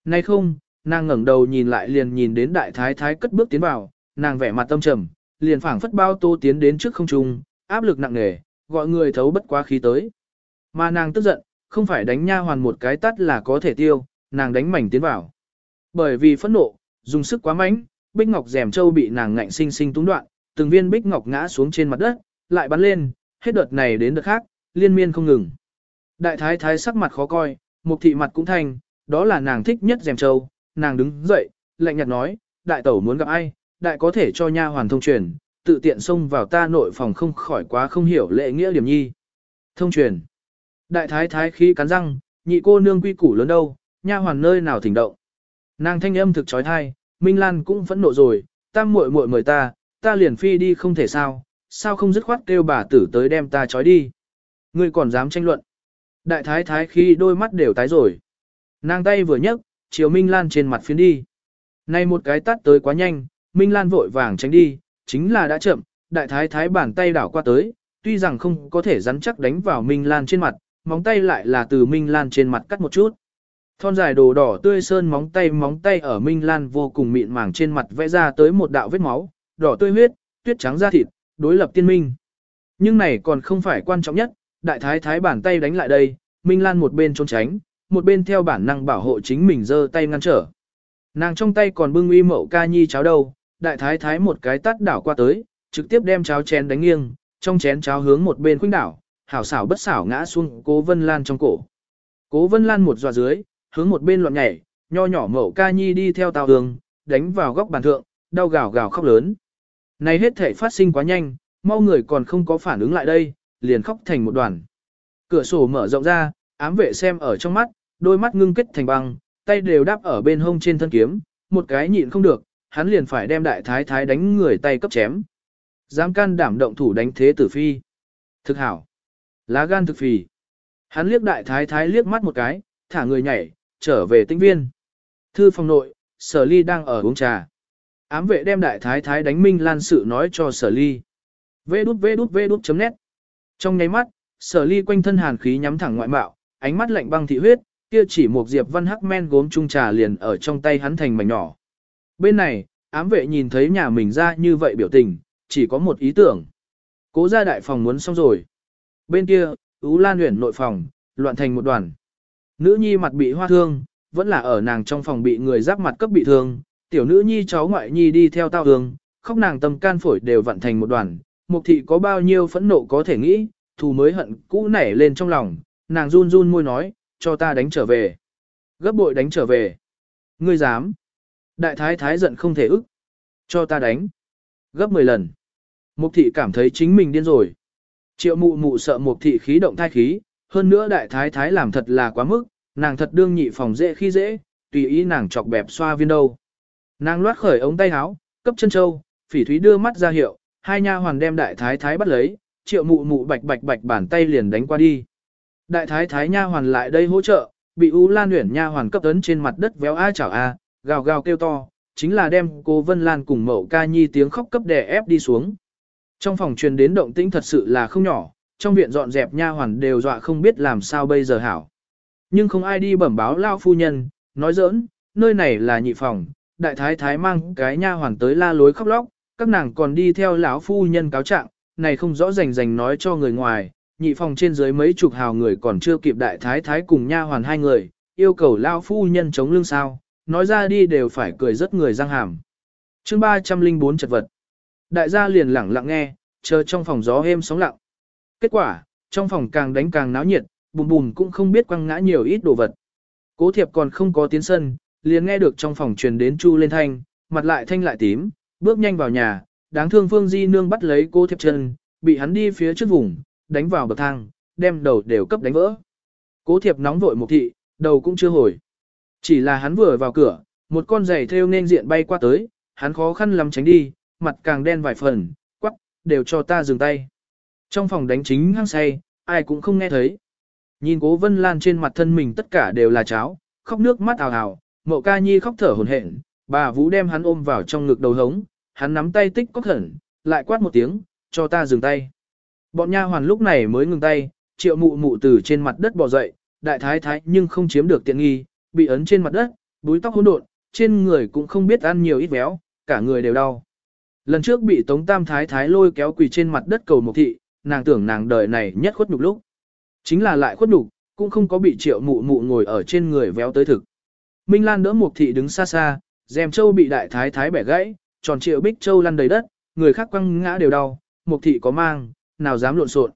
Nay không, nàng ngẩng đầu nhìn lại liền nhìn đến đại thái thái cất bước tiến vào, nàng vẻ mặt tâm trầm, liền phảng phất bao tô tiến đến trước không trung, áp lực nặng nề, gọi người thấu bất quá khí tới. Mà nàng tức giận, không phải đánh nha hoàn một cái tắt là có thể tiêu, nàng đánh mảnh tiến vào. Bởi vì phẫn nộ, dùng sức quá mạnh, bích ngọc rèm châu bị nàng ngạnh sinh sinh túng đoạn, từng viên bích ngọc ngã xuống trên mặt đất, lại bắn lên, hết đợt này đến đợt khác, liên miên không ngừng. Đại thái thái sắc mặt khó coi, mục thị mặt cũng thành, đó là nàng thích nhất rèm châu, nàng đứng dậy, lạnh nhạt nói, đại tẩu muốn gặp ai, đại có thể cho nha hoàn thông truyền, tự tiện xông vào ta nội phòng không khỏi quá không hiểu lệ nghĩa điểm nhi. Thông truyền. Đại thái thái khí cắn răng, nhị cô nương quy củ lớn đâu, nha hoàn nơi nào thỉnh động. Nàng thanh âm thực trói thai, Minh Lan cũng phẫn nộ rồi, tam muội muội mời ta, ta liền phi đi không thể sao, sao không dứt khoát kêu bà tử tới đem ta trói đi. Ngươi còn dám tranh luận. Đại thái thái khi đôi mắt đều tái rồi. Nàng tay vừa nhấc, chiều Minh Lan trên mặt phiến đi. nay một cái tắt tới quá nhanh, Minh Lan vội vàng tránh đi, chính là đã chậm, đại thái thái bàn tay đảo qua tới, tuy rằng không có thể rắn chắc đánh vào Minh Lan trên mặt, móng tay lại là từ Minh Lan trên mặt cắt một chút. Thon dài đồ đỏ tươi sơn móng tay móng tay ở Minh Lan vô cùng mịn màng trên mặt vẽ ra tới một đạo vết máu, đỏ tươi huyết, tuyết trắng da thịt, đối lập tiên minh. Nhưng này còn không phải quan trọng nhất, đại thái thái bàn tay đánh lại đây, Minh Lan một bên trốn tránh, một bên theo bản năng bảo hộ chính mình giơ tay ngăn trở. Nàng trong tay còn bưng uy mậu ca nhi cháo đâu, đại thái thái một cái tắt đảo qua tới, trực tiếp đem cháo chén đánh nghiêng, trong chén cháo hướng một bên khuynh đảo, hảo xảo bất xảo ngã xuống cố vân lan trong cổ. Cố vân lan một dọa dưới, hướng một bên loạn nhảy, nho nhỏ mậu ca nhi đi theo tàu đường, đánh vào góc bàn thượng, đau gào gào khóc lớn. Này hết thể phát sinh quá nhanh, mau người còn không có phản ứng lại đây, liền khóc thành một đoàn. Cửa sổ mở rộng ra, ám vệ xem ở trong mắt, đôi mắt ngưng kết thành băng, tay đều đáp ở bên hông trên thân kiếm, một cái nhịn không được, hắn liền phải đem đại thái thái đánh người tay cấp chém. Dám can đảm động thủ đánh thế tử phi. Thực hảo. Lá gan thực phì. Hắn liếc đại thái thái liếc mắt một cái, thả người nhảy, trở về tinh viên. Thư phòng nội, sở ly đang ở uống trà. Ám vệ đem đại thái thái đánh minh lan sự nói cho sở ly. Vê đút vê đút vê đút chấm nét. Trong nháy mắt, sở ly quanh thân hàn khí nhắm thẳng ngoại mạo, ánh mắt lạnh băng thị huyết, kia chỉ một diệp văn hắc men gốm trung trà liền ở trong tay hắn thành mảnh nhỏ. Bên này, ám vệ nhìn thấy nhà mình ra như vậy biểu tình, chỉ có một ý tưởng. Cố ra đại phòng muốn xong rồi. Bên kia, Ú Lan Uyển nội phòng, loạn thành một đoàn. Nữ nhi mặt bị hoa thương, vẫn là ở nàng trong phòng bị người giáp mặt cấp bị thương, tiểu nữ nhi cháu ngoại nhi đi theo tao hương, khóc nàng tâm can phổi đều vặn thành một đoàn. Mục thị có bao nhiêu phẫn nộ có thể nghĩ, thù mới hận cũ nảy lên trong lòng, nàng run run môi nói, cho ta đánh trở về. Gấp bội đánh trở về. Ngươi dám. Đại thái thái giận không thể ức. Cho ta đánh. Gấp 10 lần. Mục thị cảm thấy chính mình điên rồi. Triệu mụ mụ sợ mục thị khí động thai khí, hơn nữa đại thái thái làm thật là quá mức, nàng thật đương nhị phòng dễ khi dễ, tùy ý nàng chọc bẹp xoa viên đâu. Nàng loát khởi ống tay áo, cấp chân châu, phỉ thúy đưa mắt ra hiệu, hai nha hoàn đem đại thái thái bắt lấy, triệu mụ mụ bạch bạch bạch bàn tay liền đánh qua đi. Đại thái thái nha hoàn lại đây hỗ trợ, bị U Lan Uyển nha hoàn cấp tấn trên mặt đất véo a chảo a, gào gào kêu to, chính là đem cô Vân Lan cùng Mậu Ca Nhi tiếng khóc cấp đè ép đi xuống. Trong phòng truyền đến động tĩnh thật sự là không nhỏ, trong viện dọn dẹp nha hoàn đều dọa không biết làm sao bây giờ hảo. Nhưng không ai đi bẩm báo lao phu nhân, nói giỡn, nơi này là nhị phòng, đại thái thái mang cái nha hoàn tới la lối khóc lóc, các nàng còn đi theo lão phu nhân cáo trạng, này không rõ rành rành nói cho người ngoài, nhị phòng trên dưới mấy chục hào người còn chưa kịp đại thái thái cùng nha hoàn hai người, yêu cầu lao phu nhân chống lưng sao, nói ra đi đều phải cười rất người răng hàm. chương 304 chật vật. Đại gia liền lẳng lặng nghe, chờ trong phòng gió êm sóng lặng. Kết quả, trong phòng càng đánh càng náo nhiệt, bùm bùm cũng không biết quăng ngã nhiều ít đồ vật. Cố thiệp còn không có tiến sân, liền nghe được trong phòng truyền đến chu lên thanh, mặt lại thanh lại tím, bước nhanh vào nhà, đáng thương Phương Di Nương bắt lấy cố thiệp chân, bị hắn đi phía trước vùng, đánh vào bậc thang, đem đầu đều cấp đánh vỡ. Cố thiệp nóng vội một thị, đầu cũng chưa hồi. Chỉ là hắn vừa vào cửa, một con giày theo nên diện bay qua tới, hắn khó khăn lắm tránh đi, mặt càng đen vài phần, quắc, đều cho ta dừng tay. Trong phòng đánh chính hăng say, ai cũng không nghe thấy. Nhìn cố vân lan trên mặt thân mình tất cả đều là cháo, khóc nước mắt ào ào, Mộ ca nhi khóc thở hồn hển, bà vũ đem hắn ôm vào trong ngực đầu hống, hắn nắm tay tích cóc khẩn, lại quát một tiếng, cho ta dừng tay. Bọn nha hoàn lúc này mới ngừng tay, triệu mụ mụ từ trên mặt đất bò dậy, đại thái thái nhưng không chiếm được tiện nghi, bị ấn trên mặt đất, búi tóc hỗn độn, trên người cũng không biết ăn nhiều ít béo, cả người đều đau. Lần trước bị Tống Tam Thái Thái lôi kéo quỳ trên mặt đất cầu một thị, nàng tưởng nàng đời này nhất khuất nhục lúc. Chính là lại khuất nhục, cũng không có bị triệu mụ mụ ngồi ở trên người véo tới thực. Minh Lan đỡ một thị đứng xa xa, dèm châu bị đại thái thái bẻ gãy, tròn triệu bích châu lăn đầy đất, người khác quăng ngã đều đau, một thị có mang, nào dám lộn xộn.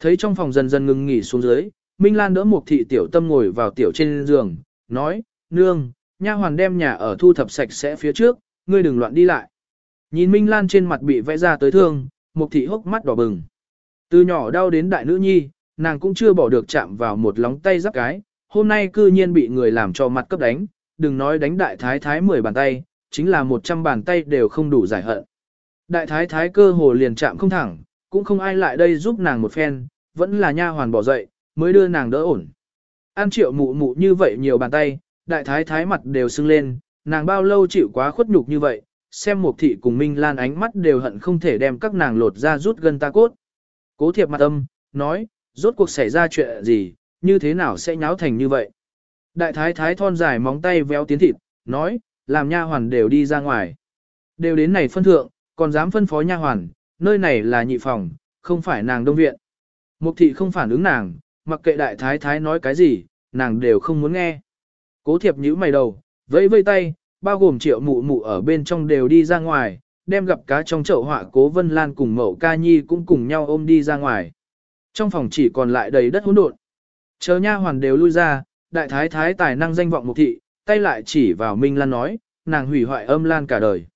Thấy trong phòng dần dần ngừng nghỉ xuống dưới, Minh Lan đỡ một thị tiểu tâm ngồi vào tiểu trên giường, nói, nương, nha hoàn đem nhà ở thu thập sạch sẽ phía trước, ngươi đừng loạn đi lại. Nhìn Minh Lan trên mặt bị vẽ ra tới thương, Mục thị hốc mắt đỏ bừng. Từ nhỏ đau đến đại nữ nhi, nàng cũng chưa bỏ được chạm vào một lóng tay giáp cái, hôm nay cư nhiên bị người làm cho mặt cấp đánh, đừng nói đánh đại thái thái 10 bàn tay, chính là 100 bàn tay đều không đủ giải hận. Đại thái thái cơ hồ liền chạm không thẳng, cũng không ai lại đây giúp nàng một phen, vẫn là nha hoàn bỏ dậy, mới đưa nàng đỡ ổn. An triệu mụ mụ như vậy nhiều bàn tay, đại thái thái mặt đều sưng lên, nàng bao lâu chịu quá khuất nhục như vậy, xem một thị cùng Minh Lan ánh mắt đều hận không thể đem các nàng lột ra rút gân ta cốt. Cố thiệp mặt âm, nói, rốt cuộc xảy ra chuyện gì, như thế nào sẽ nháo thành như vậy. Đại thái thái thon dài móng tay véo tiến thịt, nói, làm nha hoàn đều đi ra ngoài. Đều đến này phân thượng, còn dám phân phó nha hoàn, nơi này là nhị phòng, không phải nàng đông viện. Mục thị không phản ứng nàng, mặc kệ đại thái thái nói cái gì, nàng đều không muốn nghe. Cố thiệp nhíu mày đầu, vẫy vây tay, bao gồm triệu mụ mụ ở bên trong đều đi ra ngoài, đem gặp cá trong chậu họa cố vân lan cùng mẫu ca nhi cũng cùng nhau ôm đi ra ngoài. Trong phòng chỉ còn lại đầy đất hỗn độn. Chờ nha hoàn đều lui ra, đại thái thái tài năng danh vọng mục thị, tay lại chỉ vào Minh Lan nói, nàng hủy hoại âm Lan cả đời.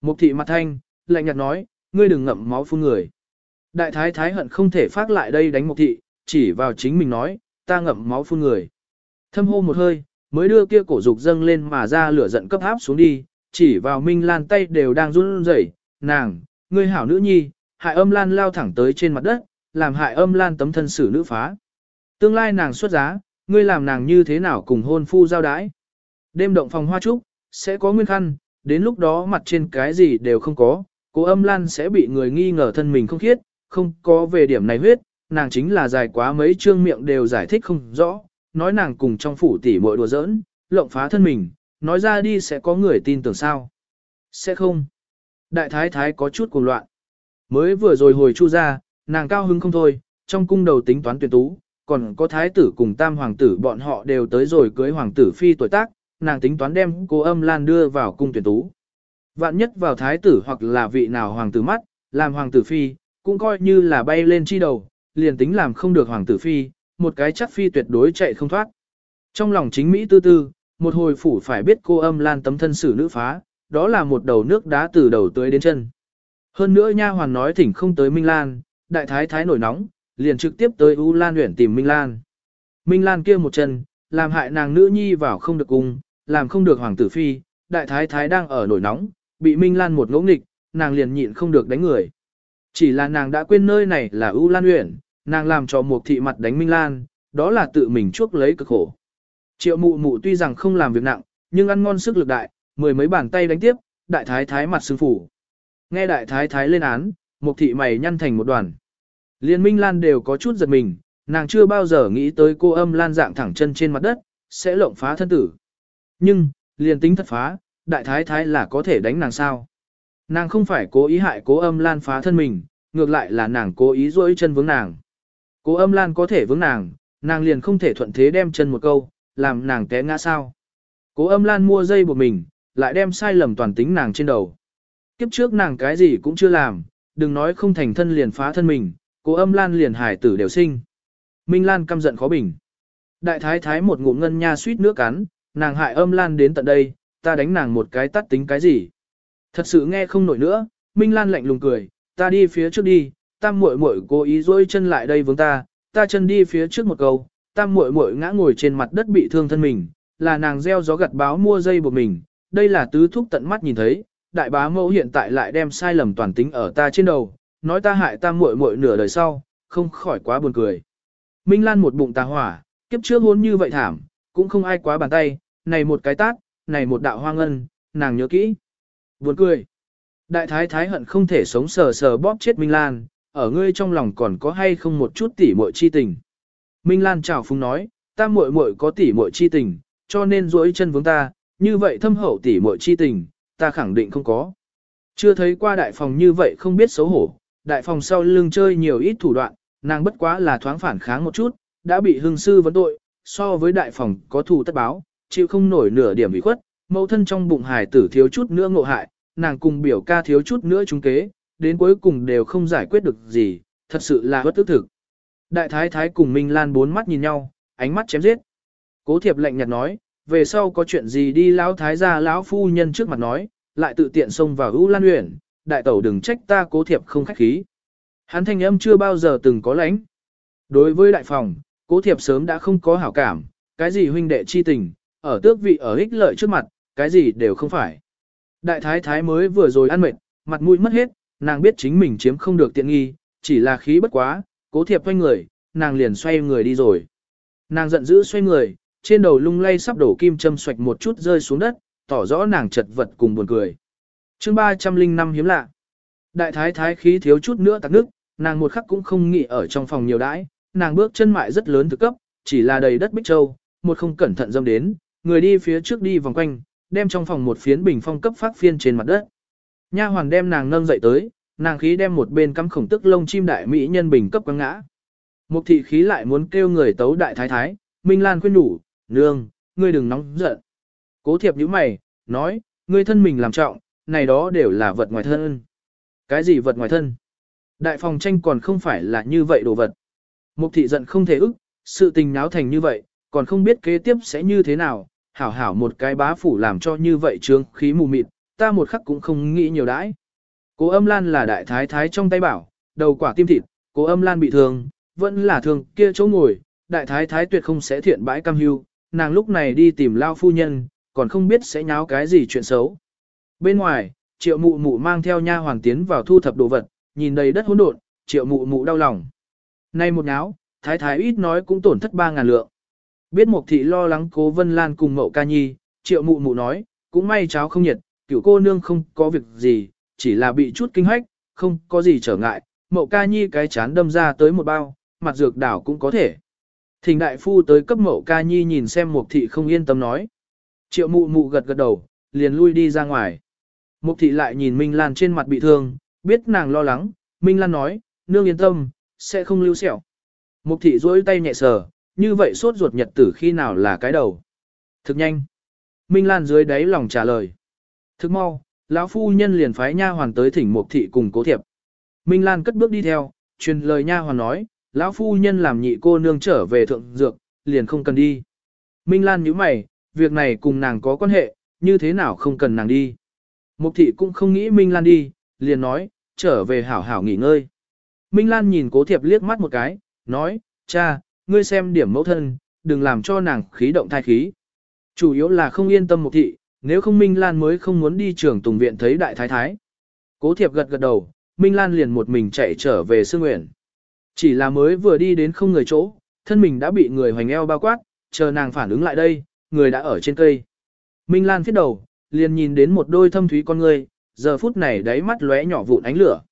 Mục thị mặt thanh, lạnh nhạt nói, ngươi đừng ngậm máu phun người. Đại thái thái hận không thể phát lại đây đánh một thị, chỉ vào chính mình nói, ta ngậm máu phun người. Thâm hô một hơi, mới đưa kia cổ dục dâng lên mà ra lửa giận cấp áp xuống đi, chỉ vào Minh Lan tay đều đang run rẩy, nàng, ngươi hảo nữ nhi, hại âm lan lao thẳng tới trên mặt đất, làm hại âm lan tấm thân xử nữ phá. Tương lai nàng xuất giá, ngươi làm nàng như thế nào cùng hôn phu giao đái. Đêm động phòng hoa trúc, sẽ có nguyên khăn, đến lúc đó mặt trên cái gì đều không có, cô âm lan sẽ bị người nghi ngờ thân mình không khiết, không có về điểm này huyết, nàng chính là dài quá mấy chương miệng đều giải thích không rõ, nói nàng cùng trong phủ tỷ muội đùa giỡn, lộng phá thân mình, nói ra đi sẽ có người tin tưởng sao. Sẽ không. Đại thái thái có chút cuồng loạn. Mới vừa rồi hồi chu ra, nàng cao hứng không thôi, trong cung đầu tính toán tuyển tú, còn có thái tử cùng tam hoàng tử bọn họ đều tới rồi cưới hoàng tử phi tuổi tác, nàng tính toán đem cô âm lan đưa vào cung tuyển tú. Vạn nhất vào thái tử hoặc là vị nào hoàng tử mắt, làm hoàng tử phi, cũng coi như là bay lên chi đầu, liền tính làm không được hoàng tử phi, một cái chắc phi tuyệt đối chạy không thoát. Trong lòng chính Mỹ tư tư, một hồi phủ phải biết cô âm lan tấm thân xử nữ phá, đó là một đầu nước đá từ đầu tới đến chân. Hơn nữa nha hoàn nói thỉnh không tới Minh Lan, đại thái thái nổi nóng, liền trực tiếp tới U Lan huyển tìm Minh Lan. Minh Lan kia một chân, làm hại nàng nữ nhi vào không được cung, làm không được hoàng tử phi, đại thái thái đang ở nổi nóng, bị Minh Lan một ngỗ nghịch, nàng liền nhịn không được đánh người. Chỉ là nàng đã quên nơi này là U Lan huyện, nàng làm cho một thị mặt đánh Minh Lan, đó là tự mình chuốc lấy cực khổ. Triệu mụ mụ tuy rằng không làm việc nặng, nhưng ăn ngon sức lực đại, mười mấy bàn tay đánh tiếp, đại thái thái mặt sưng phủ. Nghe đại thái thái lên án, một thị mày nhăn thành một đoàn. Liên Minh Lan đều có chút giật mình, nàng chưa bao giờ nghĩ tới cô âm lan dạng thẳng chân trên mặt đất, sẽ lộng phá thân tử. Nhưng, liền tính thất phá, đại thái thái là có thể đánh nàng sao. Nàng không phải cố ý hại cố âm lan phá thân mình, ngược lại là nàng cố ý rỗi chân vướng nàng. Cố âm lan có thể vướng nàng, nàng liền không thể thuận thế đem chân một câu, làm nàng té ngã sao. Cố âm lan mua dây buộc mình, lại đem sai lầm toàn tính nàng trên đầu. Kiếp trước nàng cái gì cũng chưa làm, đừng nói không thành thân liền phá thân mình, cố âm lan liền hải tử đều sinh. Minh Lan căm giận khó bình. Đại thái thái một ngụm ngân nha suýt nước cắn, nàng hại âm lan đến tận đây, ta đánh nàng một cái tắt tính cái gì. Thật sự nghe không nổi nữa, Minh Lan lạnh lùng cười, ta đi phía trước đi, tam muội muội cố ý dối chân lại đây vướng ta, ta chân đi phía trước một câu, tam muội muội ngã ngồi trên mặt đất bị thương thân mình, là nàng gieo gió gặt báo mua dây buộc mình, đây là tứ thúc tận mắt nhìn thấy, đại bá mẫu hiện tại lại đem sai lầm toàn tính ở ta trên đầu, nói ta hại tam muội muội nửa đời sau, không khỏi quá buồn cười. Minh Lan một bụng tà hỏa, kiếp trước hôn như vậy thảm, cũng không ai quá bàn tay, này một cái tát, này một đạo hoang ân, nàng nhớ kỹ. Buồn cười. Đại thái thái hận không thể sống sờ sờ bóp chết Minh Lan, ở ngươi trong lòng còn có hay không một chút tỉ muội chi tình. Minh Lan chào phúng nói, ta muội muội có tỉ muội chi tình, cho nên duỗi chân vướng ta, như vậy thâm hậu tỉ muội chi tình, ta khẳng định không có. Chưa thấy qua đại phòng như vậy không biết xấu hổ, đại phòng sau lưng chơi nhiều ít thủ đoạn, nàng bất quá là thoáng phản kháng một chút, đã bị hưng sư vấn tội, so với đại phòng có thù tất báo, chịu không nổi nửa điểm bị khuất, mẫu thân trong bụng hài tử thiếu chút nữa ngộ hại, nàng cùng biểu ca thiếu chút nữa trúng kế, đến cuối cùng đều không giải quyết được gì, thật sự là bất tức thực. Đại thái thái cùng Minh Lan bốn mắt nhìn nhau, ánh mắt chém giết. Cố thiệp lạnh nhạt nói, về sau có chuyện gì đi lão thái gia lão phu nhân trước mặt nói, lại tự tiện xông vào ưu lan uyển, đại tẩu đừng trách ta cố thiệp không khách khí. Hắn thanh âm chưa bao giờ từng có lãnh. Đối với đại phòng, cố thiệp sớm đã không có hảo cảm, cái gì huynh đệ chi tình, ở tước vị ở ích lợi trước mặt, cái gì đều không phải. Đại thái thái mới vừa rồi ăn mệt, mặt mũi mất hết, nàng biết chính mình chiếm không được tiện nghi, chỉ là khí bất quá, cố thiệp quanh người, nàng liền xoay người đi rồi. Nàng giận dữ xoay người, trên đầu lung lay sắp đổ kim châm xoạch một chút rơi xuống đất, tỏ rõ nàng chật vật cùng buồn cười. chương 305 hiếm lạ. Đại thái thái khí thiếu chút nữa tắc nước, nàng một khắc cũng không nghĩ ở trong phòng nhiều đãi, nàng bước chân mại rất lớn thực cấp, chỉ là đầy đất bích châu, một không cẩn thận dâm đến, người đi phía trước đi vòng quanh, đem trong phòng một phiến bình phong cấp phát phiên trên mặt đất. Nha hoàn đem nàng nâng dậy tới, nàng khí đem một bên cắm khổng tức lông chim đại mỹ nhân bình cấp quăng ngã. Mục thị khí lại muốn kêu người tấu đại thái thái, Minh Lan khuyên đủ, nương, ngươi đừng nóng giận. Cố thiệp nhíu mày, nói, ngươi thân mình làm trọng, này đó đều là vật ngoài thân. Cái gì vật ngoài thân? Đại phòng tranh còn không phải là như vậy đồ vật. Mục thị giận không thể ức, sự tình náo thành như vậy, còn không biết kế tiếp sẽ như thế nào, hảo hảo một cái bá phủ làm cho như vậy trướng khí mù mịt, ta một khắc cũng không nghĩ nhiều đãi. Cố âm lan là đại thái thái trong tay bảo, đầu quả tim thịt, cố âm lan bị thương, vẫn là thương kia chỗ ngồi, đại thái thái tuyệt không sẽ thiện bãi cam hưu, nàng lúc này đi tìm lao phu nhân, còn không biết sẽ nháo cái gì chuyện xấu. Bên ngoài, triệu mụ mụ mang theo nha hoàng tiến vào thu thập đồ vật, nhìn đầy đất hỗn độn, triệu mụ mụ đau lòng. Nay một nháo, thái thái ít nói cũng tổn thất ba ngàn lượng. Biết Mục thị lo lắng cố Vân Lan cùng Mậu Ca Nhi, triệu mụ mụ nói, cũng may cháu không nhiệt, cựu cô nương không có việc gì, chỉ là bị chút kinh hách, không có gì trở ngại, Mậu Ca Nhi cái chán đâm ra tới một bao, mặt dược đảo cũng có thể. Thỉnh đại phu tới cấp Mậu Ca Nhi nhìn xem Mục thị không yên tâm nói. Triệu mụ mụ gật gật đầu, liền lui đi ra ngoài. Mục thị lại nhìn Minh Lan trên mặt bị thương, biết nàng lo lắng, Minh Lan nói, nương yên tâm, sẽ không lưu sẹo. Mục thị duỗi tay nhẹ sờ, như vậy sốt ruột nhật tử khi nào là cái đầu. Thực nhanh. Minh Lan dưới đáy lòng trả lời. Thực mau, lão phu nhân liền phái nha hoàn tới thỉnh Mục thị cùng cố thiệp. Minh Lan cất bước đi theo, truyền lời nha hoàn nói, lão phu nhân làm nhị cô nương trở về thượng dược, liền không cần đi. Minh Lan nhíu mày, việc này cùng nàng có quan hệ, như thế nào không cần nàng đi. Mục thị cũng không nghĩ Minh Lan đi, liền nói, trở về hảo hảo nghỉ ngơi. Minh Lan nhìn cố thiệp liếc mắt một cái, nói, cha, ngươi xem điểm mẫu thân, đừng làm cho nàng khí động thai khí. Chủ yếu là không yên tâm một thị, nếu không Minh Lan mới không muốn đi trường tùng viện thấy đại thái thái. Cố thiệp gật gật đầu, Minh Lan liền một mình chạy trở về sư Nguyện. Chỉ là mới vừa đi đến không người chỗ, thân mình đã bị người hoành eo bao quát, chờ nàng phản ứng lại đây, người đã ở trên cây. Minh Lan phía đầu, liền nhìn đến một đôi thâm thúy con người, giờ phút này đáy mắt lóe nhỏ vụn ánh lửa.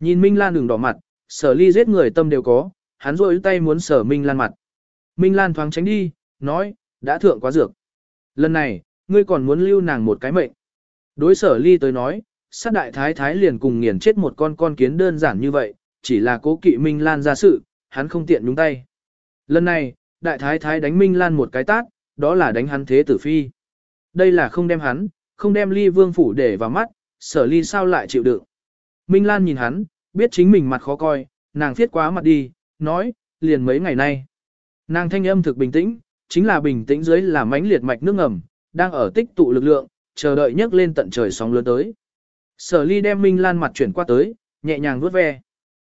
Nhìn Minh Lan đường đỏ mặt, sở ly giết người tâm đều có, hắn rôi tay muốn sở Minh Lan mặt. Minh Lan thoáng tránh đi, nói, đã thượng quá dược. Lần này, ngươi còn muốn lưu nàng một cái mệnh. Đối sở ly tới nói, sát đại thái thái liền cùng nghiền chết một con con kiến đơn giản như vậy, chỉ là cố kỵ Minh Lan ra sự, hắn không tiện nhúng tay. Lần này, đại thái thái đánh Minh Lan một cái tát, đó là đánh hắn thế tử phi. Đây là không đem hắn, không đem ly vương phủ để vào mắt, sở ly sao lại chịu đựng. Minh Lan nhìn hắn, biết chính mình mặt khó coi, nàng thiết quá mặt đi, nói, liền mấy ngày nay. Nàng thanh âm thực bình tĩnh, chính là bình tĩnh dưới là mãnh liệt mạch nước ngầm, đang ở tích tụ lực lượng, chờ đợi nhấc lên tận trời sóng lớn tới. Sở ly đem Minh Lan mặt chuyển qua tới, nhẹ nhàng vuốt ve.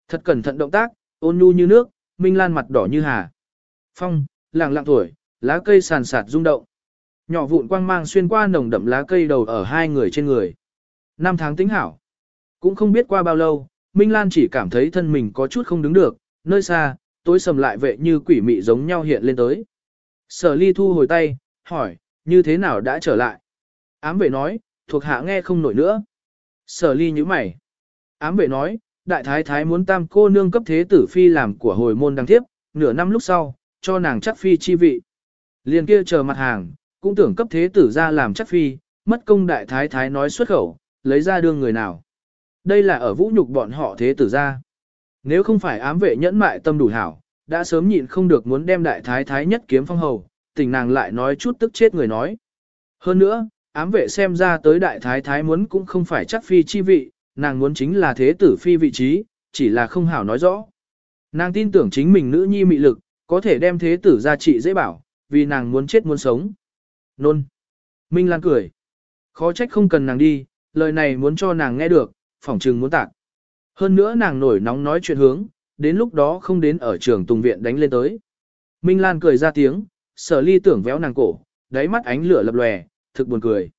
Thật cẩn thận động tác, ôn nhu như nước, Minh Lan mặt đỏ như hà. Phong, lặng lặng tuổi, lá cây sàn sạt rung động. Nhỏ vụn quang mang xuyên qua nồng đậm lá cây đầu ở hai người trên người. Năm tháng tính hảo. Cũng không biết qua bao lâu, Minh Lan chỉ cảm thấy thân mình có chút không đứng được, nơi xa, tối sầm lại vệ như quỷ mị giống nhau hiện lên tới. Sở ly thu hồi tay, hỏi, như thế nào đã trở lại? Ám vệ nói, thuộc hạ nghe không nổi nữa. Sở ly như mày. Ám vệ nói, đại thái thái muốn tam cô nương cấp thế tử phi làm của hồi môn đăng thiếp, nửa năm lúc sau, cho nàng chắc phi chi vị. Liền kia chờ mặt hàng, cũng tưởng cấp thế tử ra làm chắc phi, mất công đại thái thái nói xuất khẩu, lấy ra đương người nào. Đây là ở vũ nhục bọn họ thế tử ra. Nếu không phải ám vệ nhẫn mại tâm đủ hảo, đã sớm nhịn không được muốn đem đại thái thái nhất kiếm phong hầu, tình nàng lại nói chút tức chết người nói. Hơn nữa, ám vệ xem ra tới đại thái thái muốn cũng không phải chắc phi chi vị, nàng muốn chính là thế tử phi vị trí, chỉ là không hảo nói rõ. Nàng tin tưởng chính mình nữ nhi mị lực, có thể đem thế tử ra trị dễ bảo, vì nàng muốn chết muốn sống. Nôn. Minh Lan cười. Khó trách không cần nàng đi, lời này muốn cho nàng nghe được, phỏng trừng muốn tạc. Hơn nữa nàng nổi nóng nói chuyện hướng, đến lúc đó không đến ở trường tùng viện đánh lên tới. Minh Lan cười ra tiếng, sở ly tưởng véo nàng cổ, đáy mắt ánh lửa lập lòe, thực buồn cười.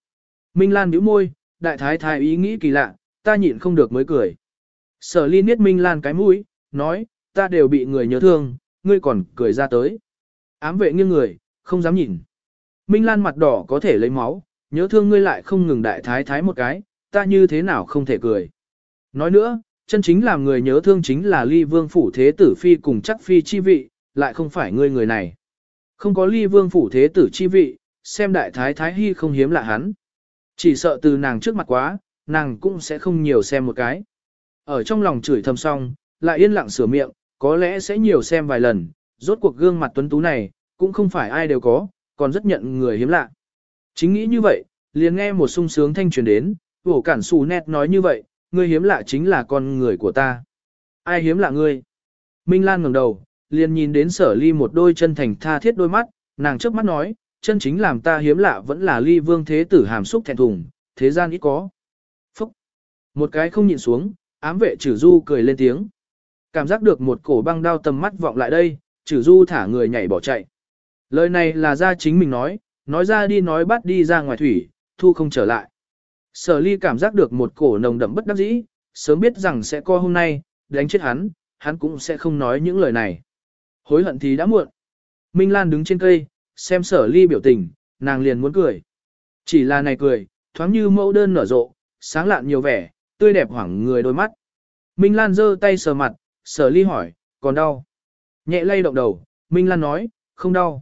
Minh Lan bĩu môi, đại thái thái ý nghĩ kỳ lạ, ta nhịn không được mới cười. Sở ly niết Minh Lan cái mũi, nói, ta đều bị người nhớ thương, ngươi còn cười ra tới. Ám vệ nghiêng người, không dám nhìn. Minh Lan mặt đỏ có thể lấy máu, nhớ thương ngươi lại không ngừng đại thái thái một cái, ta như thế nào không thể cười. Nói nữa, chân chính làm người nhớ thương chính là ly vương phủ thế tử phi cùng chắc phi chi vị, lại không phải ngươi người này. Không có ly vương phủ thế tử chi vị, xem đại thái thái hy không hiếm lạ hắn. Chỉ sợ từ nàng trước mặt quá, nàng cũng sẽ không nhiều xem một cái. Ở trong lòng chửi thầm xong, lại yên lặng sửa miệng, có lẽ sẽ nhiều xem vài lần, rốt cuộc gương mặt tuấn tú này, cũng không phải ai đều có, còn rất nhận người hiếm lạ. Chính nghĩ như vậy, liền nghe một sung sướng thanh truyền đến, vổ cản xù nét nói như vậy, ngươi hiếm lạ chính là con người của ta. Ai hiếm lạ ngươi? Minh Lan ngẩng đầu, liền nhìn đến sở ly một đôi chân thành tha thiết đôi mắt, nàng trước mắt nói, chân chính làm ta hiếm lạ vẫn là ly vương thế tử hàm xúc thẹn thùng, thế gian ít có. Phúc! Một cái không nhìn xuống, ám vệ Chử du cười lên tiếng. Cảm giác được một cổ băng đao tầm mắt vọng lại đây, Chử du thả người nhảy bỏ chạy. Lời này là ra chính mình nói, nói ra đi nói bắt đi ra ngoài thủy, thu không trở lại. Sở ly cảm giác được một cổ nồng đậm bất đắc dĩ, sớm biết rằng sẽ co hôm nay, đánh chết hắn, hắn cũng sẽ không nói những lời này. Hối hận thì đã muộn. Minh Lan đứng trên cây, xem sở ly biểu tình, nàng liền muốn cười. Chỉ là này cười, thoáng như mẫu đơn nở rộ, sáng lạn nhiều vẻ, tươi đẹp hoảng người đôi mắt. Minh Lan giơ tay sờ mặt, sở ly hỏi, còn đau. Nhẹ lay động đầu, Minh Lan nói, không đau.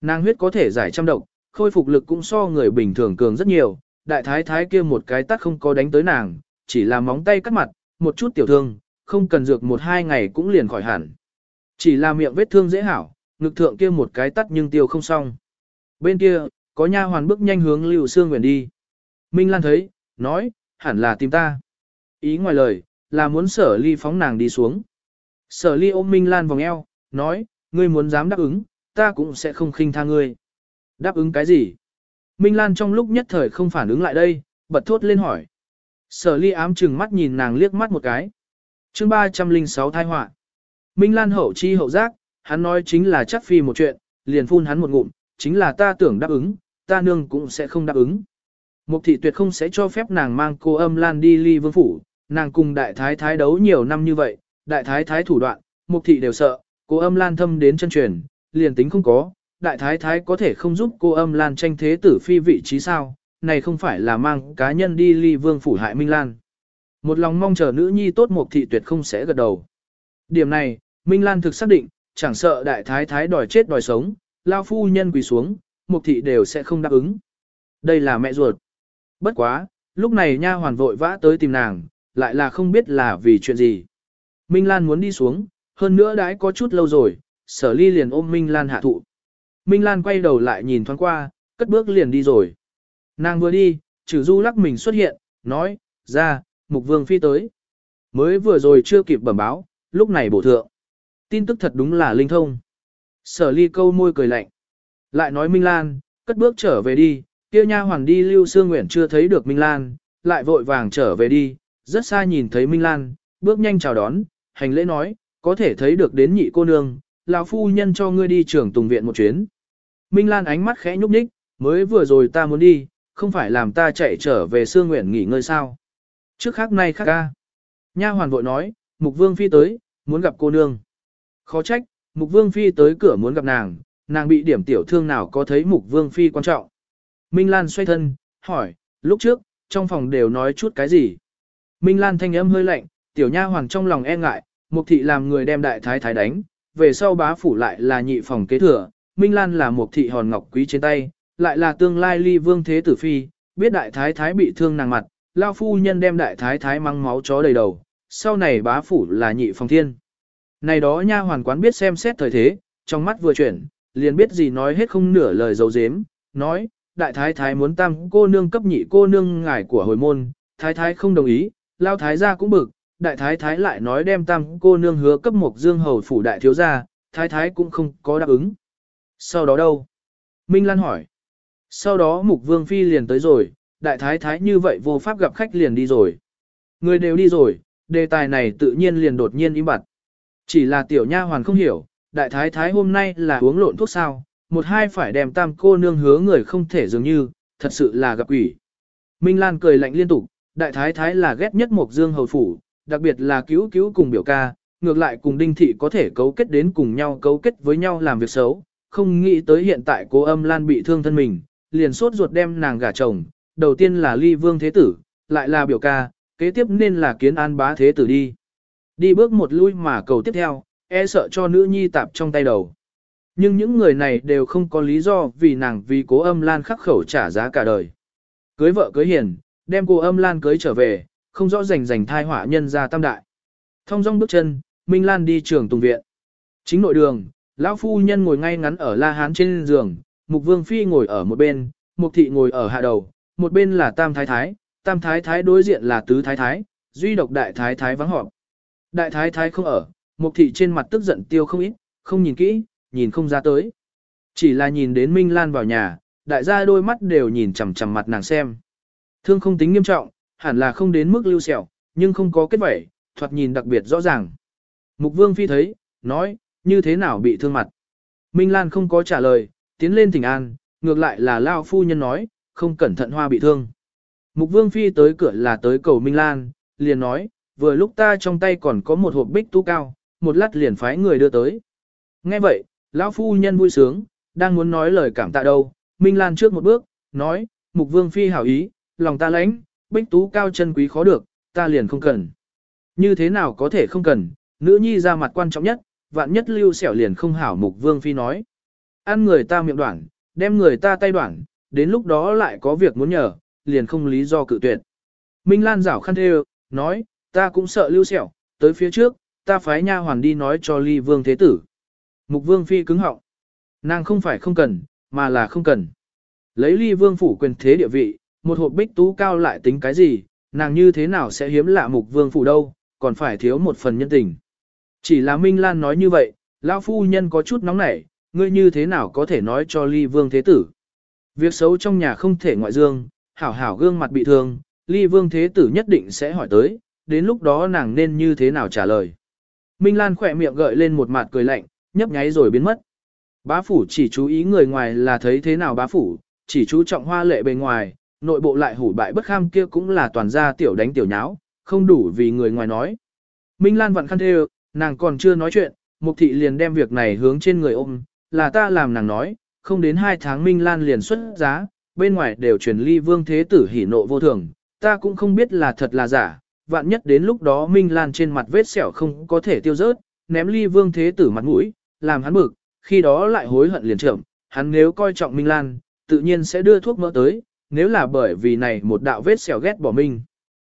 Nàng huyết có thể giải trăm độc, khôi phục lực cũng so người bình thường cường rất nhiều. Đại thái thái kia một cái tắt không có đánh tới nàng, chỉ là móng tay cắt mặt, một chút tiểu thương, không cần dược một hai ngày cũng liền khỏi hẳn. Chỉ là miệng vết thương dễ hảo, ngực thượng kia một cái tắt nhưng tiêu không xong. Bên kia, có nha hoàn bước nhanh hướng Lưu Sương Nguyễn đi. Minh Lan thấy, nói, hẳn là tìm ta. Ý ngoài lời, là muốn sở ly phóng nàng đi xuống. Sở ly ôm Minh Lan vòng eo, nói, ngươi muốn dám đáp ứng, ta cũng sẽ không khinh tha ngươi. Đáp ứng cái gì? Minh Lan trong lúc nhất thời không phản ứng lại đây, bật thốt lên hỏi. Sở ly ám chừng mắt nhìn nàng liếc mắt một cái. chương 306 thai họa Minh Lan hậu chi hậu giác, hắn nói chính là chắc phi một chuyện, liền phun hắn một ngụm, chính là ta tưởng đáp ứng, ta nương cũng sẽ không đáp ứng. Mục thị tuyệt không sẽ cho phép nàng mang cô âm Lan đi ly vương phủ, nàng cùng đại thái thái đấu nhiều năm như vậy, đại thái thái thủ đoạn, mục thị đều sợ, cô âm Lan thâm đến chân truyền, liền tính không có, đại thái thái có thể không giúp cô âm Lan tranh thế tử phi vị trí sao, này không phải là mang cá nhân đi ly vương phủ hại Minh Lan. Một lòng mong chờ nữ nhi tốt mục thị tuyệt không sẽ gật đầu. Điểm này, Minh Lan thực xác định, chẳng sợ đại thái thái đòi chết đòi sống, lao phu nhân quỳ xuống, mục thị đều sẽ không đáp ứng. Đây là mẹ ruột. Bất quá, lúc này nha hoàn vội vã tới tìm nàng, lại là không biết là vì chuyện gì. Minh Lan muốn đi xuống, hơn nữa đãi có chút lâu rồi, sở ly liền ôm Minh Lan hạ thụ. Minh Lan quay đầu lại nhìn thoáng qua, cất bước liền đi rồi. Nàng vừa đi, trừ du lắc mình xuất hiện, nói, ra, mục vương phi tới. Mới vừa rồi chưa kịp bẩm báo, lúc này bổ thượng. Tin tức thật đúng là linh thông. Sở ly câu môi cười lạnh. Lại nói Minh Lan, cất bước trở về đi, kia nha hoàn đi Lưu Sương Nguyện chưa thấy được Minh Lan, lại vội vàng trở về đi, rất xa nhìn thấy Minh Lan, bước nhanh chào đón, hành lễ nói, có thể thấy được đến nhị cô nương, lão phu nhân cho ngươi đi trưởng tùng viện một chuyến. Minh Lan ánh mắt khẽ nhúc nhích, mới vừa rồi ta muốn đi, không phải làm ta chạy trở về Sương Nguyện nghỉ ngơi sao. Trước khác nay khác ca. Nha hoàn vội nói, Mục Vương Phi tới, muốn gặp cô nương. Khó trách, Mục Vương Phi tới cửa muốn gặp nàng, nàng bị điểm tiểu thương nào có thấy Mục Vương Phi quan trọng. Minh Lan xoay thân, hỏi, lúc trước, trong phòng đều nói chút cái gì? Minh Lan thanh âm hơi lạnh, tiểu nha hoàng trong lòng e ngại, Mục thị làm người đem đại thái thái đánh, về sau bá phủ lại là nhị phòng kế thừa, Minh Lan là một thị hòn ngọc quý trên tay, lại là tương lai ly vương thế tử phi, biết đại thái thái bị thương nàng mặt, lao phu nhân đem đại thái thái mang máu chó đầy đầu, sau này bá phủ là nhị phòng thiên. Này đó nha hoàn quán biết xem xét thời thế, trong mắt vừa chuyển, liền biết gì nói hết không nửa lời dấu dếm, nói, đại thái thái muốn tam cô nương cấp nhị cô nương ngải của hồi môn, thái thái không đồng ý, lao thái gia cũng bực, đại thái thái lại nói đem tam cô nương hứa cấp một dương hầu phủ đại thiếu gia, thái thái cũng không có đáp ứng. Sau đó đâu? Minh Lan hỏi. Sau đó mục vương phi liền tới rồi, đại thái thái như vậy vô pháp gặp khách liền đi rồi. Người đều đi rồi, đề tài này tự nhiên liền đột nhiên im bặt. Chỉ là tiểu nha hoàn không hiểu, đại thái thái hôm nay là uống lộn thuốc sao, một hai phải đem tam cô nương hứa người không thể dường như, thật sự là gặp quỷ. Minh Lan cười lạnh liên tục, đại thái thái là ghét nhất Mục dương hầu phủ, đặc biệt là cứu cứu cùng biểu ca, ngược lại cùng đinh thị có thể cấu kết đến cùng nhau cấu kết với nhau làm việc xấu, không nghĩ tới hiện tại cô âm Lan bị thương thân mình, liền sốt ruột đem nàng gả chồng, đầu tiên là ly vương thế tử, lại là biểu ca, kế tiếp nên là kiến an bá thế tử đi. Đi bước một lui mà cầu tiếp theo, e sợ cho nữ nhi tạp trong tay đầu. Nhưng những người này đều không có lý do vì nàng vì cố âm lan khắc khẩu trả giá cả đời. Cưới vợ cưới hiền, đem cô âm lan cưới trở về, không rõ rành rành thai họa nhân ra tam đại. Thông dong bước chân, Minh Lan đi trường tùng viện. Chính nội đường, lão phu nhân ngồi ngay ngắn ở la hán trên giường, mục vương phi ngồi ở một bên, mục thị ngồi ở hạ đầu, một bên là tam thái thái, tam thái thái đối diện là tứ thái thái, duy độc đại thái thái vắng họp. Đại thái thái không ở, mục thị trên mặt tức giận tiêu không ít, không nhìn kỹ, nhìn không ra tới. Chỉ là nhìn đến Minh Lan vào nhà, đại gia đôi mắt đều nhìn chằm chằm mặt nàng xem. Thương không tính nghiêm trọng, hẳn là không đến mức lưu sẹo, nhưng không có kết vẩy, thoạt nhìn đặc biệt rõ ràng. Mục Vương Phi thấy, nói, như thế nào bị thương mặt. Minh Lan không có trả lời, tiến lên thỉnh an, ngược lại là Lao phu nhân nói, không cẩn thận hoa bị thương. Mục Vương Phi tới cửa là tới cầu Minh Lan, liền nói, vừa lúc ta trong tay còn có một hộp bích tú cao, một lát liền phái người đưa tới. Nghe vậy, lão phu nhân vui sướng, đang muốn nói lời cảm tạ đâu, Minh Lan trước một bước, nói, Mục Vương Phi hảo ý, lòng ta lãnh, bích tú cao chân quý khó được, ta liền không cần. Như thế nào có thể không cần, nữ nhi ra mặt quan trọng nhất, vạn nhất lưu xẻo liền không hảo Mục Vương Phi nói. Ăn người ta miệng đoạn, đem người ta tay đoạn, đến lúc đó lại có việc muốn nhờ, liền không lý do cự tuyệt. Minh Lan rảo khăn thê nói, ta cũng sợ lưu xẻo, tới phía trước, ta phái nha hoàn đi nói cho ly vương thế tử. Mục vương phi cứng họng. Nàng không phải không cần, mà là không cần. Lấy ly vương phủ quyền thế địa vị, một hộp bích tú cao lại tính cái gì, nàng như thế nào sẽ hiếm lạ mục vương phủ đâu, còn phải thiếu một phần nhân tình. Chỉ là Minh Lan nói như vậy, lão phu nhân có chút nóng nảy, ngươi như thế nào có thể nói cho ly vương thế tử. Việc xấu trong nhà không thể ngoại dương, hảo hảo gương mặt bị thương, ly vương thế tử nhất định sẽ hỏi tới, đến lúc đó nàng nên như thế nào trả lời. Minh Lan khỏe miệng gợi lên một mặt cười lạnh, nhấp nháy rồi biến mất. Bá phủ chỉ chú ý người ngoài là thấy thế nào bá phủ, chỉ chú trọng hoa lệ bề ngoài, nội bộ lại hủ bại bất kham kia cũng là toàn gia tiểu đánh tiểu nháo, không đủ vì người ngoài nói. Minh Lan vặn khăn thê nàng còn chưa nói chuyện, Mục thị liền đem việc này hướng trên người ôm, là ta làm nàng nói, không đến hai tháng Minh Lan liền xuất giá, bên ngoài đều truyền ly vương thế tử hỉ nộ vô thường, ta cũng không biết là thật là giả, vạn nhất đến lúc đó Minh Lan trên mặt vết sẹo không có thể tiêu rớt, ném ly vương thế tử mặt mũi, làm hắn bực, khi đó lại hối hận liền trưởng, hắn nếu coi trọng Minh Lan, tự nhiên sẽ đưa thuốc mỡ tới, nếu là bởi vì này một đạo vết sẹo ghét bỏ Minh.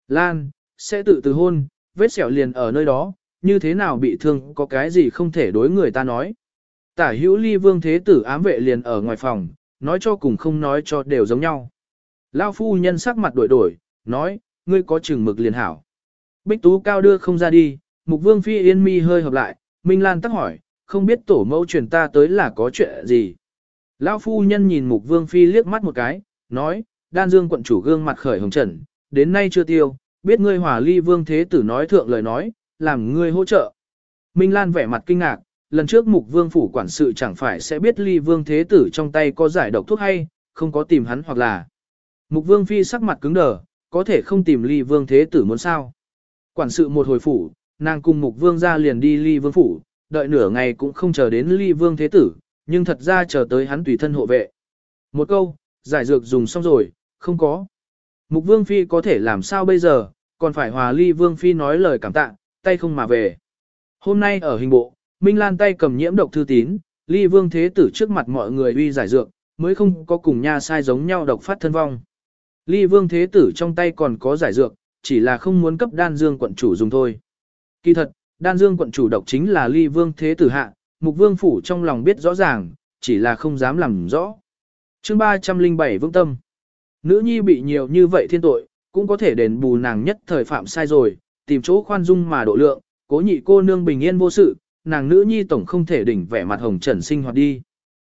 Lan, sẽ tự từ hôn, vết sẹo liền ở nơi đó, như thế nào bị thương có cái gì không thể đối người ta nói. Tả hữu ly vương thế tử ám vệ liền ở ngoài phòng, nói cho cùng không nói cho đều giống nhau. Lao phu nhân sắc mặt đổi đổi, nói, ngươi có chừng mực liền hảo. Bích tú cao đưa không ra đi, mục vương phi yên mi hơi hợp lại, Minh Lan tắc hỏi, không biết tổ mẫu truyền ta tới là có chuyện gì. Lão phu nhân nhìn mục vương phi liếc mắt một cái, nói, đan dương quận chủ gương mặt khởi hồng trần, đến nay chưa tiêu, biết ngươi hỏa ly vương thế tử nói thượng lời nói, làm ngươi hỗ trợ. Minh Lan vẻ mặt kinh ngạc, lần trước mục vương phủ quản sự chẳng phải sẽ biết ly vương thế tử trong tay có giải độc thuốc hay, không có tìm hắn hoặc là. Mục vương phi sắc mặt cứng đờ, có thể không tìm ly vương thế tử muốn sao. Quản sự một hồi phủ, nàng cùng mục vương ra liền đi ly vương phủ, đợi nửa ngày cũng không chờ đến ly vương thế tử, nhưng thật ra chờ tới hắn tùy thân hộ vệ. Một câu, giải dược dùng xong rồi, không có. Mục vương phi có thể làm sao bây giờ, còn phải hòa ly vương phi nói lời cảm tạ, tay không mà về. Hôm nay ở hình bộ, Minh Lan tay cầm nhiễm độc thư tín, ly vương thế tử trước mặt mọi người uy giải dược, mới không có cùng nha sai giống nhau độc phát thân vong. Ly vương thế tử trong tay còn có giải dược, chỉ là không muốn cấp đan dương quận chủ dùng thôi. Kỳ thật, đan dương quận chủ độc chính là ly vương thế tử hạ, mục vương phủ trong lòng biết rõ ràng, chỉ là không dám làm rõ. chương 307 vương tâm. Nữ nhi bị nhiều như vậy thiên tội, cũng có thể đền bù nàng nhất thời phạm sai rồi, tìm chỗ khoan dung mà độ lượng, cố nhị cô nương bình yên vô sự, nàng nữ nhi tổng không thể đỉnh vẻ mặt hồng trần sinh hoạt đi.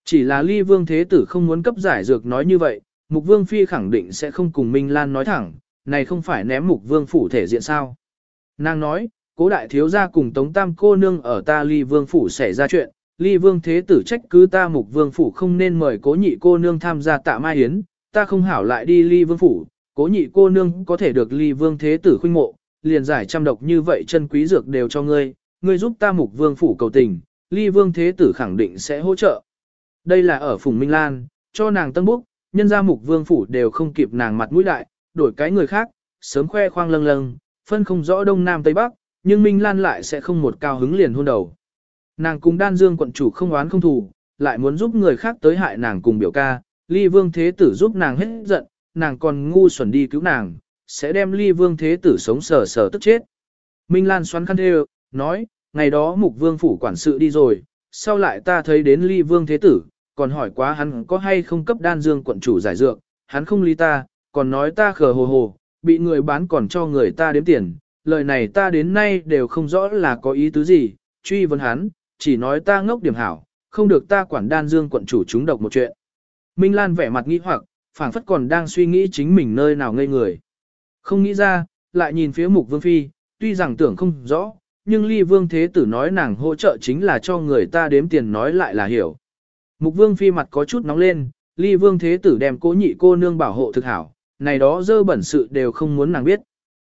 Chỉ là ly vương thế tử không muốn cấp giải dược nói như vậy, mục vương phi khẳng định sẽ không cùng Minh Lan nói thẳng, này không phải ném mục vương phủ thể diện sao. Nàng nói, cố đại thiếu gia cùng tống tam cô nương ở ta ly vương phủ xảy ra chuyện, ly vương thế tử trách cứ ta mục vương phủ không nên mời cố nhị cô nương tham gia tạ mai yến, ta không hảo lại đi ly vương phủ, cố nhị cô nương có thể được ly vương thế tử khuynh mộ, liền giải trăm độc như vậy chân quý dược đều cho ngươi, ngươi giúp ta mục vương phủ cầu tình, ly vương thế tử khẳng định sẽ hỗ trợ. Đây là ở Phùng Minh Lan, cho nàng tân búc, nhân gia mục vương phủ đều không kịp nàng mặt mũi đại, đổi cái người khác, sớm khoe khoang lâng lâng, phân không rõ đông nam tây bắc, nhưng Minh Lan lại sẽ không một cao hứng liền hôn đầu. Nàng cùng đan dương quận chủ không oán không thù, lại muốn giúp người khác tới hại nàng cùng biểu ca, ly vương thế tử giúp nàng hết giận, nàng còn ngu xuẩn đi cứu nàng, sẽ đem ly vương thế tử sống sờ sờ tức chết. Minh Lan xoắn khăn thê nói, ngày đó mục vương phủ quản sự đi rồi, sau lại ta thấy đến ly vương thế tử, còn hỏi quá hắn có hay không cấp đan dương quận chủ giải dược, hắn không ly ta, còn nói ta khờ hồ hồ, bị người bán còn cho người ta đếm tiền, lời này ta đến nay đều không rõ là có ý tứ gì, truy vấn hắn, chỉ nói ta ngốc điểm hảo, không được ta quản đan dương quận chủ chúng độc một chuyện. Minh Lan vẻ mặt nghi hoặc, phảng phất còn đang suy nghĩ chính mình nơi nào ngây người. Không nghĩ ra, lại nhìn phía mục vương phi, tuy rằng tưởng không rõ, nhưng ly vương thế tử nói nàng hỗ trợ chính là cho người ta đếm tiền nói lại là hiểu. Mục vương phi mặt có chút nóng lên, ly vương thế tử đem cố nhị cô nương bảo hộ thực hảo, này đó dơ bẩn sự đều không muốn nàng biết.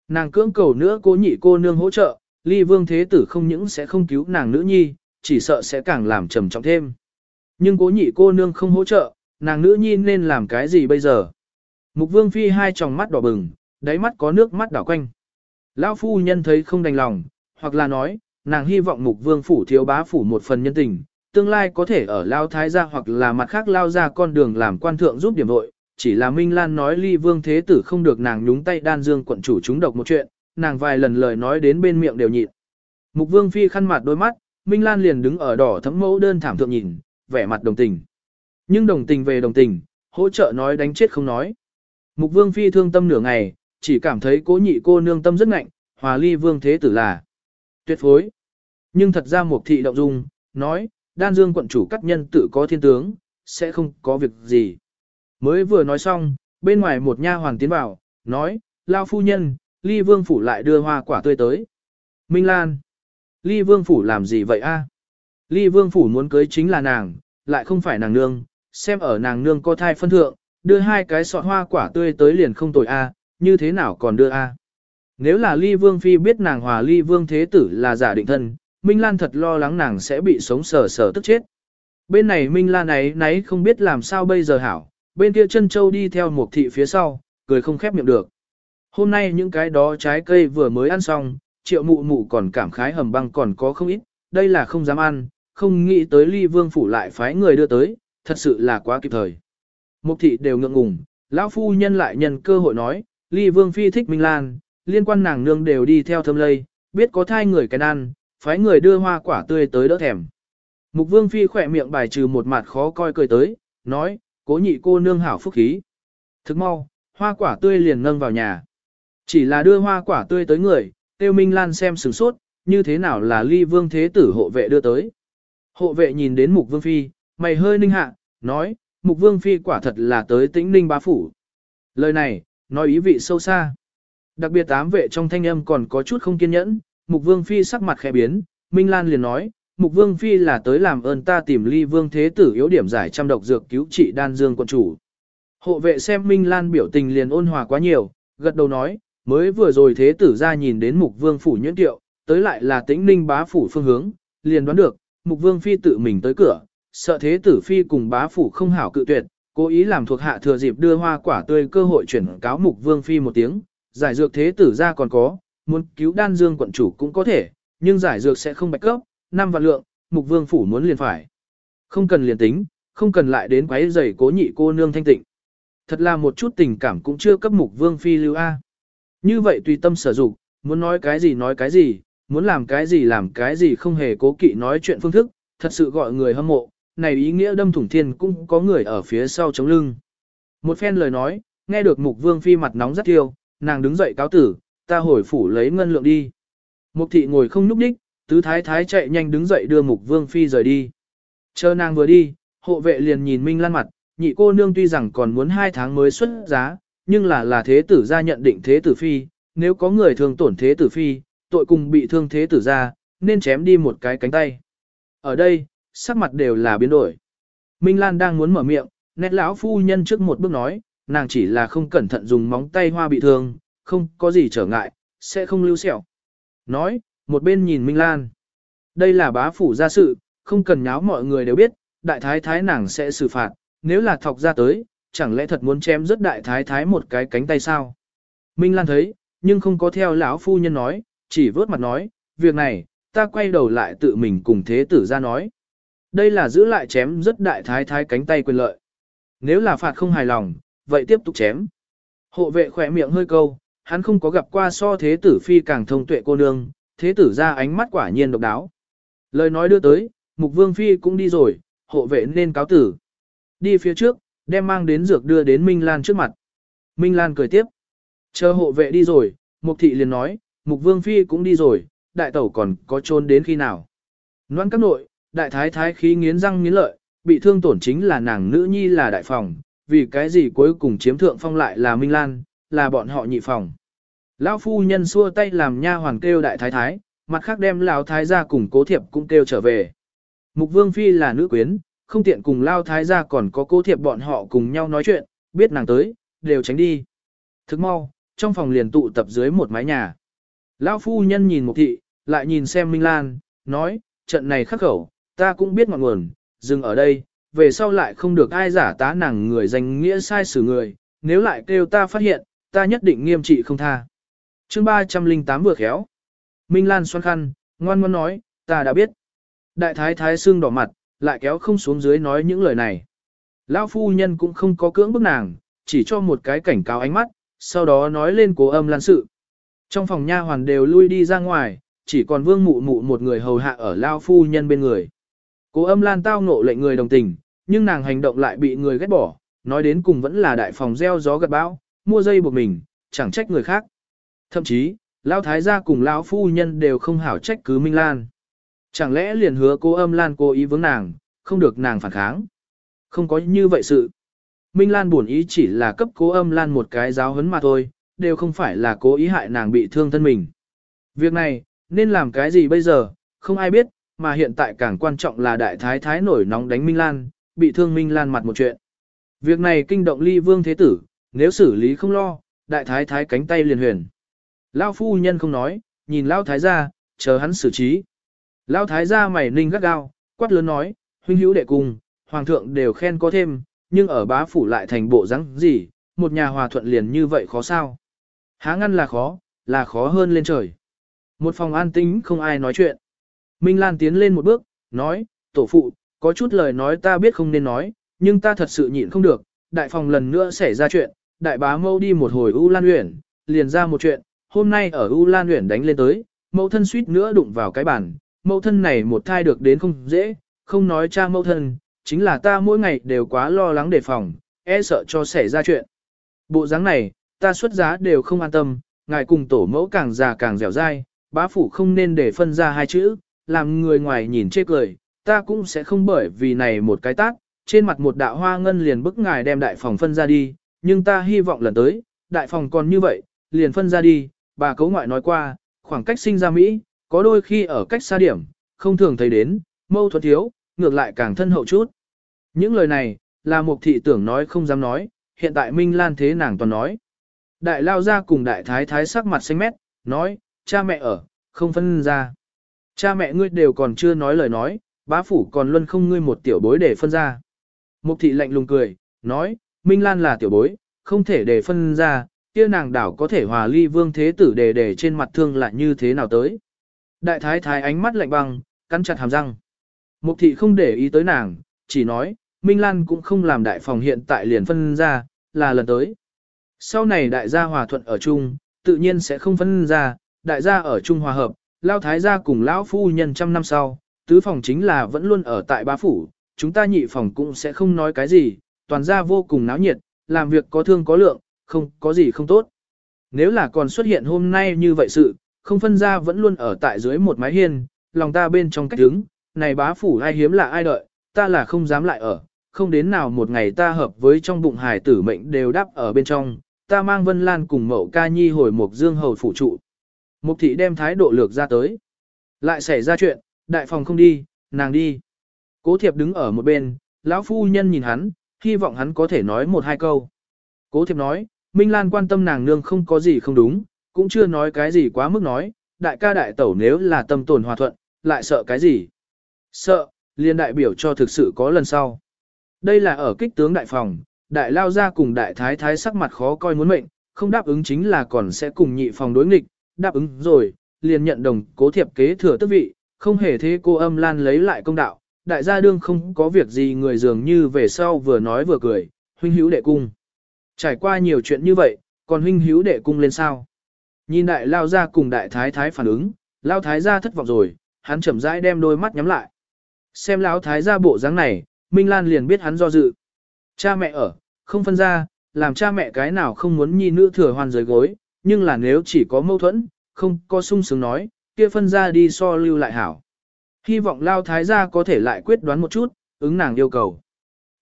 Nàng cưỡng cầu nữa cố nhị cô nương hỗ trợ, ly vương thế tử không những sẽ không cứu nàng nữ nhi, chỉ sợ sẽ càng làm trầm trọng thêm. Nhưng cố nhị cô nương không hỗ trợ, nàng nữ nhi nên làm cái gì bây giờ? Mục vương phi hai tròng mắt đỏ bừng, đáy mắt có nước mắt đảo quanh. Lão phu nhân thấy không đành lòng, hoặc là nói, nàng hy vọng mục vương phủ thiếu bá phủ một phần nhân tình, tương lai có thể ở lao thái gia hoặc là mặt khác lao ra con đường làm quan thượng giúp điểm vội. Chỉ là Minh Lan nói ly vương thế tử không được nàng nhúng tay đan dương quận chủ chúng độc một chuyện, nàng vài lần lời nói đến bên miệng đều nhịn. Mục vương phi khăn mặt đôi mắt, Minh Lan liền đứng ở đỏ thấm mẫu đơn thảm thượng nhìn, vẻ mặt đồng tình. Nhưng đồng tình về đồng tình, hỗ trợ nói đánh chết không nói. Mục vương phi thương tâm nửa ngày, chỉ cảm thấy cố nhị cô nương tâm rất ngạnh, hòa ly vương thế tử là tuyệt phối. Nhưng thật ra một thị động dung, nói, đan dương quận chủ cắt nhân tự có thiên tướng, sẽ không có việc gì. Mới vừa nói xong, bên ngoài một nha hoàng tiến vào, nói, lao phu nhân, ly vương phủ lại đưa hoa quả tươi tới. Minh Lan, ly vương phủ làm gì vậy a? Ly vương phủ muốn cưới chính là nàng, lại không phải nàng nương, xem ở nàng nương có thai phân thượng, đưa hai cái sọt hoa quả tươi tới liền không tồi a, như thế nào còn đưa a? Nếu là ly vương phi biết nàng hòa ly vương thế tử là giả định thân, Minh Lan thật lo lắng nàng sẽ bị sống sờ sờ tức chết. Bên này Minh Lan ấy nấy không biết làm sao bây giờ hảo, bên kia chân châu đi theo một thị phía sau, cười không khép miệng được. Hôm nay những cái đó trái cây vừa mới ăn xong, triệu mụ mụ còn cảm khái hầm băng còn có không ít, đây là không dám ăn, không nghĩ tới ly vương phủ lại phái người đưa tới, thật sự là quá kịp thời. Mục thị đều ngượng ngùng, lão phu nhân lại nhân cơ hội nói, ly vương phi thích Minh Lan, liên quan nàng nương đều đi theo thâm lây, biết có thai người cái ăn, phái người đưa hoa quả tươi tới đỡ thèm. Mục vương phi khỏe miệng bài trừ một mặt khó coi cười tới, nói, cố nhị cô nương hảo phúc khí. Thức mau, hoa quả tươi liền nâng vào nhà. Chỉ là đưa hoa quả tươi tới người, tiêu minh lan xem sửng sốt, như thế nào là ly vương thế tử hộ vệ đưa tới. Hộ vệ nhìn đến mục vương phi, mày hơi ninh hạ, nói, mục vương phi quả thật là tới tĩnh ninh bá phủ. Lời này, nói ý vị sâu xa. Đặc biệt tám vệ trong thanh âm còn có chút không kiên nhẫn, mục vương phi sắc mặt khẽ biến, Minh Lan liền nói, mục vương phi là tới làm ơn ta tìm ly vương thế tử yếu điểm giải trăm độc dược cứu trị đan dương quân chủ. Hộ vệ xem Minh Lan biểu tình liền ôn hòa quá nhiều, gật đầu nói, mới vừa rồi thế tử ra nhìn đến mục vương phủ nhuyễn tiệu, tới lại là tĩnh ninh bá phủ phương hướng, liền đoán được, mục vương phi tự mình tới cửa, sợ thế tử phi cùng bá phủ không hảo cự tuyệt, cố ý làm thuộc hạ thừa dịp đưa hoa quả tươi cơ hội chuyển cáo mục vương phi một tiếng, giải dược thế tử ra còn có, muốn cứu đan dương quận chủ cũng có thể, nhưng giải dược sẽ không bạch cấp, năm vạn lượng, mục vương phủ muốn liền phải. Không cần liền tính, không cần lại đến quấy rầy cố nhị cô nương thanh tịnh. Thật là một chút tình cảm cũng chưa cấp mục vương phi lưu A. Như vậy tùy tâm sở dụng, muốn nói cái gì nói cái gì, muốn làm cái gì làm cái gì không hề cố kỵ nói chuyện phương thức, thật sự gọi người hâm mộ, này ý nghĩa đâm thủng thiên cũng có người ở phía sau chống lưng. Một phen lời nói, nghe được mục vương phi mặt nóng rất thiêu, nàng đứng dậy cáo tử, ta hồi phủ lấy ngân lượng đi. Mục thị ngồi không núp đích, tứ thái thái chạy nhanh đứng dậy đưa mục vương phi rời đi. Chờ nàng vừa đi, hộ vệ liền nhìn Minh Lan mặt, nhị cô nương tuy rằng còn muốn hai tháng mới xuất giá, nhưng là là thế tử gia nhận định thế tử phi, nếu có người thường tổn thế tử phi, tội cùng bị thương thế tử gia, nên chém đi một cái cánh tay. Ở đây, sắc mặt đều là biến đổi. Minh Lan đang muốn mở miệng, nét lão phu nhân trước một bước nói, nàng chỉ là không cẩn thận dùng móng tay hoa bị thương, không có gì trở ngại, sẽ không lưu sẹo. Nói, một bên nhìn Minh Lan. Đây là bá phủ gia sự, không cần nháo mọi người đều biết, đại thái thái nàng sẽ xử phạt, nếu là thọc ra tới, chẳng lẽ thật muốn chém rất đại thái thái một cái cánh tay sao? Minh Lan thấy, nhưng không có theo lão phu nhân nói, chỉ vớt mặt nói, việc này, ta quay đầu lại tự mình cùng thế tử ra nói. Đây là giữ lại chém rất đại thái thái cánh tay quyền lợi. Nếu là phạt không hài lòng, vậy tiếp tục chém. Hộ vệ khỏe miệng hơi câu, hắn không có gặp qua so thế tử phi càng thông tuệ cô nương, thế tử ra ánh mắt quả nhiên độc đáo. Lời nói đưa tới, mục vương phi cũng đi rồi, hộ vệ nên cáo tử. Đi phía trước, đem mang đến dược đưa đến Minh Lan trước mặt. Minh Lan cười tiếp. Chờ hộ vệ đi rồi, mục thị liền nói, mục vương phi cũng đi rồi, đại tẩu còn có chôn đến khi nào. Noan các nội, đại thái thái khí nghiến răng nghiến lợi, bị thương tổn chính là nàng nữ nhi là đại phòng, vì cái gì cuối cùng chiếm thượng phong lại là Minh Lan, là bọn họ nhị phòng. Lão phu nhân xua tay làm nha hoàng kêu đại thái thái, mặt khác đem lão thái gia cùng cố thiệp cũng kêu trở về. Mục vương phi là nữ quyến, không tiện cùng lao thái gia còn có cố thiệp bọn họ cùng nhau nói chuyện, biết nàng tới, đều tránh đi. Thức mau, trong phòng liền tụ tập dưới một mái nhà. Lão phu nhân nhìn mục thị, lại nhìn xem Minh Lan, nói, trận này khắc khẩu, ta cũng biết ngọn nguồn, dừng ở đây, về sau lại không được ai giả tá nàng người danh nghĩa sai xử người, nếu lại kêu ta phát hiện, ta nhất định nghiêm trị không tha. chương 308 vừa khéo. Minh Lan xoan khăn, ngoan ngoan nói, ta đã biết. Đại thái thái xương đỏ mặt, lại kéo không xuống dưới nói những lời này. Lão phu nhân cũng không có cưỡng bức nàng, chỉ cho một cái cảnh cáo ánh mắt, sau đó nói lên cố âm lan sự. Trong phòng nha hoàn đều lui đi ra ngoài, chỉ còn vương mụ mụ một người hầu hạ ở lao phu nhân bên người. Cố âm lan tao ngộ lệnh người đồng tình, nhưng nàng hành động lại bị người ghét bỏ, nói đến cùng vẫn là đại phòng gieo gió gặt bão, mua dây buộc mình, chẳng trách người khác. Thậm chí, lão thái gia cùng lão phu nhân đều không hảo trách cứ Minh Lan. Chẳng lẽ liền hứa cô âm Lan cố ý vướng nàng, không được nàng phản kháng. Không có như vậy sự. Minh Lan buồn ý chỉ là cấp cố âm Lan một cái giáo huấn mà thôi, đều không phải là cố ý hại nàng bị thương thân mình. Việc này, nên làm cái gì bây giờ, không ai biết, mà hiện tại càng quan trọng là đại thái thái nổi nóng đánh Minh Lan, bị thương Minh Lan mặt một chuyện. Việc này kinh động ly vương thế tử, nếu xử lý không lo, đại thái thái cánh tay liền huyền. Lao phu nhân không nói, nhìn Lao thái gia, chờ hắn xử trí. Lao thái gia mày ninh gắt gao, quát lớn nói, huynh hữu đệ cùng, hoàng thượng đều khen có thêm, nhưng ở bá phủ lại thành bộ rắn gì, một nhà hòa thuận liền như vậy khó sao. Há ngăn là khó, là khó hơn lên trời. Một phòng an tĩnh không ai nói chuyện. Minh Lan tiến lên một bước, nói, tổ phụ, có chút lời nói ta biết không nên nói, nhưng ta thật sự nhịn không được, đại phòng lần nữa xảy ra chuyện, đại bá mâu đi một hồi U Lan Uyển, liền ra một chuyện, hôm nay ở U Lan Uyển đánh lên tới, mẫu thân suýt nữa đụng vào cái bàn, mẫu thân này một thai được đến không dễ, không nói cha mẫu thân, chính là ta mỗi ngày đều quá lo lắng đề phòng, e sợ cho xảy ra chuyện. Bộ dáng này, ta xuất giá đều không an tâm, ngài cùng tổ mẫu càng già càng dẻo dai, bá phủ không nên để phân ra hai chữ, làm người ngoài nhìn chê cười, ta cũng sẽ không bởi vì này một cái tác, trên mặt một đạo hoa ngân liền bức ngài đem đại phòng phân ra đi, nhưng ta hy vọng lần tới, đại phòng còn như vậy, liền phân ra đi, bà cấu ngoại nói qua, khoảng cách sinh ra Mỹ, có đôi khi ở cách xa điểm, không thường thấy đến, mâu thuẫn thiếu, ngược lại càng thân hậu chút. Những lời này, là một thị tưởng nói không dám nói, hiện tại Minh Lan thế nàng toàn nói. Đại lao ra cùng đại thái thái sắc mặt xanh mét, nói, cha mẹ ở, không phân ra. Cha mẹ ngươi đều còn chưa nói lời nói, bá phủ còn luân không ngươi một tiểu bối để phân ra. Mục thị lạnh lùng cười, nói, Minh Lan là tiểu bối, không thể để phân ra, kia nàng đảo có thể hòa ly vương thế tử để để trên mặt thương lại như thế nào tới. Đại thái thái ánh mắt lạnh băng, cắn chặt hàm răng. Mục thị không để ý tới nàng, chỉ nói, Minh Lan cũng không làm đại phòng hiện tại liền phân ra, là lần tới. Sau này đại gia hòa thuận ở chung, tự nhiên sẽ không phân ra, đại gia ở chung hòa hợp, lao thái gia cùng lão phu nhân trăm năm sau, tứ phòng chính là vẫn luôn ở tại ba phủ, chúng ta nhị phòng cũng sẽ không nói cái gì, toàn gia vô cùng náo nhiệt, làm việc có thương có lượng, không có gì không tốt. Nếu là còn xuất hiện hôm nay như vậy sự, không phân ra vẫn luôn ở tại dưới một mái hiên, lòng ta bên trong cách đứng, này bá phủ ai hiếm là ai đợi, ta là không dám lại ở, không đến nào một ngày ta hợp với trong bụng hải tử mệnh đều đáp ở bên trong, ta mang Vân Lan cùng mậu ca nhi hồi một dương hầu phủ trụ. Mục thị đem thái độ lược ra tới. Lại xảy ra chuyện, đại phòng không đi, nàng đi. Cố thiệp đứng ở một bên, lão phu nhân nhìn hắn, hy vọng hắn có thể nói một hai câu. Cố thiệp nói, Minh Lan quan tâm nàng nương không có gì không đúng, cũng chưa nói cái gì quá mức nói, đại ca đại tẩu nếu là tâm tồn hòa thuận, lại sợ cái gì? Sợ, liên đại biểu cho thực sự có lần sau. Đây là ở kích tướng đại phòng, đại lao ra cùng đại thái thái sắc mặt khó coi muốn mệnh, không đáp ứng chính là còn sẽ cùng nhị phòng đối nghịch, đáp ứng rồi, liền nhận đồng cố thiệp kế thừa tước vị, không hề thế cô âm lan lấy lại công đạo, đại gia đương không có việc gì người dường như về sau vừa nói vừa cười, huynh hữu đệ cung. Trải qua nhiều chuyện như vậy, còn huynh hữu đệ cung lên sao? Nhìn đại lao ra cùng đại thái thái phản ứng, lao thái gia thất vọng rồi, hắn chậm rãi đem đôi mắt nhắm lại. Xem lão thái gia bộ dáng này, Minh Lan liền biết hắn do dự. Cha mẹ ở, không phân ra, làm cha mẹ cái nào không muốn nhi nữ thừa hoàn rời gối, nhưng là nếu chỉ có mâu thuẫn, không có sung sướng nói, kia phân ra đi so lưu lại hảo. Hy vọng Lao Thái gia có thể lại quyết đoán một chút, ứng nàng yêu cầu.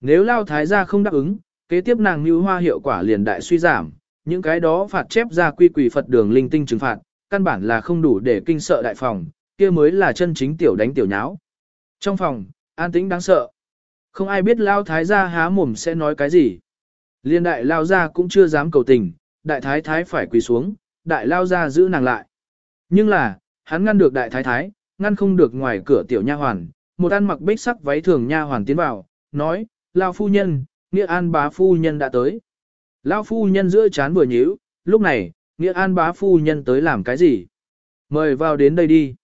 Nếu Lao Thái gia không đáp ứng, kế tiếp nàng như hoa hiệu quả liền đại suy giảm, những cái đó phạt chép ra quy quỷ Phật đường linh tinh trừng phạt, căn bản là không đủ để kinh sợ đại phòng, kia mới là chân chính tiểu đánh tiểu nháo. Trong phòng, an tĩnh đáng sợ. Không ai biết lao thái gia há mồm sẽ nói cái gì. Liên đại lao gia cũng chưa dám cầu tình, đại thái thái phải quỳ xuống, đại lao gia giữ nàng lại. Nhưng là, hắn ngăn được đại thái thái, ngăn không được ngoài cửa tiểu nha hoàn, một ăn mặc bích sắc váy thường nha hoàn tiến vào, nói, lao phu nhân, nghĩa an bá phu nhân đã tới. Lao phu nhân giữa chán vừa nhíu, lúc này, nghĩa an bá phu nhân tới làm cái gì? Mời vào đến đây đi.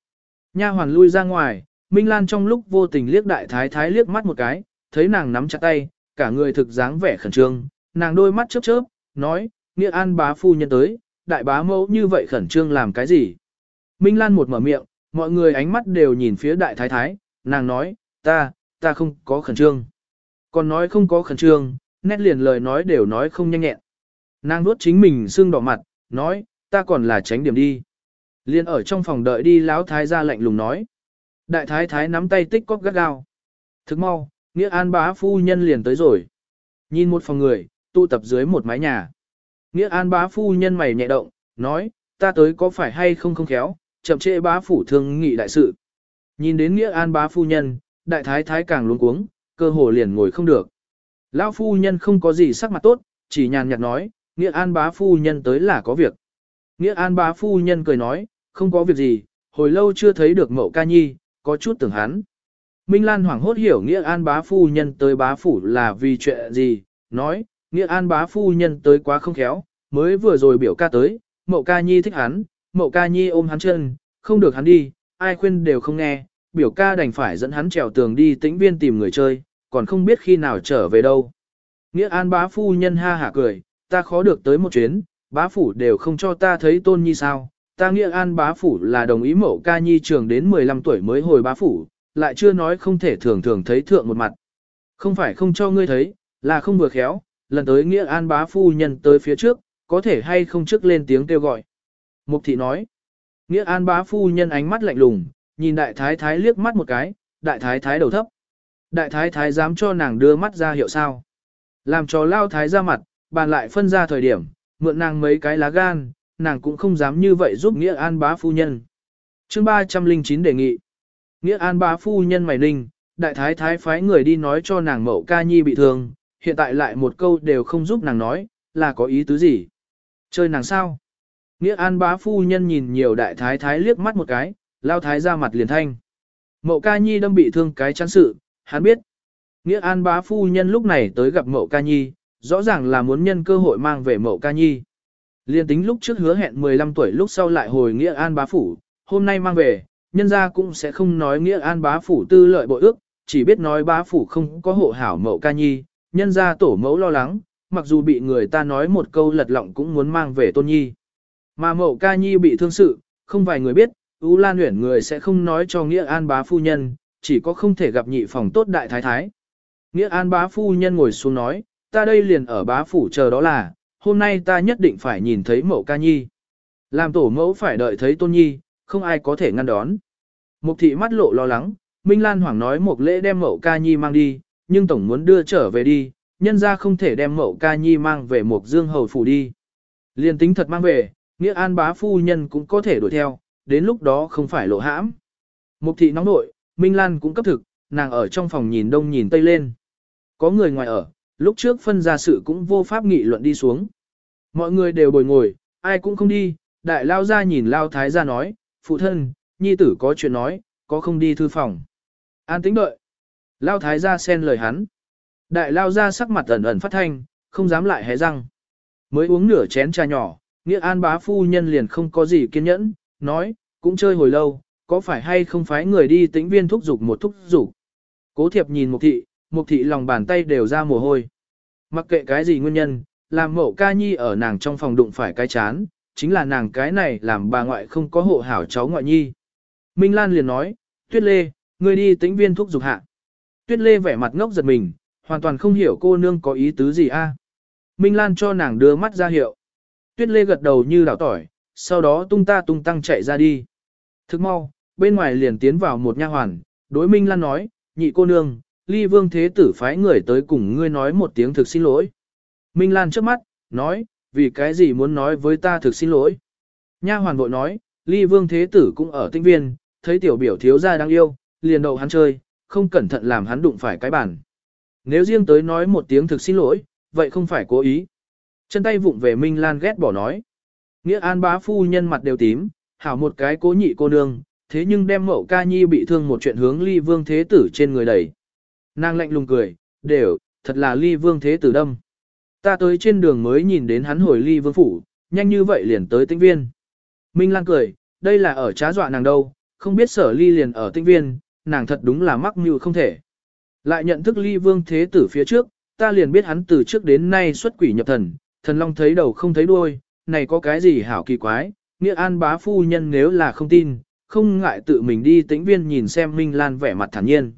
Nha hoàn lui ra ngoài, Minh Lan trong lúc vô tình liếc đại thái thái liếc mắt một cái, thấy nàng nắm chặt tay, cả người thực dáng vẻ khẩn trương, nàng đôi mắt chớp chớp, nói, nghĩa an bá phu nhân tới, đại bá mẫu như vậy khẩn trương làm cái gì? Minh Lan một mở miệng, mọi người ánh mắt đều nhìn phía đại thái thái, nàng nói, ta, ta không có khẩn trương. Còn nói không có khẩn trương, nét liền lời nói đều nói không nhanh nhẹn. Nàng nuốt chính mình sưng đỏ mặt, nói, ta còn là tránh điểm đi. Liên ở trong phòng đợi đi lão thái ra lạnh lùng nói. Đại thái thái nắm tay tích cóp gắt gao. Thức mau, nghĩa an bá phu nhân liền tới rồi. Nhìn một phòng người, tụ tập dưới một mái nhà. Nghĩa an bá phu nhân mày nhẹ động, nói, ta tới có phải hay không không khéo, chậm trễ bá phủ thương nghị đại sự. Nhìn đến nghĩa an bá phu nhân, đại thái thái càng luống cuống, cơ hồ liền ngồi không được. Lão phu nhân không có gì sắc mặt tốt, chỉ nhàn nhạt nói, nghĩa an bá phu nhân tới là có việc. Nghĩa an bá phu nhân cười nói, không có việc gì, hồi lâu chưa thấy được mậu ca nhi, có chút tưởng hắn. Minh Lan hoảng hốt hiểu nghĩa an bá phu nhân tới bá phủ là vì chuyện gì, nói, nghĩa an bá phu nhân tới quá không khéo, mới vừa rồi biểu ca tới, mậu ca nhi thích hắn, mậu ca nhi ôm hắn chân, không được hắn đi, ai khuyên đều không nghe, biểu ca đành phải dẫn hắn trèo tường đi tĩnh viên tìm người chơi, còn không biết khi nào trở về đâu. Nghĩa an bá phu nhân ha hả cười, ta khó được tới một chuyến, bá phủ đều không cho ta thấy tôn nhi sao, ta nghĩa an bá phủ là đồng ý mậu ca nhi trường đến 15 tuổi mới hồi bá phủ, lại chưa nói không thể thường thường thấy thượng một mặt. Không phải không cho ngươi thấy, là không vừa khéo, lần tới nghĩa an bá phu nhân tới phía trước, có thể hay không trước lên tiếng kêu gọi. Mục thị nói, nghĩa an bá phu nhân ánh mắt lạnh lùng, nhìn đại thái thái liếc mắt một cái, đại thái thái đầu thấp. Đại thái thái dám cho nàng đưa mắt ra hiệu sao. Làm cho lao thái ra mặt, bàn lại phân ra thời điểm, mượn nàng mấy cái lá gan, nàng cũng không dám như vậy giúp Nghĩa An bá phu nhân. chương 309 đề nghị. Nghĩa An bá phu nhân mày ninh, đại thái thái phái người đi nói cho nàng mẫu ca nhi bị thương, hiện tại lại một câu đều không giúp nàng nói, là có ý tứ gì. Chơi nàng sao? Nghĩa An bá phu nhân nhìn nhiều đại thái thái liếc mắt một cái, lao thái ra mặt liền thanh. Mậu ca nhi đâm bị thương cái chán sự, hắn biết. Nghĩa An bá phu nhân lúc này tới gặp Mậu ca nhi, rõ ràng là muốn nhân cơ hội mang về Mậu ca nhi. Liên tính lúc trước hứa hẹn 15 tuổi lúc sau lại hồi Nghĩa An bá phủ, hôm nay mang về, nhân gia cũng sẽ không nói Nghĩa An bá phủ tư lợi bội ước, chỉ biết nói bá phủ không có hộ hảo Mậu ca nhi, nhân gia tổ mẫu lo lắng, mặc dù bị người ta nói một câu lật lọng cũng muốn mang về tôn nhi. Mà Mậu ca nhi bị thương sự, không vài người biết, U Lan Uyển người sẽ không nói cho Nghĩa An bá phu nhân, chỉ có không thể gặp nhị phòng tốt đại thái thái. Nghĩa An bá phu nhân ngồi xuống nói, ta đây liền ở bá phủ chờ đó là, hôm nay ta nhất định phải nhìn thấy mẫu ca nhi. Làm tổ mẫu phải đợi thấy tôn nhi, không ai có thể ngăn đón. Mục thị mắt lộ lo lắng, Minh Lan Hoàng nói một lễ đem mẫu ca nhi mang đi, nhưng tổng muốn đưa trở về đi, nhân ra không thể đem mẫu ca nhi mang về một dương hầu phủ đi. Liên tính thật mang về, nghĩa an bá phu nhân cũng có thể đuổi theo, đến lúc đó không phải lộ hãm. Mục thị nóng nội, Minh Lan cũng cấp thực, nàng ở trong phòng nhìn đông nhìn tây lên. Có người ngoài ở, lúc trước phân ra sự cũng vô pháp nghị luận đi xuống. Mọi người đều bồi ngồi, ai cũng không đi, đại lao ra nhìn lao thái ra nói, phụ thân, nhi tử có chuyện nói, có không đi thư phòng. An tính đợi. Lao thái ra xen lời hắn. Đại lao ra sắc mặt ẩn ẩn phát thanh, không dám lại hé răng. Mới uống nửa chén trà nhỏ, nghĩa an bá phu nhân liền không có gì kiên nhẫn, nói, cũng chơi hồi lâu, có phải hay không phải người đi tĩnh viên thúc dục một thúc dục Cố thiệp nhìn mục thị, mục thị lòng bàn tay đều ra mồ hôi. Mặc kệ cái gì nguyên nhân, làm mẫu ca nhi ở nàng trong phòng đụng phải cái chán, chính là nàng cái này làm bà ngoại không có hộ hảo cháu ngoại nhi. Minh Lan liền nói, Tuyết Lê, ngươi đi tĩnh viên thúc dục hạ. Tuyết Lê vẻ mặt ngốc giật mình, hoàn toàn không hiểu cô nương có ý tứ gì a. Minh Lan cho nàng đưa mắt ra hiệu. Tuyết Lê gật đầu như đảo tỏi, sau đó tung ta tung tăng chạy ra đi. Thức mau, bên ngoài liền tiến vào một nha hoàn, đối Minh Lan nói, nhị cô nương, ly vương thế tử phái người tới cùng ngươi nói một tiếng thực xin lỗi. Minh Lan trước mắt, nói, vì cái gì muốn nói với ta thực xin lỗi. Nha hoàn vội nói, ly vương thế tử cũng ở tinh viên, thấy tiểu biểu thiếu gia đang yêu, liền đậu hắn chơi, không cẩn thận làm hắn đụng phải cái bàn. Nếu riêng tới nói một tiếng thực xin lỗi, vậy không phải cố ý. Chân tay vụng về Minh Lan ghét bỏ nói. Nghĩa an bá phu nhân mặt đều tím, hảo một cái cố nhị cô nương, thế nhưng đem mậu ca nhi bị thương một chuyện hướng ly vương thế tử trên người đẩy. Nàng lạnh lùng cười, đều, thật là ly vương thế tử đâm. Ta tới trên đường mới nhìn đến hắn hồi ly vương phủ, nhanh như vậy liền tới tinh viên. Minh Lan cười, đây là ở trá dọa nàng đâu, không biết sở ly liền ở tinh viên, nàng thật đúng là mắc mưu không thể. Lại nhận thức ly vương thế tử phía trước, ta liền biết hắn từ trước đến nay xuất quỷ nhập thần, thần long thấy đầu không thấy đuôi, này có cái gì hảo kỳ quái, nghĩa an bá phu nhân nếu là không tin, không ngại tự mình đi tĩnh viên nhìn xem Minh Lan vẻ mặt thản nhiên.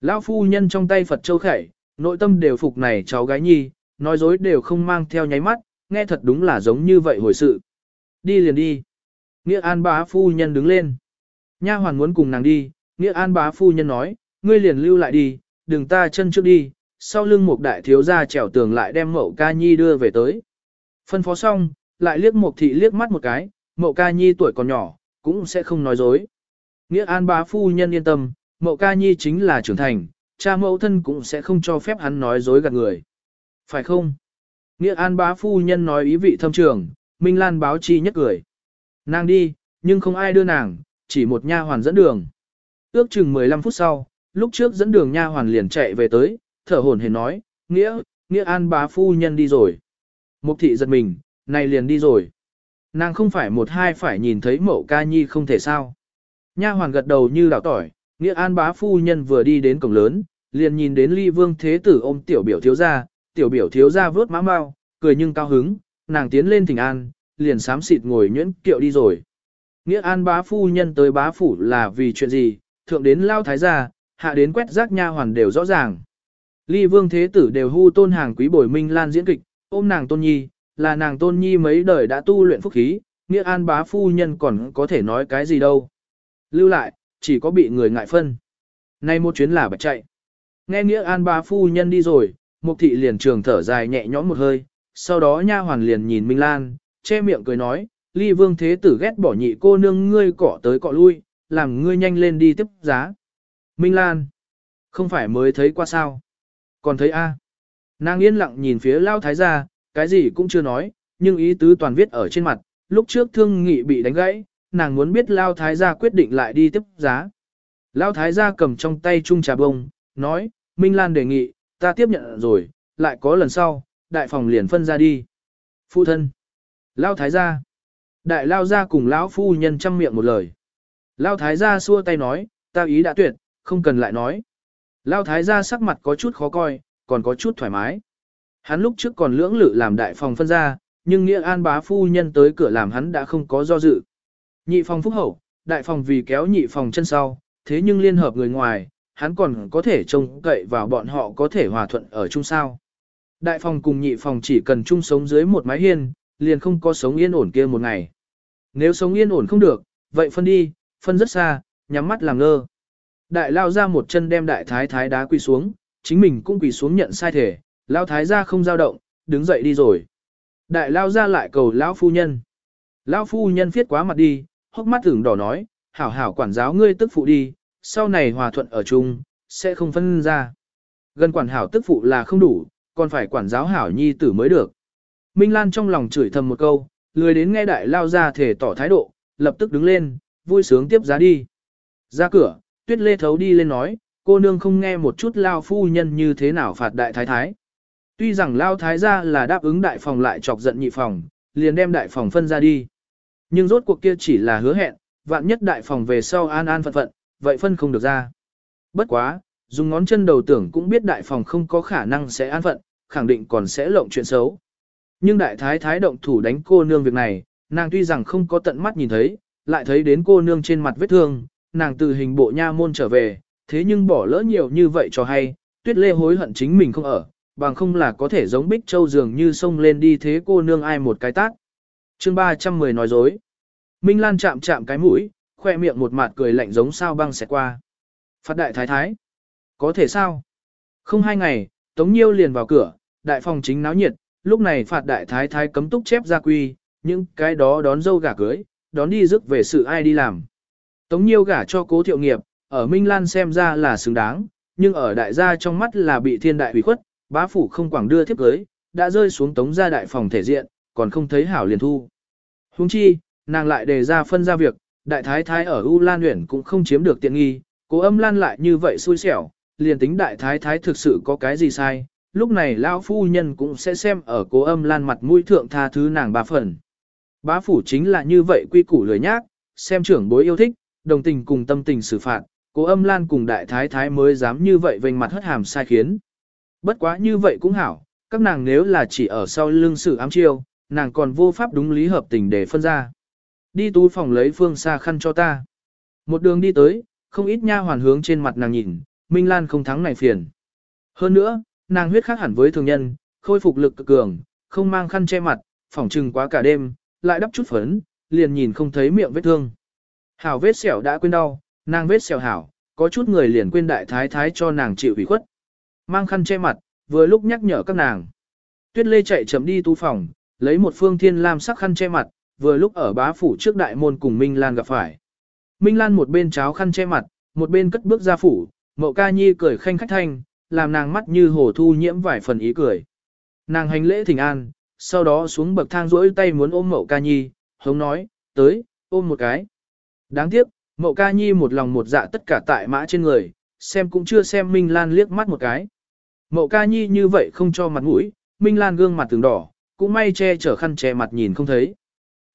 Lão phu nhân trong tay Phật châu khẩy, nội tâm đều phục này cháu gái nhi, nói dối đều không mang theo nháy mắt, nghe thật đúng là giống như vậy hồi sự. Đi liền đi. Nghĩa an bá phu nhân đứng lên. Nha hoàn muốn cùng nàng đi, Nghĩa an bá phu nhân nói, ngươi liền lưu lại đi, đừng ta chân trước đi, sau lưng một đại thiếu gia trèo tường lại đem mậu ca nhi đưa về tới. Phân phó xong, lại liếc một thị liếc mắt một cái, mậu ca nhi tuổi còn nhỏ, cũng sẽ không nói dối. Nghĩa an bá phu nhân yên tâm, mậu ca nhi chính là trưởng thành, cha mẫu thân cũng sẽ không cho phép hắn nói dối gạt người. Phải không? Nghĩa an bá phu nhân nói ý vị thâm trường, Minh Lan báo chi nhất cười. Nàng đi, nhưng không ai đưa nàng, chỉ một nha hoàn dẫn đường. Ước chừng 15 phút sau, lúc trước dẫn đường nha hoàn liền chạy về tới, thở hổn hển nói, nghĩa, nghĩa an bá phu nhân đi rồi. Mục thị giật mình, này liền đi rồi. Nàng không phải một hai phải nhìn thấy mẫu ca nhi không thể sao. Nha hoàn gật đầu như đảo tỏi, nghĩa an bá phu nhân vừa đi đến cổng lớn, liền nhìn đến ly vương thế tử ôm tiểu biểu thiếu gia, tiểu biểu thiếu gia vớt má mau, cười nhưng cao hứng, nàng tiến lên thỉnh an, liền sám xịt ngồi nhuyễn kiệu đi rồi. Nghĩa an bá phu nhân tới bá phủ là vì chuyện gì, thượng đến lao thái gia, hạ đến quét rác nha hoàn đều rõ ràng. Ly vương thế tử đều hưu tôn hàng quý bồi minh lan diễn kịch, ôm nàng tôn nhi, là nàng tôn nhi mấy đời đã tu luyện phúc khí, nghĩa an bá phu nhân còn có thể nói cái gì đâu. Lưu lại, chỉ có bị người ngại phân. Nay một chuyến là bạch chạy. Nghe nghĩa an bá phu nhân đi rồi, mục thị liền trường thở dài nhẹ nhõm một hơi, sau đó nha hoàn liền nhìn Minh Lan, che miệng cười nói, ly vương thế tử ghét bỏ nhị cô nương ngươi cỏ tới cọ lui, làm ngươi nhanh lên đi tiếp giá. Minh Lan, không phải mới thấy qua sao? Còn thấy A. Nàng yên lặng nhìn phía lao thái gia, cái gì cũng chưa nói, nhưng ý tứ toàn viết ở trên mặt, lúc trước thương nghị bị đánh gãy, nàng muốn biết lao thái gia quyết định lại đi tiếp giá. Lao thái gia cầm trong tay chung trà bông, nói, Minh Lan đề nghị, ta tiếp nhận rồi, lại có lần sau, đại phòng liền phân ra đi. Phu thân. Lao thái gia. Đại lao gia cùng lão phu nhân chăm miệng một lời. Lao thái gia xua tay nói, ta ý đã tuyệt, không cần lại nói. Lao thái gia sắc mặt có chút khó coi, còn có chút thoải mái. Hắn lúc trước còn lưỡng lự làm đại phòng phân ra, nhưng nghĩa an bá phu nhân tới cửa làm hắn đã không có do dự. Nhị phòng phúc hậu, đại phòng vì kéo nhị phòng chân sau, thế nhưng liên hợp người ngoài, hắn còn có thể trông cậy vào bọn họ có thể hòa thuận ở chung sao. Đại phòng cùng nhị phòng chỉ cần chung sống dưới một mái hiên, liền không có sống yên ổn kia một ngày. Nếu sống yên ổn không được, vậy phân đi, phân rất xa, nhắm mắt làm ngơ. Đại lao ra một chân đem đại thái thái đá quỳ xuống, chính mình cũng quỳ xuống nhận sai thể, lao thái ra không dao động, đứng dậy đi rồi. Đại lao ra lại cầu lão phu nhân. Lão phu nhân viết quá mặt đi, hốc mắt tưởng đỏ nói, hảo hảo quản giáo ngươi tức phụ đi, sau này hòa thuận ở chung, sẽ không phân ra. Gần quản hảo tức phụ là không đủ, còn phải quản giáo hảo nhi tử mới được. Minh Lan trong lòng chửi thầm một câu, lười đến nghe đại lao ra thể tỏ thái độ, lập tức đứng lên, vui sướng tiếp giá đi. Ra cửa, tuyết lê thấu đi lên nói, cô nương không nghe một chút lao phu nhân như thế nào phạt đại thái thái. Tuy rằng lao thái gia là đáp ứng đại phòng lại chọc giận nhị phòng, liền đem đại phòng phân ra đi. Nhưng rốt cuộc kia chỉ là hứa hẹn, vạn nhất đại phòng về sau an an phận phận, vậy phân không được ra. Bất quá, dùng ngón chân đầu tưởng cũng biết đại phòng không có khả năng sẽ an phận, khẳng định còn sẽ lộng chuyện xấu. Nhưng đại thái thái động thủ đánh cô nương việc này, nàng tuy rằng không có tận mắt nhìn thấy, lại thấy đến cô nương trên mặt vết thương, nàng từ hình bộ nha môn trở về, thế nhưng bỏ lỡ nhiều như vậy cho hay, tuyết lê hối hận chính mình không ở, bằng không là có thể giống bích châu dường như xông lên đi thế cô nương ai một cái tác. chương 310 nói dối. Minh Lan chạm chạm cái mũi, khoe miệng một mặt cười lạnh giống sao băng xẹt qua. Phát đại thái thái. Có thể sao? Không hai ngày, Tống Nhiêu liền vào cửa, đại phòng chính náo nhiệt, lúc này phạt đại thái thái cấm túc chép ra quy, những cái đó đón dâu gả cưới, đón đi rước về sự ai đi làm. Tống Nhiêu gả cho cố thiệu nghiệp, ở Minh Lan xem ra là xứng đáng, nhưng ở đại gia trong mắt là bị thiên đại hủy khuất, bá phủ không quảng đưa thiếp cưới, đã rơi xuống tống gia đại phòng thể diện, còn không thấy hảo liền thu. Huống chi, nàng lại đề ra phân ra việc, đại thái thái ở U Lan huyện cũng không chiếm được tiện nghi, cố âm lan lại như vậy xui xẻo, liền tính đại thái thái thực sự có cái gì sai, lúc này lão phu nhân cũng sẽ xem ở cố âm lan mặt mũi thượng tha thứ nàng ba phần. Bá phủ chính là như vậy quy củ lười nhác, xem trưởng bối yêu thích, đồng tình cùng tâm tình xử phạt, cố âm lan cùng đại thái thái mới dám như vậy vênh mặt hất hàm sai khiến. Bất quá như vậy cũng hảo, các nàng nếu là chỉ ở sau lưng sự ám chiêu, nàng còn vô pháp đúng lý hợp tình để phân ra. Đi tú phòng lấy phương xa khăn cho ta. Một đường đi tới, không ít nha hoàn hướng trên mặt nàng nhìn, Minh Lan không thắng này phiền. Hơn nữa, nàng huyết khác hẳn với thường nhân, khôi phục lực cực cường, không mang khăn che mặt, phỏng trừng quá cả đêm, lại đắp chút phấn, liền nhìn không thấy miệng vết thương. Hảo vết sẹo đã quên đau, nàng vết sẹo hảo, có chút người liền quên đại thái thái cho nàng chịu ủy khuất. Mang khăn che mặt, vừa lúc nhắc nhở các nàng. Tuyết Lê chạy chậm đi tu phòng, lấy một phương thiên lam sắc khăn che mặt, vừa lúc ở bá phủ trước đại môn cùng Minh Lan gặp phải. Minh Lan một bên cháo khăn che mặt, một bên cất bước ra phủ, mậu ca nhi cười khanh khách thanh, làm nàng mắt như hồ thu nhiễm vài phần ý cười. Nàng hành lễ thỉnh an, sau đó xuống bậc thang rỗi tay muốn ôm mậu ca nhi, hống nói, tới, ôm một cái. Đáng tiếc, mậu ca nhi một lòng một dạ tất cả tại mã trên người, xem cũng chưa xem Minh Lan liếc mắt một cái. Mậu ca nhi như vậy không cho mặt mũi, Minh Lan gương mặt tường đỏ, cũng may che chở khăn che mặt nhìn không thấy.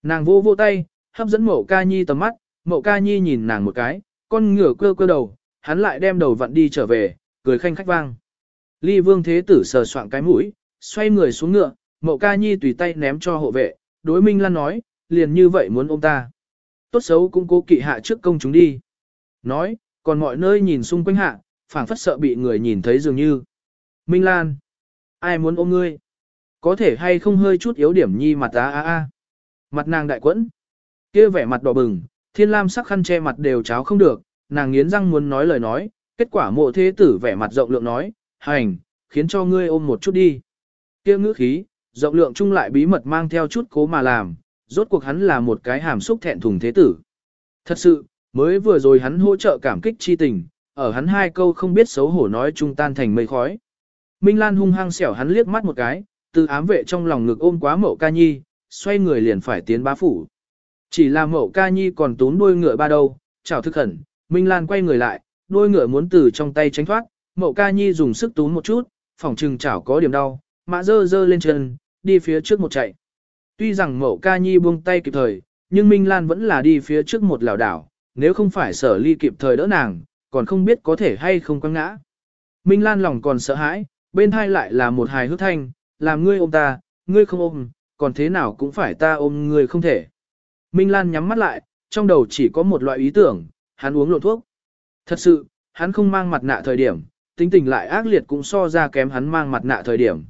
Nàng vô vô tay, hấp dẫn mậu ca nhi tầm mắt, mậu ca nhi nhìn nàng một cái, con ngửa cơ cơ đầu, hắn lại đem đầu vặn đi trở về, cười khanh khách vang. Ly vương thế tử sờ soạn cái mũi, xoay người xuống ngựa, mậu ca nhi tùy tay ném cho hộ vệ, đối Minh Lan nói, liền như vậy muốn ôm ta. Tốt xấu cũng cố kỵ hạ trước công chúng đi. Nói, còn mọi nơi nhìn xung quanh hạ, phảng phất sợ bị người nhìn thấy dường như. Minh Lan, ai muốn ôm ngươi? Có thể hay không hơi chút yếu điểm nhi mặt á á á. Mặt nàng đại quẫn. kia vẻ mặt đỏ bừng, thiên lam sắc khăn che mặt đều cháo không được, nàng nghiến răng muốn nói lời nói, kết quả mộ thế tử vẻ mặt rộng lượng nói, hành, khiến cho ngươi ôm một chút đi. kia ngữ khí, rộng lượng chung lại bí mật mang theo chút cố mà làm, rốt cuộc hắn là một cái hàm xúc thẹn thùng thế tử. Thật sự, mới vừa rồi hắn hỗ trợ cảm kích chi tình, ở hắn hai câu không biết xấu hổ nói chung tan thành mây khói. Minh Lan hung hăng xẻo hắn liếc mắt một cái, từ ám vệ trong lòng ngực ôm quá mậu ca nhi, xoay người liền phải tiến bá phủ. Chỉ là mậu ca nhi còn tún đuôi ngựa ba đầu, chào thức khẩn, Minh Lan quay người lại, đuôi ngựa muốn từ trong tay tránh thoát, mậu ca nhi dùng sức tún một chút, phòng trừng chảo có điểm đau, mã dơ dơ lên chân, đi phía trước một chạy. Tuy rằng mậu ca nhi buông tay kịp thời, nhưng Minh Lan vẫn là đi phía trước một lảo đảo, nếu không phải sở ly kịp thời đỡ nàng, còn không biết có thể hay không quăng ngã. Minh Lan lòng còn sợ hãi, bên hai lại là một hài hước thanh, làm ngươi ôm ta, ngươi không ôm, còn thế nào cũng phải ta ôm ngươi không thể. Minh Lan nhắm mắt lại, trong đầu chỉ có một loại ý tưởng, hắn uống lộn thuốc. Thật sự, hắn không mang mặt nạ thời điểm, tính tình lại ác liệt cũng so ra kém hắn mang mặt nạ thời điểm.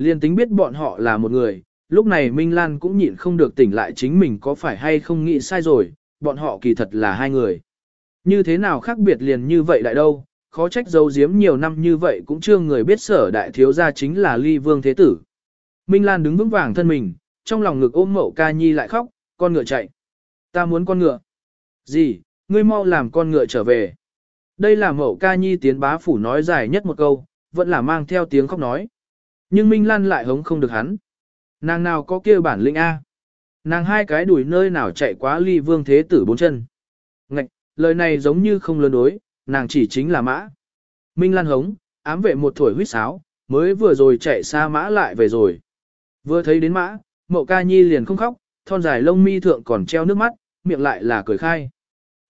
Liên tính biết bọn họ là một người, lúc này Minh Lan cũng nhịn không được tỉnh lại chính mình có phải hay không nghĩ sai rồi, bọn họ kỳ thật là hai người. Như thế nào khác biệt liền như vậy đại đâu, khó trách dấu giếm nhiều năm như vậy cũng chưa người biết sở đại thiếu gia chính là ly vương thế tử. Minh Lan đứng vững vàng thân mình, trong lòng ngực ôm mậu ca nhi lại khóc, con ngựa chạy. Ta muốn con ngựa. Gì, ngươi mau làm con ngựa trở về. Đây là mậu ca nhi tiến bá phủ nói dài nhất một câu, vẫn là mang theo tiếng khóc nói. Nhưng Minh Lan lại hống không được hắn. Nàng nào có kia bản lĩnh A. Nàng hai cái đuổi nơi nào chạy quá ly vương thế tử bốn chân. Ngạch, lời này giống như không lớn đối, nàng chỉ chính là mã. Minh Lan hống, ám vệ một thổi huyết sáo, mới vừa rồi chạy xa mã lại về rồi. Vừa thấy đến mã, mậu ca nhi liền không khóc, thon dài lông mi thượng còn treo nước mắt, miệng lại là cười khai.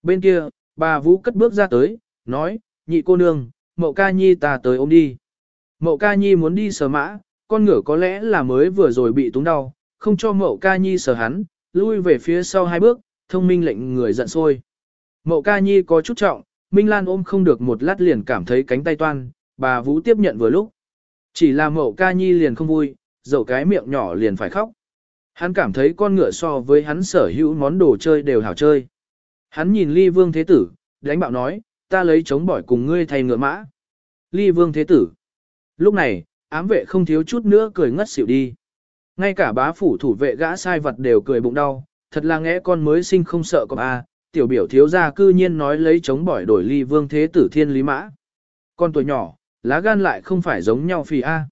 Bên kia, bà Vũ cất bước ra tới, nói, nhị cô nương, mậu ca nhi ta tới ôm đi. Mậu ca nhi muốn đi sờ mã, con ngựa có lẽ là mới vừa rồi bị túng đau, không cho mậu ca nhi sờ hắn, lui về phía sau hai bước, thông minh lệnh người giận sôi. Mậu ca nhi có chút trọng, Minh Lan ôm không được một lát liền cảm thấy cánh tay toan, bà Vũ tiếp nhận vừa lúc. Chỉ là mậu ca nhi liền không vui, dẫu cái miệng nhỏ liền phải khóc. Hắn cảm thấy con ngựa so với hắn sở hữu món đồ chơi đều hảo chơi. Hắn nhìn ly vương thế tử, đánh bạo nói, ta lấy chống bỏi cùng ngươi thay ngựa mã. Ly vương thế tử. Lúc này, ám vệ không thiếu chút nữa cười ngất xỉu đi. Ngay cả bá phủ thủ vệ gã sai vật đều cười bụng đau, thật là ngẽ con mới sinh không sợ có a, tiểu biểu thiếu gia cư nhiên nói lấy chống bỏi đổi ly vương thế tử thiên lý mã. con tuổi nhỏ, lá gan lại không phải giống nhau phì A.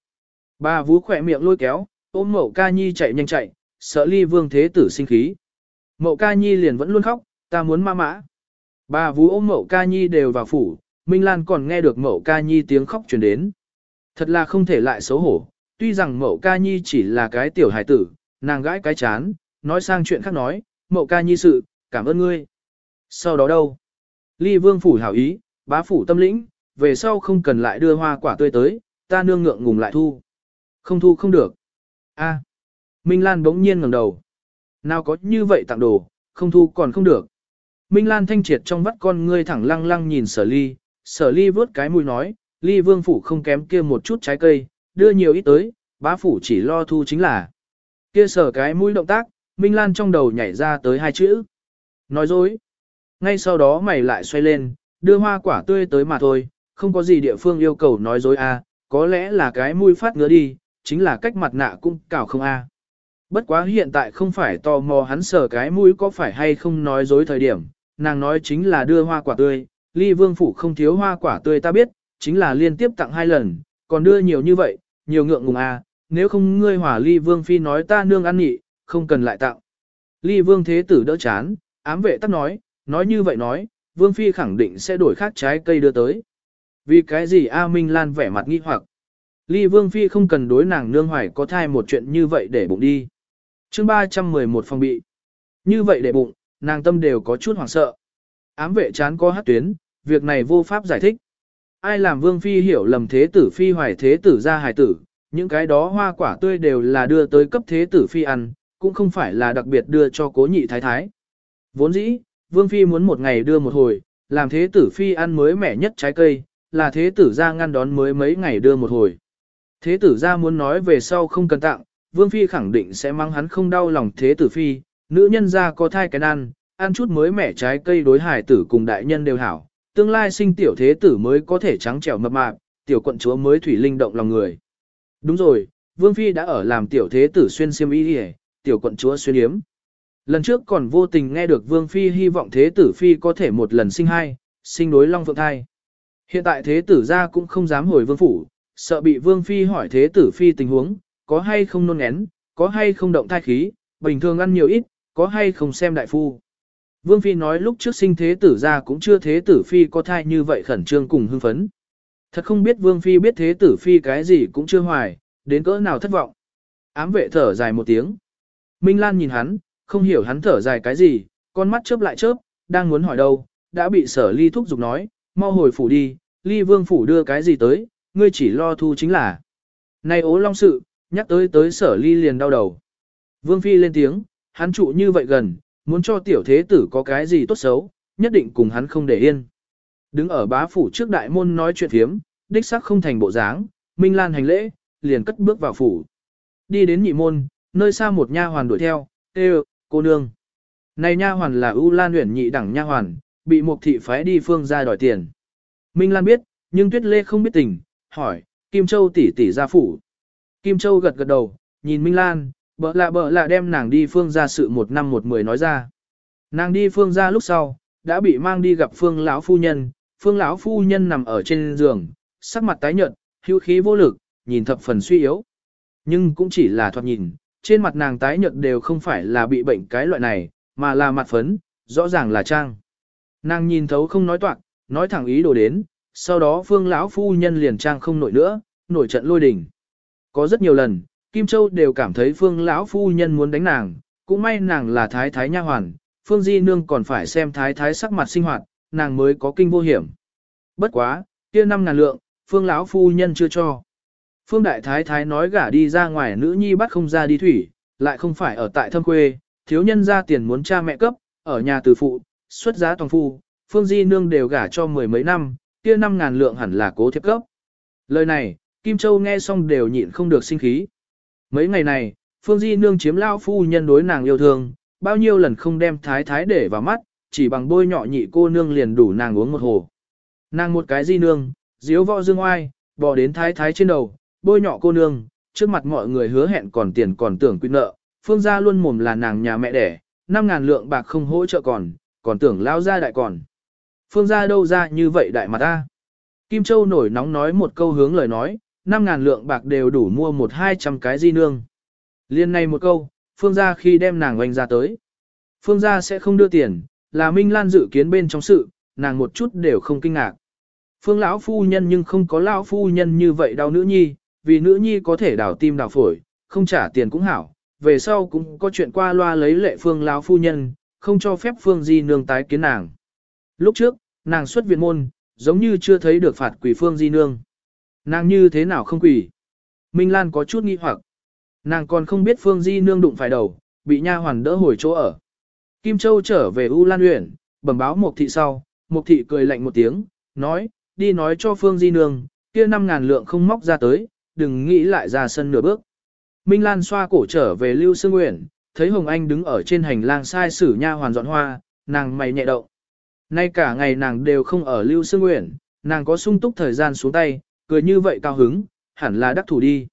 Bà vú khỏe miệng lôi kéo, ôm mậu ca nhi chạy nhanh chạy, sợ ly vương thế tử sinh khí. Mậu ca nhi liền vẫn luôn khóc, ta muốn ma mã. Bà vú ôm mậu ca nhi đều vào phủ, Minh Lan còn nghe được mậu ca nhi tiếng khóc truyền đến. Thật là không thể lại xấu hổ, tuy rằng mậu ca nhi chỉ là cái tiểu hài tử, nàng gãi cái chán, nói sang chuyện khác nói, mậu ca nhi sự, cảm ơn ngươi. Sau đó đâu? Ly vương phủ hảo ý, bá phủ tâm lĩnh, về sau không cần lại đưa hoa quả tươi tới, ta nương ngượng ngùng lại thu. Không thu không được. A. Minh Lan bỗng nhiên ngẩng đầu. Nào có như vậy tặng đồ, không thu còn không được. Minh Lan thanh triệt trong vắt con ngươi thẳng lăng lăng nhìn sở ly, sở ly vớt cái mũi nói, ly vương phủ không kém kia một chút trái cây, đưa nhiều ít tới, bá phủ chỉ lo thu chính là. Kia sở cái mũi động tác, Minh Lan trong đầu nhảy ra tới hai chữ. Nói dối. Ngay sau đó mày lại xoay lên, đưa hoa quả tươi tới mà thôi, không có gì địa phương yêu cầu nói dối a, có lẽ là cái mũi phát ngứa đi, chính là cách mặt nạ cũng cảo không a. Bất quá hiện tại không phải tò mò hắn sở cái mũi có phải hay không nói dối thời điểm, nàng nói chính là đưa hoa quả tươi, ly vương phủ không thiếu hoa quả tươi ta biết, chính là liên tiếp tặng hai lần, còn đưa nhiều như vậy, nhiều ngượng ngùng a, nếu không ngươi hỏa ly vương phi nói ta nương ăn nhị, không cần lại tặng. Ly vương thế tử đỡ chán, ám vệ tắc nói, nói như vậy nói, vương phi khẳng định sẽ đổi khác trái cây đưa tới. Vì cái gì A Minh Lan vẻ mặt nghi hoặc. Ly vương phi không cần đối nàng nương hoài có thai một chuyện như vậy để bụng đi. chương 311 phòng bị. Như vậy để bụng, nàng tâm đều có chút hoảng sợ. Ám vệ chán có hát tuyến, việc này vô pháp giải thích. Ai làm vương phi hiểu lầm thế tử phi hoài thế tử ra hài tử, những cái đó hoa quả tươi đều là đưa tới cấp thế tử phi ăn, cũng không phải là đặc biệt đưa cho cố nhị thái thái. Vốn dĩ, vương phi muốn một ngày đưa một hồi, làm thế tử phi ăn mới mẻ nhất trái cây, là thế tử ra ngăn đón mới mấy ngày đưa một hồi. Thế tử ra muốn nói về sau không cần tặng, vương phi khẳng định sẽ mang hắn không đau lòng thế tử phi, nữ nhân ra có thai cái ăn, ăn chút mới mẻ trái cây đối hải tử cùng đại nhân đều hảo, tương lai sinh tiểu thế tử mới có thể trắng trẻo mập mạp, tiểu quận chúa mới thủy linh động lòng người. Đúng rồi, vương phi đã ở làm tiểu thế tử xuyên xiêm y hề, tiểu quận chúa xuyên yếm. Lần trước còn vô tình nghe được vương phi hy vọng thế tử phi có thể một lần sinh hai, sinh đối long phượng thai. Hiện tại thế tử ra cũng không dám hồi vương phủ, sợ bị vương phi hỏi thế tử phi tình huống, có hay không nôn én, có hay không động thai khí, bình thường ăn nhiều ít, có hay không xem đại phu. Vương phi nói lúc trước sinh thế tử ra cũng chưa thế tử phi có thai như vậy khẩn trương cùng hưng phấn. Thật không biết vương phi biết thế tử phi cái gì cũng chưa hoài, đến cỡ nào thất vọng. Ám vệ thở dài một tiếng. Minh Lan nhìn hắn, không hiểu hắn thở dài cái gì, con mắt chớp lại chớp, đang muốn hỏi đâu, đã bị sở ly thúc giục nói, mau hồi phủ đi, ly vương phủ đưa cái gì tới, ngươi chỉ lo thu chính là. Này ố long sự, nhắc tới tới sở ly liền đau đầu. Vương phi lên tiếng, hắn trụ như vậy gần, muốn cho tiểu thế tử có cái gì tốt xấu, nhất định cùng hắn không để yên. Đứng ở bá phủ trước đại môn nói chuyện thiếm, đích sắc không thành bộ dáng, Minh Lan hành lễ, liền cất bước vào phủ. Đi đến nhị môn, nơi xa một nha hoàn đuổi theo, "Ê, cô nương. Này nha hoàn là U Lan Uyển nhị đẳng nha hoàn, bị một thị phái đi phương ra đòi tiền. Minh Lan biết, nhưng Tuyết Lê không biết tình, hỏi, Kim Châu tỷ tỷ ra phủ. Kim Châu gật gật đầu, nhìn Minh Lan, bợ lạ bợ lạ đem nàng đi phương ra sự một năm một mười nói ra. Nàng đi phương ra lúc sau, đã bị mang đi gặp phương lão phu nhân, phương lão phu nhân nằm ở trên giường, sắc mặt tái nhợt, hữu khí vô lực, nhìn thập phần suy yếu. Nhưng cũng chỉ là thoạt nhìn, trên mặt nàng tái nhợt đều không phải là bị bệnh cái loại này, mà là mặt phấn, rõ ràng là trang. Nàng nhìn thấu không nói toạc, nói thẳng ý đồ đến, sau đó phương lão phu nhân liền trang không nổi nữa, nổi trận lôi đình. Có rất nhiều lần, Kim Châu đều cảm thấy phương lão phu nhân muốn đánh nàng, cũng may nàng là thái thái nha hoàn, phương di nương còn phải xem thái thái sắc mặt sinh hoạt, nàng mới có kinh vô hiểm. Bất quá, kia năm ngàn lượng, phương lão phu nhân chưa cho. Phương đại thái thái nói gả đi ra ngoài nữ nhi bắt không ra đi thủy, lại không phải ở tại thâm quê, thiếu nhân ra tiền muốn cha mẹ cấp, ở nhà từ phụ, xuất giá toàn phu, phương di nương đều gả cho mười mấy năm, kia năm ngàn lượng hẳn là cố thiếp cấp. Lời này, Kim Châu nghe xong đều nhịn không được sinh khí. Mấy ngày này, Phương Di Nương chiếm lao phu nhân đối nàng yêu thương, bao nhiêu lần không đem thái thái để vào mắt, chỉ bằng bôi nhọ nhị cô nương liền đủ nàng uống một hồ. Nàng một cái di nương, diếu võ dương oai, bò đến thái thái trên đầu, bôi nhọ cô nương, trước mặt mọi người hứa hẹn còn tiền còn tưởng quy nợ, phương gia luôn mồm là nàng nhà mẹ đẻ, năm ngàn lượng bạc không hỗ trợ còn, còn tưởng lao ra đại còn. Phương gia đâu ra như vậy đại mà ta. Kim Châu nổi nóng nói một câu hướng lời nói, 5.000 lượng bạc đều đủ mua một hai trăm cái di nương. Liên này một câu, Phương gia khi đem nàng oanh ra tới. Phương gia sẽ không đưa tiền, là Minh Lan dự kiến bên trong sự, nàng một chút đều không kinh ngạc. Phương lão phu nhân nhưng không có lão phu nhân như vậy đau nữ nhi, vì nữ nhi có thể đào tim đào phổi, không trả tiền cũng hảo. Về sau cũng có chuyện qua loa lấy lệ phương lão phu nhân, không cho phép phương di nương tái kiến nàng. Lúc trước, nàng xuất viện môn, giống như chưa thấy được phạt quỷ phương di nương. Nàng như thế nào không quỷ? Minh Lan có chút nghi hoặc. Nàng còn không biết phương di nương đụng phải đầu, bị nha hoàn đỡ hồi chỗ ở. Kim Châu trở về U Lan huyện, bẩm báo Mục thị sau, Mục thị cười lạnh một tiếng, nói, đi nói cho Phương Di Nương, kia năm ngàn lượng không móc ra tới, đừng nghĩ lại ra sân nửa bước. Minh Lan xoa cổ trở về Lưu Sương Uyển, thấy Hồng Anh đứng ở trên hành lang sai sử nha hoàn dọn hoa, nàng mày nhẹ động. Nay cả ngày nàng đều không ở Lưu Sương Uyển, nàng có sung túc thời gian xuống tay, cười như vậy cao hứng, hẳn là đắc thủ đi.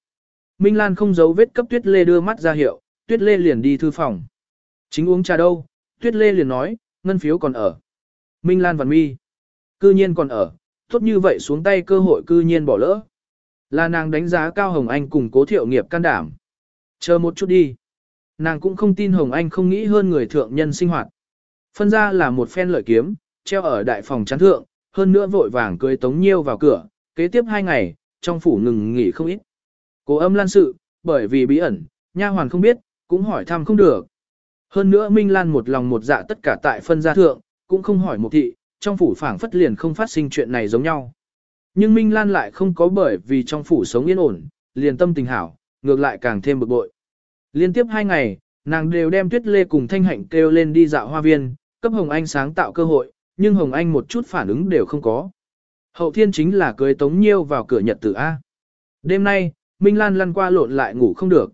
Minh Lan không giấu vết cấp Tuyết Lê đưa mắt ra hiệu, Tuyết Lê liền đi thư phòng. Chính uống trà đâu, Tuyết Lê liền nói, ngân phiếu còn ở. Minh Lan vằn mi. Cư nhiên còn ở, tốt như vậy xuống tay cơ hội cư nhiên bỏ lỡ. Là nàng đánh giá cao Hồng Anh cùng cố thiệu nghiệp can đảm. Chờ một chút đi. Nàng cũng không tin Hồng Anh không nghĩ hơn người thượng nhân sinh hoạt. Phân ra là một phen lợi kiếm, treo ở đại phòng chán thượng, hơn nữa vội vàng cưới tống nhiêu vào cửa, kế tiếp hai ngày, trong phủ ngừng nghỉ không ít. Cố âm lan sự, bởi vì bí ẩn, nha hoàn không biết, cũng hỏi thăm không được. Hơn nữa Minh Lan một lòng một dạ tất cả tại phân gia thượng, cũng không hỏi một thị, trong phủ phảng phất liền không phát sinh chuyện này giống nhau. Nhưng Minh Lan lại không có bởi vì trong phủ sống yên ổn, liền tâm tình hảo, ngược lại càng thêm bực bội. Liên tiếp hai ngày, nàng đều đem Tuyết Lê cùng Thanh Hạnh kêu lên đi dạo hoa viên, cấp Hồng Anh sáng tạo cơ hội, nhưng Hồng Anh một chút phản ứng đều không có. Hậu thiên chính là cưới Tống Nhiêu vào cửa nhật tử A. Đêm nay, Minh Lan lăn qua lộn lại ngủ không được.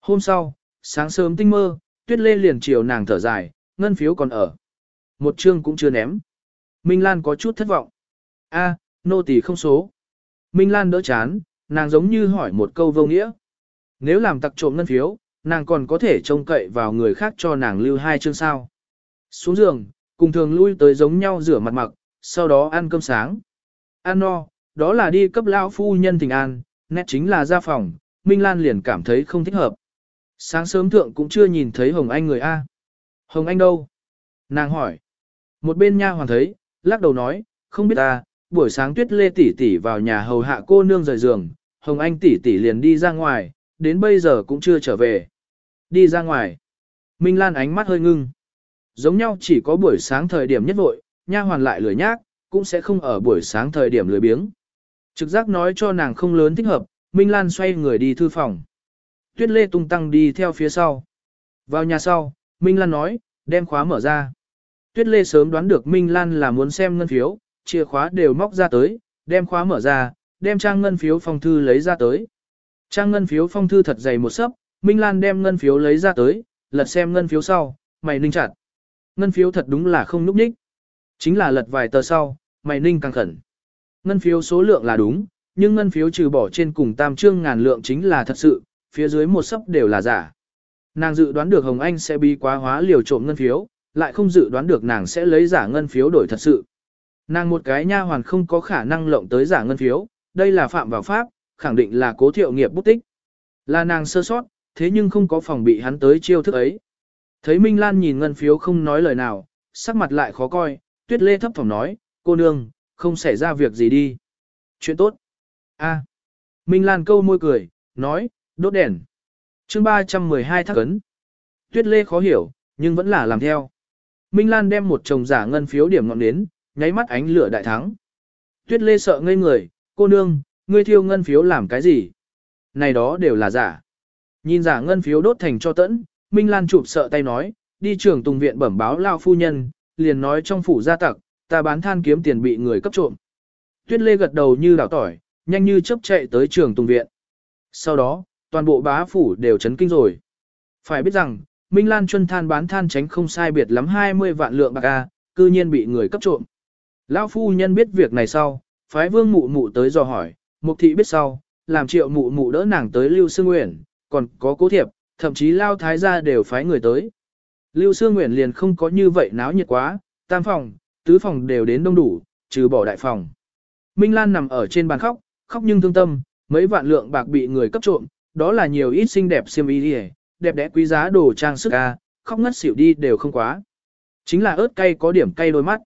Hôm sau, sáng sớm tinh mơ, Tuyết Lê liền chiều nàng thở dài, ngân phiếu còn ở. Một chương cũng chưa ném. Minh Lan có chút thất vọng. A, nô tỳ không số. Minh Lan đỡ chán, nàng giống như hỏi một câu vô nghĩa. Nếu làm tặc trộm ngân phiếu, nàng còn có thể trông cậy vào người khác cho nàng lưu hai chương sao. Xuống giường, cùng thường lui tới giống nhau rửa mặt mặc, sau đó ăn cơm sáng. An no, đó là đi cấp lão phu nhân tình an, nét chính là ra phòng, Minh Lan liền cảm thấy không thích hợp. Sáng sớm thượng cũng chưa nhìn thấy Hồng Anh người A. Hồng Anh đâu? Nàng hỏi. Một bên nha hoàn thấy, lắc đầu nói, không biết ta, buổi sáng tuyết lê tỷ tỷ vào nhà hầu hạ cô nương rời giường, Hồng Anh tỷ tỷ liền đi ra ngoài, đến bây giờ cũng chưa trở về. Đi ra ngoài. Minh Lan ánh mắt hơi ngưng. Giống nhau chỉ có buổi sáng thời điểm nhất vội, nha hoàn lại lười nhác, cũng sẽ không ở buổi sáng thời điểm lười biếng. Trực giác nói cho nàng không lớn thích hợp, Minh Lan xoay người đi thư phòng. Tuyết Lê tung tăng đi theo phía sau. Vào nhà sau, Minh Lan nói, đem khóa mở ra. Tuyết Lê sớm đoán được Minh Lan là muốn xem ngân phiếu, chìa khóa đều móc ra tới, đem khóa mở ra, đem trang ngân phiếu phong thư lấy ra tới. Trang ngân phiếu phong thư thật dày một sấp, Minh Lan đem ngân phiếu lấy ra tới, lật xem ngân phiếu sau, mày ninh chặt. Ngân phiếu thật đúng là không núp ních. Chính là lật vài tờ sau, mày ninh càng khẩn. Ngân phiếu số lượng là đúng, nhưng ngân phiếu trừ bỏ trên cùng tam trương ngàn lượng chính là thật sự, phía dưới một sấp đều là giả. Nàng dự đoán được Hồng Anh sẽ bi quá hóa liều trộm ngân phiếu, lại không dự đoán được nàng sẽ lấy giả ngân phiếu đổi thật sự. Nàng một cái nha hoàn không có khả năng lộng tới giả ngân phiếu, đây là phạm vào pháp, khẳng định là cố thiệu nghiệp bút tích. Là nàng sơ sót, thế nhưng không có phòng bị hắn tới chiêu thức ấy. Thấy Minh Lan nhìn ngân phiếu không nói lời nào, sắc mặt lại khó coi, tuyết lê thấp phòng nói, cô nương, không xảy ra việc gì đi. Chuyện tốt. a Minh Lan câu môi cười, nói, đốt đèn. chương 312 thắc ấn. Tuyết lê khó hiểu, nhưng vẫn là làm theo. Minh Lan đem một chồng giả ngân phiếu điểm ngọn đến, nháy mắt ánh lửa đại thắng. Tuyết lê sợ ngây người, cô nương, ngươi thiêu ngân phiếu làm cái gì? Này đó đều là giả. Nhìn giả ngân phiếu đốt thành cho tẫn, Minh Lan chụp sợ tay nói, đi trưởng tùng viện bẩm báo lao phu nhân, liền nói trong phủ gia tặc, ta bán than kiếm tiền bị người cấp trộm. Tuyết lê gật đầu như đảo tỏi, nhanh như chớp chạy tới trường tùng viện. Sau đó, toàn bộ bá phủ đều chấn kinh rồi. Phải biết rằng, Minh Lan Chuân than bán than tránh không sai biệt lắm 20 vạn lượng bạc a, cư nhiên bị người cấp trộm. Lão phu nhân biết việc này sau, phái vương mụ mụ tới dò hỏi, mục thị biết sau, làm triệu mụ mụ đỡ nàng tới Lưu Sương Nguyễn, còn có cố thiệp, thậm chí Lao Thái gia đều phái người tới. Lưu Sương Nguyễn liền không có như vậy náo nhiệt quá, tam phòng, tứ phòng đều đến đông đủ, trừ bỏ đại phòng. Minh Lan nằm ở trên bàn khóc, khóc nhưng thương tâm, mấy vạn lượng bạc bị người cấp trộm, đó là nhiều ít xinh đẹp xiêm y đi đẹp đẽ quý giá đồ trang sức a, khóc ngất xỉu đi đều không quá. Chính là ớt cay có điểm cay đôi mắt.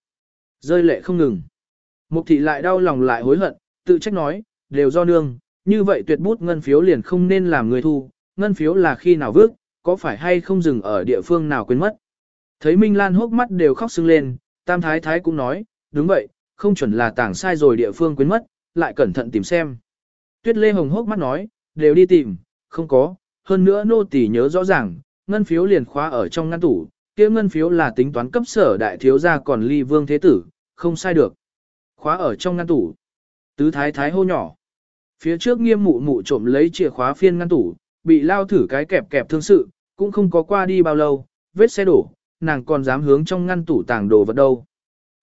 Rơi lệ không ngừng. Mục thị lại đau lòng lại hối hận, tự trách nói, đều do nương, như vậy tuyệt bút ngân phiếu liền không nên làm người thu, ngân phiếu là khi nào vước, có phải hay không dừng ở địa phương nào quên mất. Thấy Minh Lan hốc mắt đều khóc sưng lên, Tam Thái Thái cũng nói, đúng vậy, không chuẩn là tảng sai rồi địa phương quyến mất, lại cẩn thận tìm xem. Tuyết Lê Hồng hốc mắt nói, đều đi tìm, không có, hơn nữa nô tỳ nhớ rõ ràng, ngân phiếu liền khóa ở trong ngăn tủ, kia ngân phiếu là tính toán cấp sở đại thiếu gia còn ly vương thế tử, không sai được. Khóa ở trong ngăn tủ. Tứ thái thái hô nhỏ. Phía trước nghiêm mụ mụ trộm lấy chìa khóa phiên ngăn tủ, bị lao thử cái kẹp kẹp thương sự, cũng không có qua đi bao lâu, vết xe đổ, nàng còn dám hướng trong ngăn tủ tàng đồ vật đâu.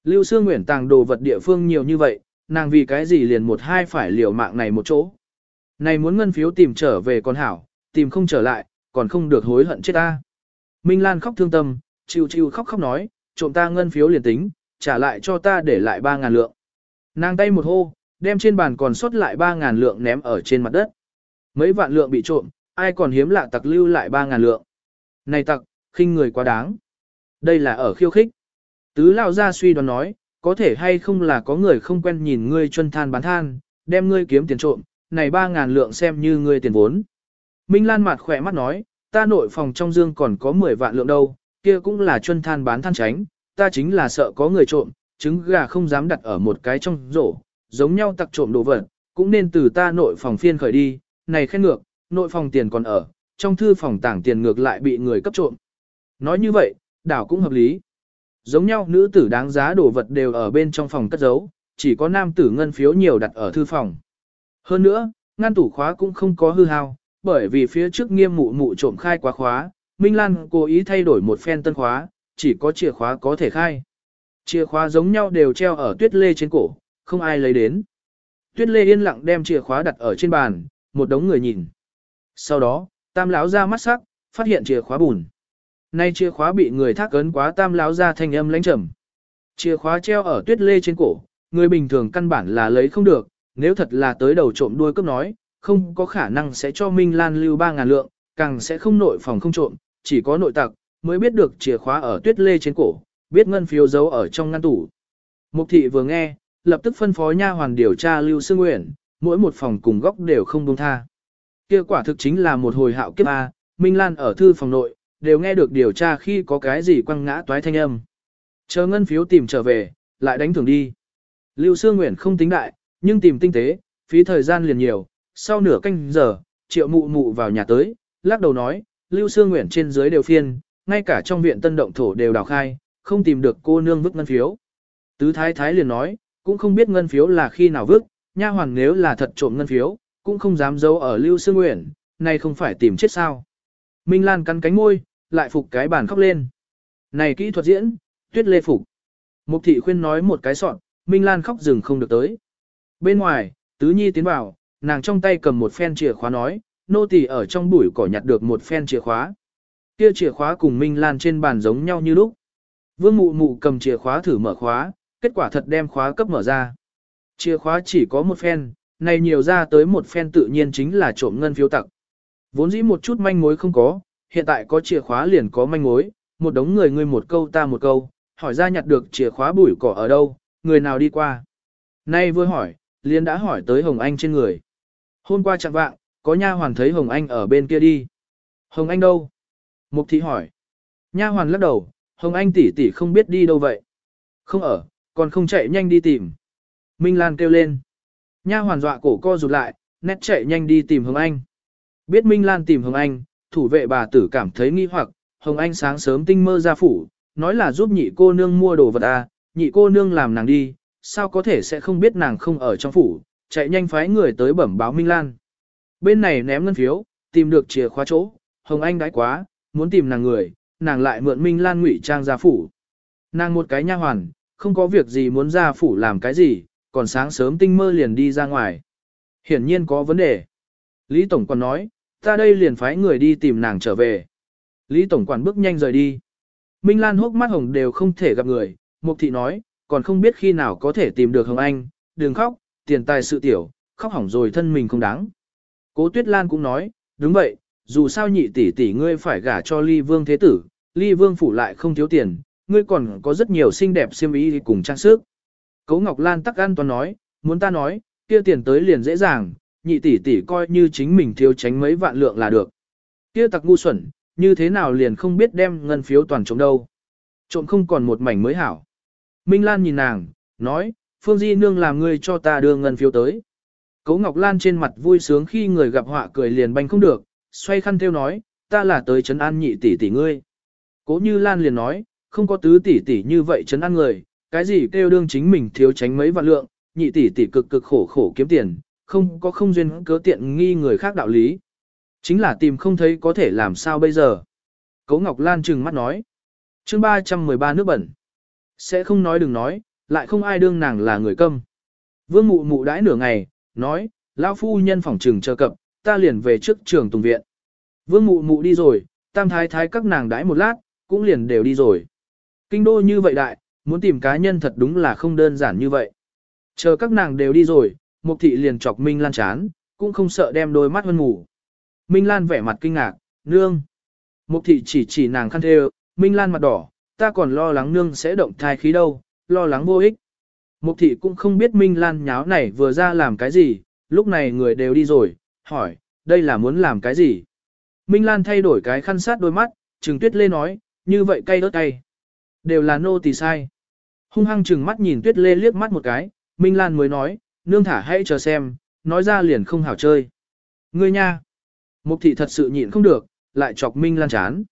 Lưu Sương Nguyễn tàng đồ vật địa phương nhiều như vậy, nàng vì cái gì liền một hai phải liều mạng này một chỗ. Này muốn ngân phiếu tìm trở về con hảo, tìm không trở lại, còn không được hối hận chết ta. Minh Lan khóc thương tâm, chiều chiều khóc khóc nói, trộm ta ngân phiếu liền tính, trả lại cho ta để lại 3.000 lượng. Nàng tay một hô, đem trên bàn còn sót lại 3.000 lượng ném ở trên mặt đất. Mấy vạn lượng bị trộm, ai còn hiếm lạ tặc lưu lại 3.000 lượng. Này tặc, khinh người quá đáng. Đây là ở khiêu khích. Tứ lao ra suy đoán nói, có thể hay không là có người không quen nhìn ngươi chân than bán than, đem ngươi kiếm tiền trộm, này 3.000 lượng xem như ngươi tiền vốn. Minh Lan mặt khỏe mắt nói, ta nội phòng trong dương còn có 10 vạn lượng đâu, kia cũng là chân than bán than tránh, ta chính là sợ có người trộm, trứng gà không dám đặt ở một cái trong rổ, giống nhau tặc trộm đồ vật, cũng nên từ ta nội phòng phiên khởi đi, này khen ngược, nội phòng tiền còn ở, trong thư phòng tảng tiền ngược lại bị người cấp trộm. Nói như vậy, đảo cũng hợp lý. Giống nhau nữ tử đáng giá đồ vật đều ở bên trong phòng cất giấu, chỉ có nam tử ngân phiếu nhiều đặt ở thư phòng. Hơn nữa, ngăn tủ khóa cũng không có hư hao, bởi vì phía trước nghiêm mụ mụ trộm khai quá khóa, Minh Lan cố ý thay đổi một phen tân khóa, chỉ có chìa khóa có thể khai. Chìa khóa giống nhau đều treo ở tuyết lê trên cổ, không ai lấy đến. Tuyết lê yên lặng đem chìa khóa đặt ở trên bàn, một đống người nhìn. Sau đó, tam lão ra mắt sắc, phát hiện chìa khóa bùn. Nay chìa khóa bị người thác ấn quá tam lão ra thanh âm lãnh trầm. Chìa khóa treo ở tuyết lê trên cổ, người bình thường căn bản là lấy không được, nếu thật là tới đầu trộm đuôi cấp nói, không có khả năng sẽ cho Minh Lan lưu 3.000 lượng, càng sẽ không nội phòng không trộm, chỉ có nội tặc, mới biết được chìa khóa ở tuyết lê trên cổ, biết ngân phiếu giấu ở trong ngăn tủ. Mục thị vừa nghe, lập tức phân phó nha hoàn điều tra Lưu Sương Nguyễn, mỗi một phòng cùng góc đều không buông tha. Kia quả thực chính là một hồi hạo kiếp A, Minh Lan ở thư phòng nội, đều nghe được điều tra khi có cái gì quăng ngã toái thanh âm. Chờ ngân phiếu tìm trở về, lại đánh thường đi. Lưu Sương Nguyễn không tính đại, nhưng tìm tinh tế, phí thời gian liền nhiều, sau nửa canh giờ, triệu mụ mụ vào nhà tới, lắc đầu nói, Lưu Sương Nguyễn trên dưới đều phiên, ngay cả trong viện tân động thổ đều đào khai, không tìm được cô nương vứt ngân phiếu. Tứ thái thái liền nói, cũng không biết ngân phiếu là khi nào vứt, nha hoàng nếu là thật trộm ngân phiếu, cũng không dám giấu ở Lưu Sương Nguyễn, này không phải tìm chết sao. Minh Lan cắn cánh môi, lại phục cái bàn khóc lên. Này kỹ thuật diễn, tuyết lê phục. Mục thị khuyên nói một cái sọn, Minh Lan khóc dừng không được tới. Bên ngoài, Tứ Nhi tiến vào, nàng trong tay cầm một phen chìa khóa nói, nô tỳ ở trong bụi cỏ nhặt được một phen chìa khóa. Kia chìa khóa cùng Minh Lan trên bàn giống nhau như lúc. Vương mụ mụ cầm chìa khóa thử mở khóa, kết quả thật đem khóa cấp mở ra. Chìa khóa chỉ có một phen, này nhiều ra tới một phen tự nhiên chính là trộm ngân phiếu tặc. Vốn dĩ một chút manh mối không có, hiện tại có chìa khóa liền có manh mối, một đống người ngươi một câu ta một câu, hỏi ra nhặt được chìa khóa bụi cỏ ở đâu, người nào đi qua. Nay vừa hỏi, liền đã hỏi tới Hồng Anh trên người. Hôm qua chẳng vạng, có nha hoàn thấy Hồng Anh ở bên kia đi. Hồng Anh đâu? Mục thị hỏi. Nha hoàn lắc đầu, Hồng Anh tỷ tỷ không biết đi đâu vậy. Không ở, còn không chạy nhanh đi tìm. Minh Lan kêu lên. Nha hoàn dọa cổ co rụt lại, nét chạy nhanh đi tìm Hồng Anh. Biết Minh Lan tìm Hồng Anh, thủ vệ bà tử cảm thấy nghi hoặc, Hồng Anh sáng sớm tinh mơ ra phủ, nói là giúp nhị cô nương mua đồ vật à, nhị cô nương làm nàng đi, sao có thể sẽ không biết nàng không ở trong phủ, chạy nhanh phái người tới bẩm báo Minh Lan. Bên này ném ngân phiếu, tìm được chìa khóa chỗ, Hồng Anh đãi quá, muốn tìm nàng người, nàng lại mượn Minh Lan ngụy trang ra phủ. Nàng một cái nha hoàn, không có việc gì muốn ra phủ làm cái gì, còn sáng sớm tinh mơ liền đi ra ngoài. Hiển nhiên có vấn đề. Lý Tổng còn nói, ta đây liền phái người đi tìm nàng trở về. Lý Tổng quản bước nhanh rời đi. Minh Lan hốc mắt hồng đều không thể gặp người, Mục Thị nói, còn không biết khi nào có thể tìm được Hồng Anh, đừng khóc, tiền tài sự tiểu, khóc hỏng rồi thân mình không đáng. Cố Tuyết Lan cũng nói, đúng vậy, dù sao nhị tỷ tỷ ngươi phải gả cho ly vương thế tử, ly vương phủ lại không thiếu tiền, ngươi còn có rất nhiều xinh đẹp xiêm y cùng trang sức. Cố Ngọc Lan tắc an toàn nói, muốn ta nói, kia tiền tới liền dễ dàng, nhị tỷ tỷ coi như chính mình thiếu tránh mấy vạn lượng là được. Kia tặc ngu xuẩn, như thế nào liền không biết đem ngân phiếu toàn trộm đâu. Trộm không còn một mảnh mới hảo. Minh Lan nhìn nàng, nói, Phương Di Nương làm ngươi cho ta đưa ngân phiếu tới. Cố Ngọc Lan trên mặt vui sướng khi người gặp họa cười liền banh không được, xoay khăn theo nói, ta là tới trấn an nhị tỷ tỷ ngươi. Cố Như Lan liền nói, không có tứ tỷ tỷ như vậy trấn an người, cái gì kêu đương chính mình thiếu tránh mấy vạn lượng, nhị tỷ tỷ cực cực khổ khổ kiếm tiền, không có không duyên cớ tiện nghi người khác đạo lý. Chính là tìm không thấy có thể làm sao bây giờ. Cố Ngọc Lan trừng mắt nói. chương 313 nước bẩn. Sẽ không nói đừng nói, lại không ai đương nàng là người câm. Vương mụ mụ đãi nửa ngày, nói, lão phu nhân phòng trừng chờ cập, ta liền về trước trường tùng viện. Vương mụ mụ đi rồi, tam thái thái các nàng đãi một lát, cũng liền đều đi rồi. Kinh đô như vậy đại, muốn tìm cá nhân thật đúng là không đơn giản như vậy. Chờ các nàng đều đi rồi, Mục thị liền chọc Minh Lan chán, cũng không sợ đem đôi mắt vân ngủ. Minh Lan vẻ mặt kinh ngạc, nương. Mục thị chỉ chỉ nàng khăn thê Minh Lan mặt đỏ, ta còn lo lắng nương sẽ động thai khí đâu, lo lắng vô ích. Mục thị cũng không biết Minh Lan nháo này vừa ra làm cái gì, lúc này người đều đi rồi, hỏi, đây là muốn làm cái gì? Minh Lan thay đổi cái khăn sát đôi mắt, trừng tuyết lê nói, như vậy cay đớt cay. Đều là nô tỳ sai. Hung hăng trừng mắt nhìn tuyết lê liếc mắt một cái, Minh Lan mới nói, nương thả hãy chờ xem, nói ra liền không hảo chơi. Ngươi nha. Mục thị thật sự nhịn không được, lại chọc Minh Lan chán.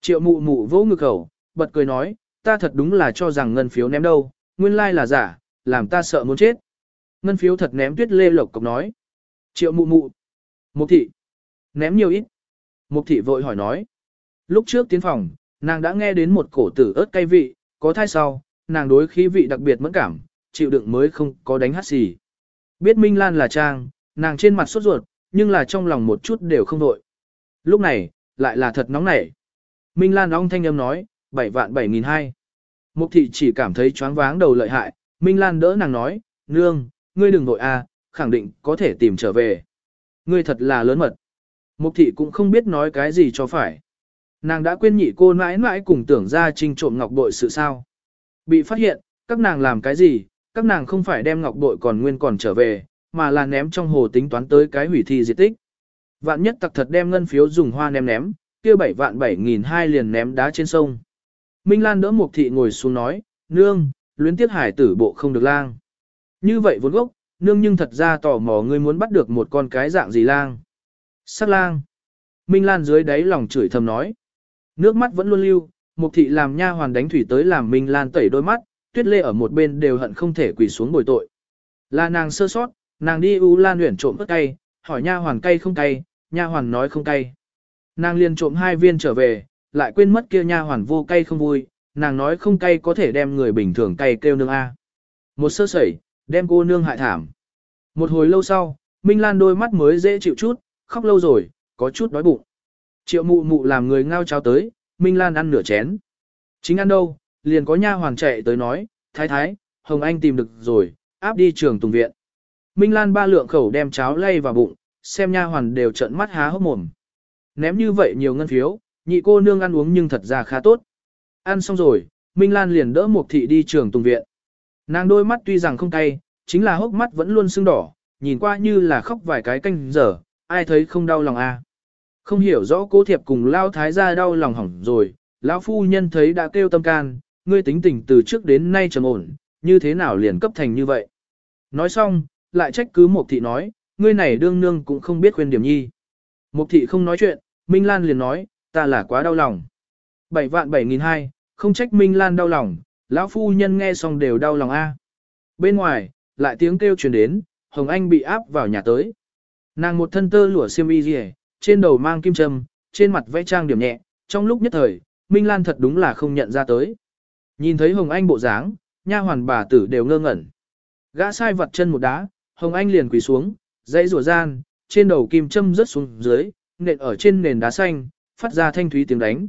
Triệu mụ mụ vỗ ngực khẩu, bật cười nói, ta thật đúng là cho rằng ngân phiếu ném đâu, nguyên lai là giả, làm ta sợ muốn chết. Ngân phiếu thật ném tuyết lê lộc cộc nói. Triệu mụ mụ. Mục thị. Ném nhiều ít. Mục thị vội hỏi nói. Lúc trước tiến phòng, nàng đã nghe đến một cổ tử ớt cay vị, có thai sau, nàng đối khí vị đặc biệt mẫn cảm, chịu đựng mới không có đánh hát xì. Biết Minh Lan là trang, nàng trên mặt sốt ruột, nhưng là trong lòng một chút đều không đội. Lúc này, lại là thật nóng nảy. Minh Lan ong thanh âm nói, 7 vạn 7 nghìn hai. Mục thị chỉ cảm thấy choáng váng đầu lợi hại, Minh Lan đỡ nàng nói, nương, ngươi đừng nội a, à, khẳng định có thể tìm trở về. Ngươi thật là lớn mật. Mục thị cũng không biết nói cái gì cho phải. Nàng đã quên nhị cô mãi mãi cùng tưởng ra trinh trộm ngọc bội sự sao. Bị phát hiện, các nàng làm cái gì, các nàng không phải đem ngọc bội còn nguyên còn trở về, mà là ném trong hồ tính toán tới cái hủy thi diệt tích. Vạn nhất tặc thật đem ngân phiếu dùng hoa ném ném, kia bảy vạn bảy nghìn hai liền ném đá trên sông. Minh Lan đỡ Mục thị ngồi xuống nói, nương, luyến tiếc hải tử bộ không được lang. Như vậy vốn gốc, nương nhưng thật ra tò mò ngươi muốn bắt được một con cái dạng gì lang. Sắc lang. Minh Lan dưới đáy lòng chửi thầm nói. Nước mắt vẫn luôn lưu, Mục thị làm nha hoàn đánh thủy tới làm Minh Lan tẩy đôi mắt, tuyết lê ở một bên đều hận không thể quỳ xuống bồi tội. Là nàng sơ sót, nàng đi U Lan luyện trộm ớt cay, hỏi nha hoàn cay không cay, nha hoàn nói không cay. Nàng liền trộm hai viên trở về, lại quên mất kia nha hoàn vô cay không vui, nàng nói không cay có thể đem người bình thường cay kêu nương A. Một sơ sẩy, đem cô nương hại thảm. Một hồi lâu sau, Minh Lan đôi mắt mới dễ chịu chút, khóc lâu rồi, có chút đói bụng. Triệu mụ mụ làm người ngao cháo tới, Minh Lan ăn nửa chén. Chính ăn đâu, liền có nha hoàng chạy tới nói, thái thái, Hồng Anh tìm được rồi, áp đi trường tùng viện. Minh Lan ba lượng khẩu đem cháo lay vào bụng, xem nha hoàn đều trợn mắt há hốc mồm. Ném như vậy nhiều ngân phiếu, nhị cô nương ăn uống nhưng thật ra khá tốt. Ăn xong rồi, Minh Lan liền đỡ một thị đi trường tùng viện. Nàng đôi mắt tuy rằng không cay, chính là hốc mắt vẫn luôn sưng đỏ, nhìn qua như là khóc vài cái canh giờ, ai thấy không đau lòng a? À. Không hiểu rõ cố thiệp cùng lao thái gia đau lòng hỏng rồi, lão phu nhân thấy đã kêu tâm can, ngươi tính tình từ trước đến nay trầm ổn, như thế nào liền cấp thành như vậy. Nói xong, lại trách cứ một thị nói, ngươi này đương nương cũng không biết khuyên điểm nhi. Mục thị không nói chuyện, Minh Lan liền nói, ta là quá đau lòng. Bảy vạn bảy nghìn hai, không trách Minh Lan đau lòng, lão phu nhân nghe xong đều đau lòng a. Bên ngoài, lại tiếng kêu truyền đến, Hồng Anh bị áp vào nhà tới. Nàng một thân tơ lụa xiêm y rìa, trên đầu mang kim châm, trên mặt vẽ trang điểm nhẹ, trong lúc nhất thời, Minh Lan thật đúng là không nhận ra tới. Nhìn thấy Hồng Anh bộ dáng, nha hoàn bà tử đều ngơ ngẩn. Gã sai vặt chân một đá, Hồng Anh liền quỳ xuống, dãy rủa gian, trên đầu kim châm rớt xuống dưới, nện ở trên nền đá xanh, phát ra thanh thúy tiếng đánh.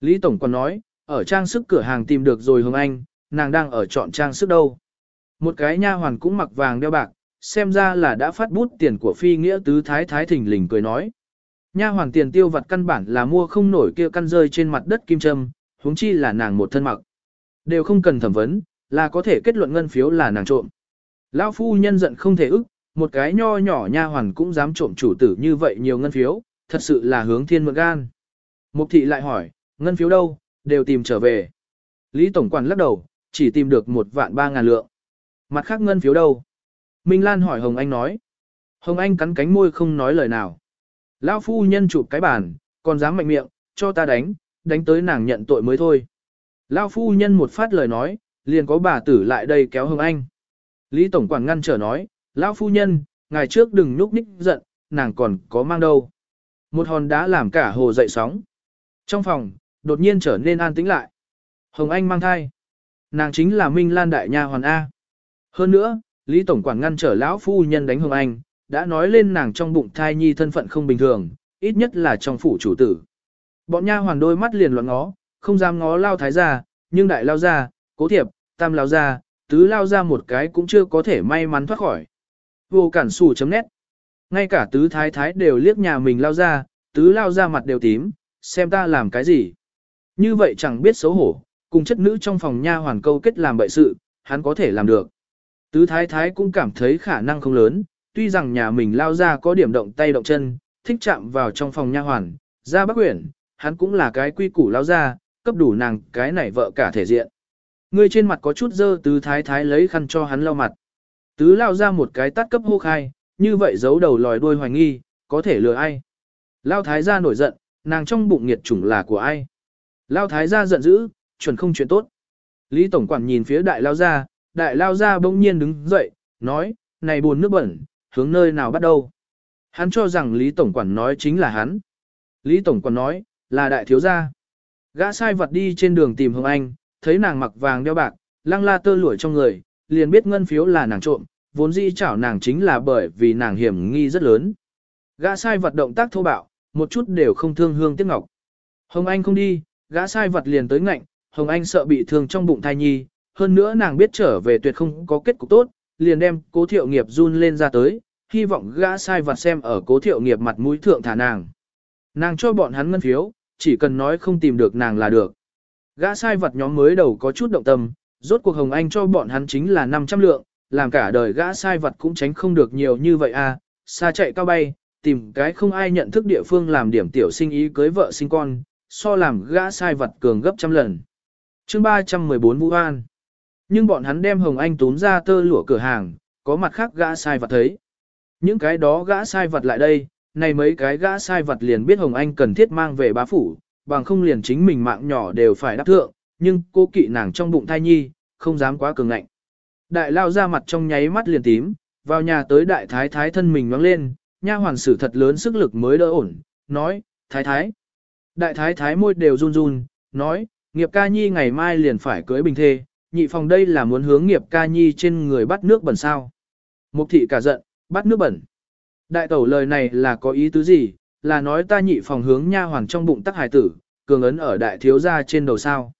Lý Tổng còn nói, ở trang sức cửa hàng tìm được rồi Hồng Anh, nàng đang ở chọn trang sức đâu. Một cái nha hoàn cũng mặc vàng đeo bạc, xem ra là đã phát bút tiền của phi nghĩa tứ thái thái thỉnh lình cười nói. Nha hoàn tiền tiêu vặt căn bản là mua không nổi kia căn rơi trên mặt đất kim châm, huống chi là nàng một thân mặc. Đều không cần thẩm vấn, là có thể kết luận ngân phiếu là nàng trộm. Lão phu nhân giận không thể ức, một cái nho nhỏ nha hoàn cũng dám trộm chủ tử như vậy nhiều ngân phiếu, thật sự là hướng thiên mượn gan. Mục thị lại hỏi, ngân phiếu đâu, đều tìm trở về. Lý Tổng quản lắc đầu, chỉ tìm được một vạn ba ngàn lượng. Mặt khác ngân phiếu đâu? Minh Lan hỏi Hồng Anh nói. Hồng Anh cắn cánh môi không nói lời nào. Lão phu nhân chụp cái bàn, còn dám mạnh miệng, cho ta đánh, đánh tới nàng nhận tội mới thôi. Lão phu nhân một phát lời nói, liền có bà tử lại đây kéo Hồng Anh. Lý Tổng quản ngăn trở nói, Lão phu nhân, ngày trước đừng núp ních giận, nàng còn có mang đâu. Một hòn đá làm cả hồ dậy sóng. Trong phòng, đột nhiên trở nên an tĩnh lại. Hồng Anh mang thai. Nàng chính là Minh Lan Đại Nha Hoàn A. Hơn nữa, Lý Tổng quản ngăn trở lão phu nhân đánh Hồng Anh, đã nói lên nàng trong bụng thai nhi thân phận không bình thường, ít nhất là trong phủ chủ tử. Bọn nha hoàn đôi mắt liền loạn ngó, không dám ngó lao thái gia, nhưng đại lao gia, cố thiệp, tam lao gia, tứ lao gia một cái cũng chưa có thể may mắn thoát khỏi. Vô cản sủ chấm nét. Ngay cả tứ thái thái đều liếc nhà mình lao ra, tứ lao ra mặt đều tím, xem ta làm cái gì. Như vậy chẳng biết xấu hổ, cùng chất nữ trong phòng nha hoàn câu kết làm bậy sự, hắn có thể làm được. Tứ thái thái cũng cảm thấy khả năng không lớn, tuy rằng nhà mình lao ra có điểm động tay động chân, thích chạm vào trong phòng nha hoàn, ra bác quyển, hắn cũng là cái quy củ lao ra, cấp đủ nàng cái này vợ cả thể diện. Người trên mặt có chút dơ tứ thái thái lấy khăn cho hắn lau mặt. Tứ lao ra một cái tắt cấp hô khai, như vậy giấu đầu lòi đuôi hoài nghi, có thể lừa ai. Lao thái gia nổi giận, nàng trong bụng nghiệt chủng là của ai. Lao thái gia giận dữ, chuẩn không chuyện tốt. Lý Tổng Quản nhìn phía đại lao gia, đại lao gia bỗng nhiên đứng dậy, nói, này buồn nước bẩn, hướng nơi nào bắt đầu. Hắn cho rằng Lý Tổng Quản nói chính là hắn. Lý Tổng Quản nói, là đại thiếu gia. Gã sai vật đi trên đường tìm Hồng Anh, thấy nàng mặc vàng đeo bạc, lăng la tơ lụi trong người, liền biết ngân phiếu là nàng trộm, vốn dĩ chảo nàng chính là bởi vì nàng hiểm nghi rất lớn. Gã sai vật động tác thô bạo, một chút đều không thương hương tiếc ngọc. Hồng Anh không đi, gã sai vật liền tới ngạnh, Hồng Anh sợ bị thương trong bụng thai nhi, hơn nữa nàng biết trở về tuyệt không có kết cục tốt, liền đem cố thiệu nghiệp run lên ra tới, hy vọng gã sai vật xem ở cố thiệu nghiệp mặt mũi thượng thả nàng. Nàng cho bọn hắn ngân phiếu, chỉ cần nói không tìm được nàng là được. Gã sai vật nhóm mới đầu có chút động tâm, rốt cuộc Hồng Anh cho bọn hắn chính là 500 lượng, làm cả đời gã sai vật cũng tránh không được nhiều như vậy à, xa chạy cao bay, tìm cái không ai nhận thức địa phương làm điểm tiểu sinh ý cưới vợ sinh con, so làm gã sai vật cường gấp trăm lần. chương 314 Vũ An Nhưng bọn hắn đem Hồng Anh tốn ra tơ lụa cửa hàng, có mặt khác gã sai vật thấy. Những cái đó gã sai vật lại đây, này mấy cái gã sai vật liền biết Hồng Anh cần thiết mang về bá phủ, bằng không liền chính mình mạng nhỏ đều phải đáp thượng, nhưng cô kỵ nàng trong bụng thai nhi, không dám quá cường ngạnh. Đại lao ra mặt trong nháy mắt liền tím, vào nhà tới đại thái thái thân mình nhoáng lên, nha hoàn sử thật lớn sức lực mới đỡ ổn, nói, thái thái. Đại thái thái môi đều run run, nói, nghiệp ca nhi ngày mai liền phải cưới bình thê, nhị phòng đây là muốn hướng nghiệp ca nhi trên người bắt nước bẩn sao. Mục thị cả giận, bắt nước bẩn. Đại tẩu lời này là có ý tứ gì, là nói ta nhị phòng hướng nha hoàn trong bụng tắc hải tử, cường ấn ở đại thiếu gia trên đầu sao.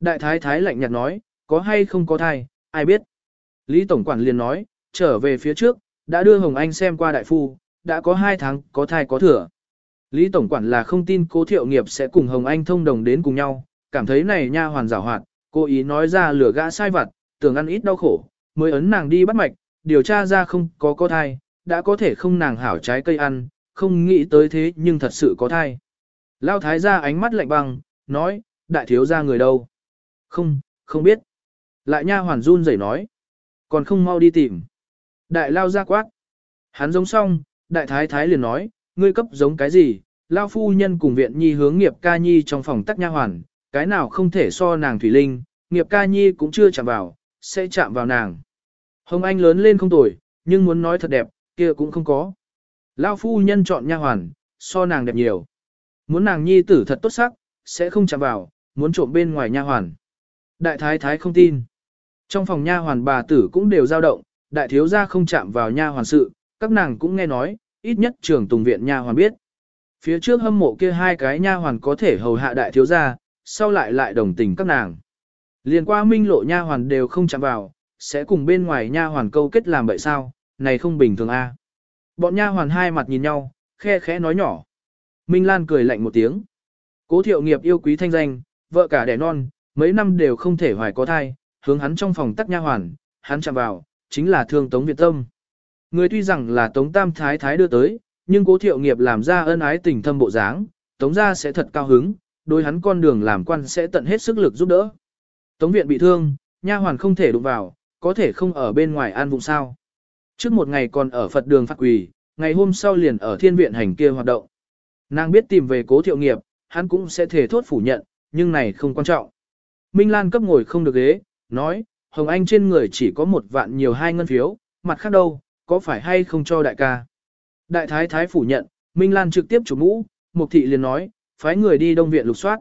Đại thái thái lạnh nhạt nói, có hay không có thai, ai biết. Lý Tổng Quản liền nói, trở về phía trước, đã đưa Hồng Anh xem qua đại phu, đã có hai tháng có thai có thừa. Lý Tổng Quản là không tin cố thiệu nghiệp sẽ cùng Hồng Anh thông đồng đến cùng nhau, cảm thấy này nha hoàn giảo hoạt, cố ý nói ra lửa gã sai vặt, tưởng ăn ít đau khổ, mới ấn nàng đi bắt mạch, điều tra ra không có có thai, đã có thể không nàng hảo trái cây ăn, không nghĩ tới thế nhưng thật sự có thai. Lao thái ra ánh mắt lạnh băng, nói, đại thiếu ra người đâu? Không, không biết. Lại nha hoàn run rẩy nói còn không mau đi tìm. Đại lao ra quát. Hắn giống xong, đại thái thái liền nói, ngươi cấp giống cái gì, lao phu nhân cùng viện nhi hướng nghiệp ca nhi trong phòng tắc nha hoàn, cái nào không thể so nàng thủy linh, nghiệp ca nhi cũng chưa chạm vào, sẽ chạm vào nàng. Hồng Anh lớn lên không tuổi, nhưng muốn nói thật đẹp, kia cũng không có. Lao phu nhân chọn nha hoàn, so nàng đẹp nhiều. Muốn nàng nhi tử thật tốt sắc, sẽ không chạm vào, muốn trộm bên ngoài nha hoàn. Đại thái thái không tin. Trong phòng nha hoàn bà tử cũng đều dao động, đại thiếu gia không chạm vào nha hoàn sự, các nàng cũng nghe nói, ít nhất trường tùng viện nha hoàn biết. Phía trước hâm mộ kia hai cái nha hoàn có thể hầu hạ đại thiếu gia, sau lại lại đồng tình các nàng. Liên qua minh lộ nha hoàn đều không chạm vào, sẽ cùng bên ngoài nha hoàn câu kết làm vậy sao, này không bình thường a. Bọn nha hoàn hai mặt nhìn nhau, khe khẽ nói nhỏ. Minh Lan cười lạnh một tiếng. Cố thiệu nghiệp yêu quý thanh danh, vợ cả đẻ non, mấy năm đều không thể hoài có thai, hướng hắn trong phòng tắc nha hoàn, hắn chạm vào, chính là thương Tống Việt Tâm. Người tuy rằng là Tống Tam Thái Thái đưa tới, nhưng cố thiệu nghiệp làm ra ân ái tình thâm bộ dáng, Tống gia sẽ thật cao hứng, đối hắn con đường làm quan sẽ tận hết sức lực giúp đỡ. Tống viện bị thương, nha hoàn không thể đụng vào, có thể không ở bên ngoài an vùng sao. Trước một ngày còn ở Phật đường phát quỳ, ngày hôm sau liền ở thiên viện hành kia hoạt động. Nàng biết tìm về cố thiệu nghiệp, hắn cũng sẽ thể thốt phủ nhận, nhưng này không quan trọng. Minh Lan cấp ngồi không được ghế, nói, Hồng Anh trên người chỉ có một vạn nhiều hai ngân phiếu, mặt khác đâu, có phải hay không cho đại ca. Đại thái thái phủ nhận, Minh Lan trực tiếp chủ mũ, Mục thị liền nói, phái người đi đông viện lục soát.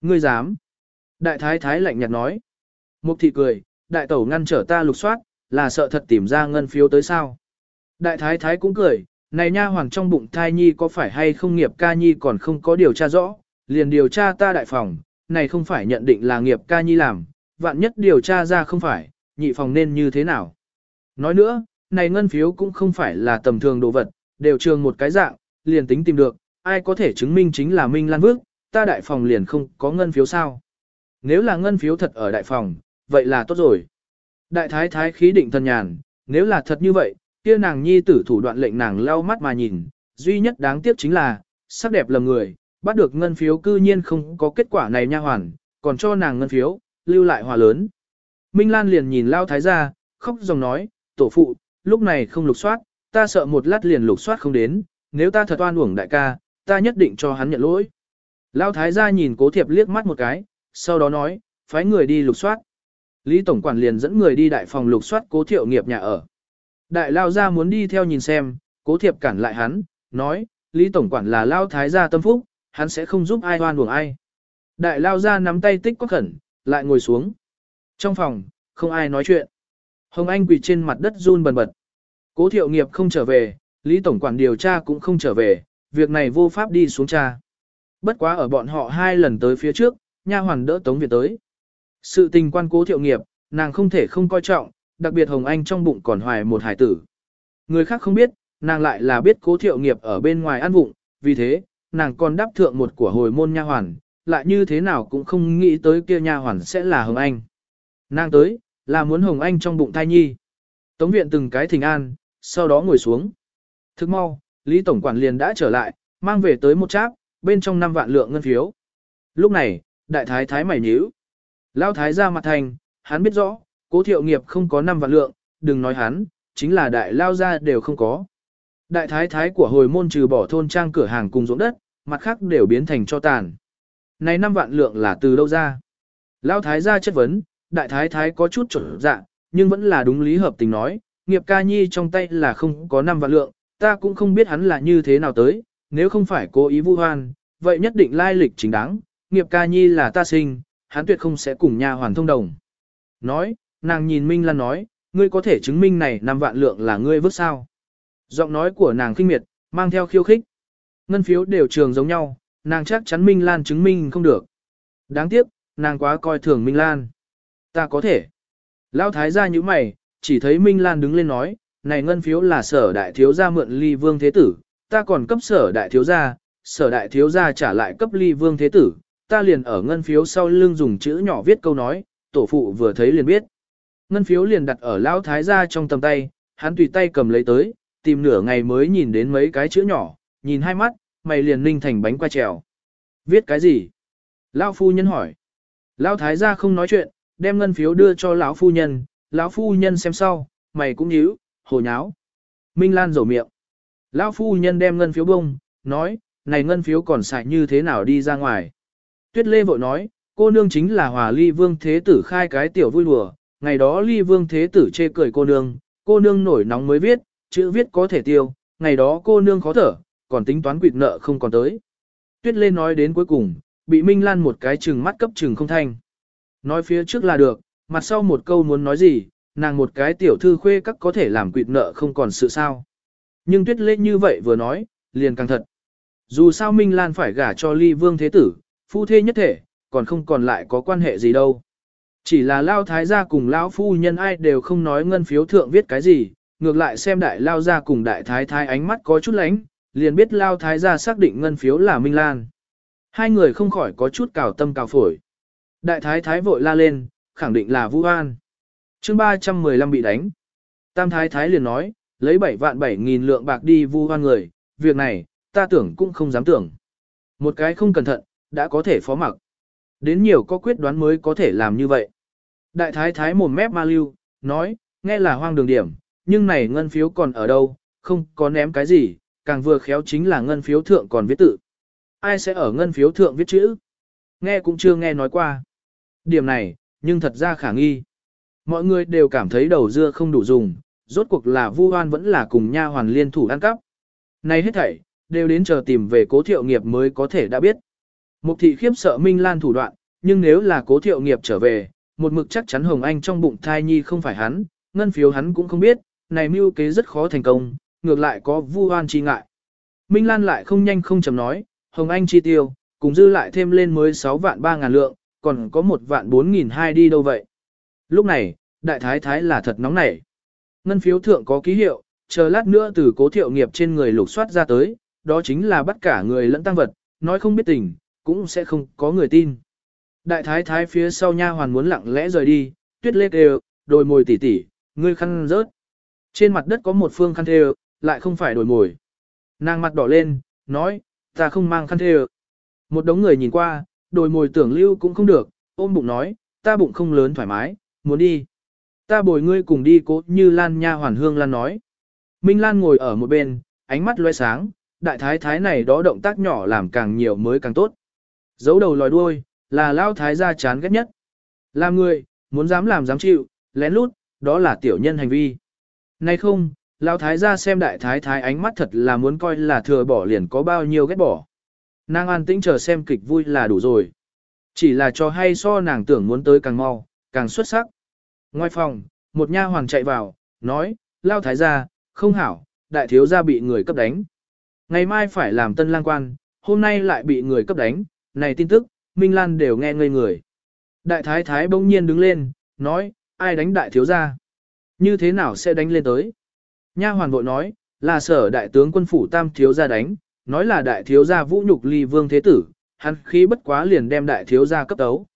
Ngươi dám. Đại thái thái lạnh nhạt nói. Mục thị cười, đại tẩu ngăn trở ta lục soát, là sợ thật tìm ra ngân phiếu tới sao. Đại thái thái cũng cười, này nha hoàng trong bụng thai nhi có phải hay không nghiệp ca nhi còn không có điều tra rõ, liền điều tra ta đại phòng, này không phải nhận định là nghiệp ca nhi làm, vạn nhất điều tra ra không phải, nhị phòng nên như thế nào. Nói nữa, này ngân phiếu cũng không phải là tầm thường đồ vật, đều trường một cái dạng, liền tính tìm được, ai có thể chứng minh chính là Minh Lan Vước, ta đại phòng liền không có ngân phiếu sao. Nếu là ngân phiếu thật ở đại phòng, vậy là tốt rồi. Đại thái thái khí định thần nhàn, nếu là thật như vậy, kia nàng nhi tử thủ đoạn lệnh nàng lau mắt mà nhìn, duy nhất đáng tiếc chính là, sắc đẹp lầm người, bắt được ngân phiếu cư nhiên không có kết quả này nha hoàn, còn cho nàng ngân phiếu, lưu lại hòa lớn. Minh Lan liền nhìn lao thái ra, khóc dòng nói, tổ phụ, lúc này không lục soát, ta sợ một lát liền lục soát không đến, nếu ta thật oan uổng đại ca, ta nhất định cho hắn nhận lỗi. Lao thái gia nhìn cố thiệp liếc mắt một cái, sau đó nói, phái người đi lục soát. Lý Tổng Quản liền dẫn người đi đại phòng lục soát cố thiệu nghiệp nhà ở. Đại Lao gia muốn đi theo nhìn xem, cố thiệp cản lại hắn, nói, Lý Tổng Quản là Lao thái gia tâm phúc, hắn sẽ không giúp ai oan uổng ai. Đại Lao gia nắm tay tích có khẩn, lại ngồi xuống. Trong phòng, không ai nói chuyện. Hồng Anh quỳ trên mặt đất run bần bật. Cố thiệu nghiệp không trở về, Lý Tổng Quản điều tra cũng không trở về, việc này vô pháp đi xuống tra. Bất quá ở bọn họ hai lần tới phía trước, nha hoàn đỡ Tống Việt tới. Sự tình quan cố thiệu nghiệp, nàng không thể không coi trọng, đặc biệt Hồng Anh trong bụng còn hoài một hải tử. Người khác không biết, nàng lại là biết cố thiệu nghiệp ở bên ngoài ăn vụng, vì thế, nàng còn đáp thượng một của hồi môn nha hoàn, lại như thế nào cũng không nghĩ tới kia nha hoàn sẽ là Hồng Anh. Nàng tới, là muốn Hồng Anh trong bụng thai nhi. Tống viện từng cái thình an, sau đó ngồi xuống. Thức mau, Lý Tổng Quản liền đã trở lại, mang về tới một cháp, bên trong 5 vạn lượng ngân phiếu. Lúc này, đại thái thái mày nhíu. Lão thái ra mặt thành, hắn biết rõ, cố thiệu nghiệp không có năm vạn lượng, đừng nói hắn, chính là đại lao ra đều không có. Đại thái thái của hồi môn trừ bỏ thôn trang cửa hàng cùng ruộng đất, mặt khác đều biến thành cho tàn. Này năm vạn lượng là từ đâu ra? Lão thái ra chất vấn, đại thái thái có chút trở dạ, nhưng vẫn là đúng lý hợp tình nói, nghiệp ca nhi trong tay là không có năm vạn lượng, ta cũng không biết hắn là như thế nào tới, nếu không phải cố ý vu hoan, vậy nhất định lai lịch chính đáng, nghiệp ca nhi là ta sinh, hắn tuyệt không sẽ cùng nha hoàn thông đồng. Nói, nàng nhìn Minh Lan nói, ngươi có thể chứng minh này 5 vạn lượng là ngươi vứt sao. Giọng nói của nàng khinh miệt, mang theo khiêu khích. Ngân phiếu đều trường giống nhau, nàng chắc chắn Minh Lan chứng minh không được. Đáng tiếc, nàng quá coi thường Minh Lan. Ta có thể. Lão thái gia như mày, chỉ thấy Minh Lan đứng lên nói, này ngân phiếu là sở đại thiếu gia mượn ly vương thế tử, ta còn cấp sở đại thiếu gia, sở đại thiếu gia trả lại cấp ly vương thế tử, ta liền ở ngân phiếu sau lưng dùng chữ nhỏ viết câu nói, tổ phụ vừa thấy liền biết. Ngân phiếu liền đặt ở lão thái gia trong tầm tay, hắn tùy tay cầm lấy tới, tìm nửa ngày mới nhìn đến mấy cái chữ nhỏ, nhìn hai mắt, mày liền ninh thành bánh qua trèo. Viết cái gì? Lão phu nhân hỏi. Lão thái gia không nói chuyện, đem ngân phiếu đưa cho lão phu nhân, lão phu nhân xem sau, mày cũng nhíu, hồ nháo. Minh Lan rầu miệng. Lão phu nhân đem ngân phiếu bông, nói, này ngân phiếu còn xài như thế nào đi ra ngoài. Tuyết Lê vội nói, cô nương chính là hòa ly vương thế tử khai cái tiểu vui đùa, ngày đó ly vương thế tử chê cười cô nương, cô nương nổi nóng mới viết, chữ viết có thể tiêu, ngày đó cô nương khó thở, còn tính toán quỵt nợ không còn tới. Tuyết Lê nói đến cuối cùng, bị Minh Lan một cái chừng mắt cấp chừng không thanh. Nói phía trước là được, mặt sau một câu muốn nói gì, nàng một cái tiểu thư khuê các có thể làm quỵt nợ không còn sự sao. Nhưng tuyết lê như vậy vừa nói, liền càng thật. Dù sao Minh Lan phải gả cho ly vương thế tử, phu thê nhất thể, còn không còn lại có quan hệ gì đâu. Chỉ là lao thái gia cùng lão phu nhân ai đều không nói ngân phiếu thượng viết cái gì, ngược lại xem đại lao gia cùng đại thái thái ánh mắt có chút lánh, liền biết lao thái gia xác định ngân phiếu là Minh Lan. Hai người không khỏi có chút cào tâm cào phổi. Đại thái thái vội la lên, khẳng định là Vu An. chương 315 bị đánh. Tam thái thái liền nói, lấy 7 vạn 7 nghìn lượng bạc đi Vu An người, việc này, ta tưởng cũng không dám tưởng. Một cái không cẩn thận, đã có thể phó mặc. Đến nhiều có quyết đoán mới có thể làm như vậy. Đại thái thái mồm mép ma lưu, nói, nghe là hoang đường điểm, nhưng này ngân phiếu còn ở đâu, không có ném cái gì, càng vừa khéo chính là ngân phiếu thượng còn viết tự. Ai sẽ ở ngân phiếu thượng viết chữ? Nghe cũng chưa nghe nói qua. Điểm này, nhưng thật ra khả nghi. Mọi người đều cảm thấy đầu dưa không đủ dùng, rốt cuộc là Vu Hoan vẫn là cùng nha hoàn liên thủ ăn cắp. Này hết thảy, đều đến chờ tìm về cố thiệu nghiệp mới có thể đã biết. Mục thị khiếp sợ Minh Lan thủ đoạn, nhưng nếu là cố thiệu nghiệp trở về, một mực chắc chắn Hồng Anh trong bụng thai nhi không phải hắn, ngân phiếu hắn cũng không biết, này mưu kế rất khó thành công, ngược lại có vu oan chi ngại. Minh Lan lại không nhanh không chậm nói, Hồng Anh chi tiêu, cùng dư lại thêm lên mới 6 vạn 3 ngàn lượng, còn có 1 vạn 4 nghìn hai đi đâu vậy. Lúc này, đại thái thái là thật nóng nảy. Ngân phiếu thượng có ký hiệu, chờ lát nữa từ cố thiệu nghiệp trên người lục soát ra tới, đó chính là bắt cả người lẫn tăng vật, nói không biết tình, cũng sẽ không có người tin. Đại thái thái phía sau nha hoàn muốn lặng lẽ rời đi, tuyết lê đều, đồi mồi tỉ tỉ, ngươi khăn rớt. Trên mặt đất có một phương khăn thêu, lại không phải đồi mồi. Nàng mặt đỏ lên, nói, ta không mang khăn thêu. Một đống người nhìn qua, đồi mồi tưởng lưu cũng không được, ôm bụng nói, ta bụng không lớn thoải mái, muốn đi. Ta bồi ngươi cùng đi cố như Lan Nha Hoàn Hương Lan nói. Minh Lan ngồi ở một bên, ánh mắt loe sáng, đại thái thái này đó động tác nhỏ làm càng nhiều mới càng tốt. Giấu đầu lòi đuôi, là lao thái gia chán ghét nhất. Làm người, muốn dám làm dám chịu, lén lút, đó là tiểu nhân hành vi. Nay không, lão thái gia xem đại thái thái ánh mắt thật là muốn coi là thừa bỏ liền có bao nhiêu ghét bỏ. Nàng an tĩnh chờ xem kịch vui là đủ rồi. Chỉ là cho hay so nàng tưởng muốn tới càng mau, càng xuất sắc. Ngoài phòng, một nha hoàng chạy vào, nói, lao thái gia, không hảo, đại thiếu gia bị người cấp đánh. Ngày mai phải làm tân lang quan, hôm nay lại bị người cấp đánh, này tin tức, Minh Lan đều nghe ngây người. Đại thái thái bỗng nhiên đứng lên, nói, ai đánh đại thiếu gia? Như thế nào sẽ đánh lên tới? Nha hoàn vội nói, là sở đại tướng quân phủ tam thiếu gia đánh, nói là đại thiếu gia vũ nhục ly vương thế tử, hắn khí bất quá liền đem đại thiếu gia cấp tấu.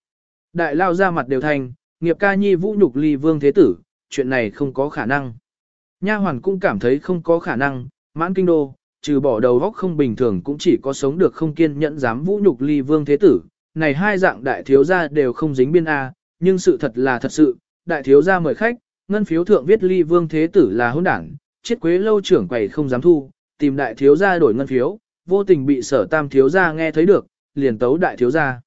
Đại lao ra mặt đều thành, nghiệp ca nhi vũ nhục ly vương thế tử, chuyện này không có khả năng. Nha hoàn cũng cảm thấy không có khả năng, mãn kinh đô, trừ bỏ đầu góc không bình thường cũng chỉ có sống được không kiên nhẫn dám vũ nhục ly vương thế tử. Này hai dạng đại thiếu gia đều không dính biên A, nhưng sự thật là thật sự, đại thiếu gia mời khách, ngân phiếu thượng viết ly vương thế tử là hôn đảng, chiết quế lâu trưởng quầy không dám thu, tìm đại thiếu gia đổi ngân phiếu, vô tình bị sở tam thiếu gia nghe thấy được, liền tấu đại thiếu gia.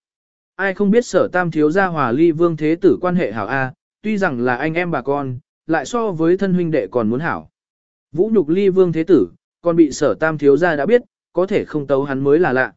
Ai không biết sở tam thiếu gia hòa ly vương thế tử quan hệ hảo A, tuy rằng là anh em bà con, lại so với thân huynh đệ còn muốn hảo. Vũ nhục ly vương thế tử, còn bị sở tam thiếu gia đã biết, có thể không tấu hắn mới là lạ.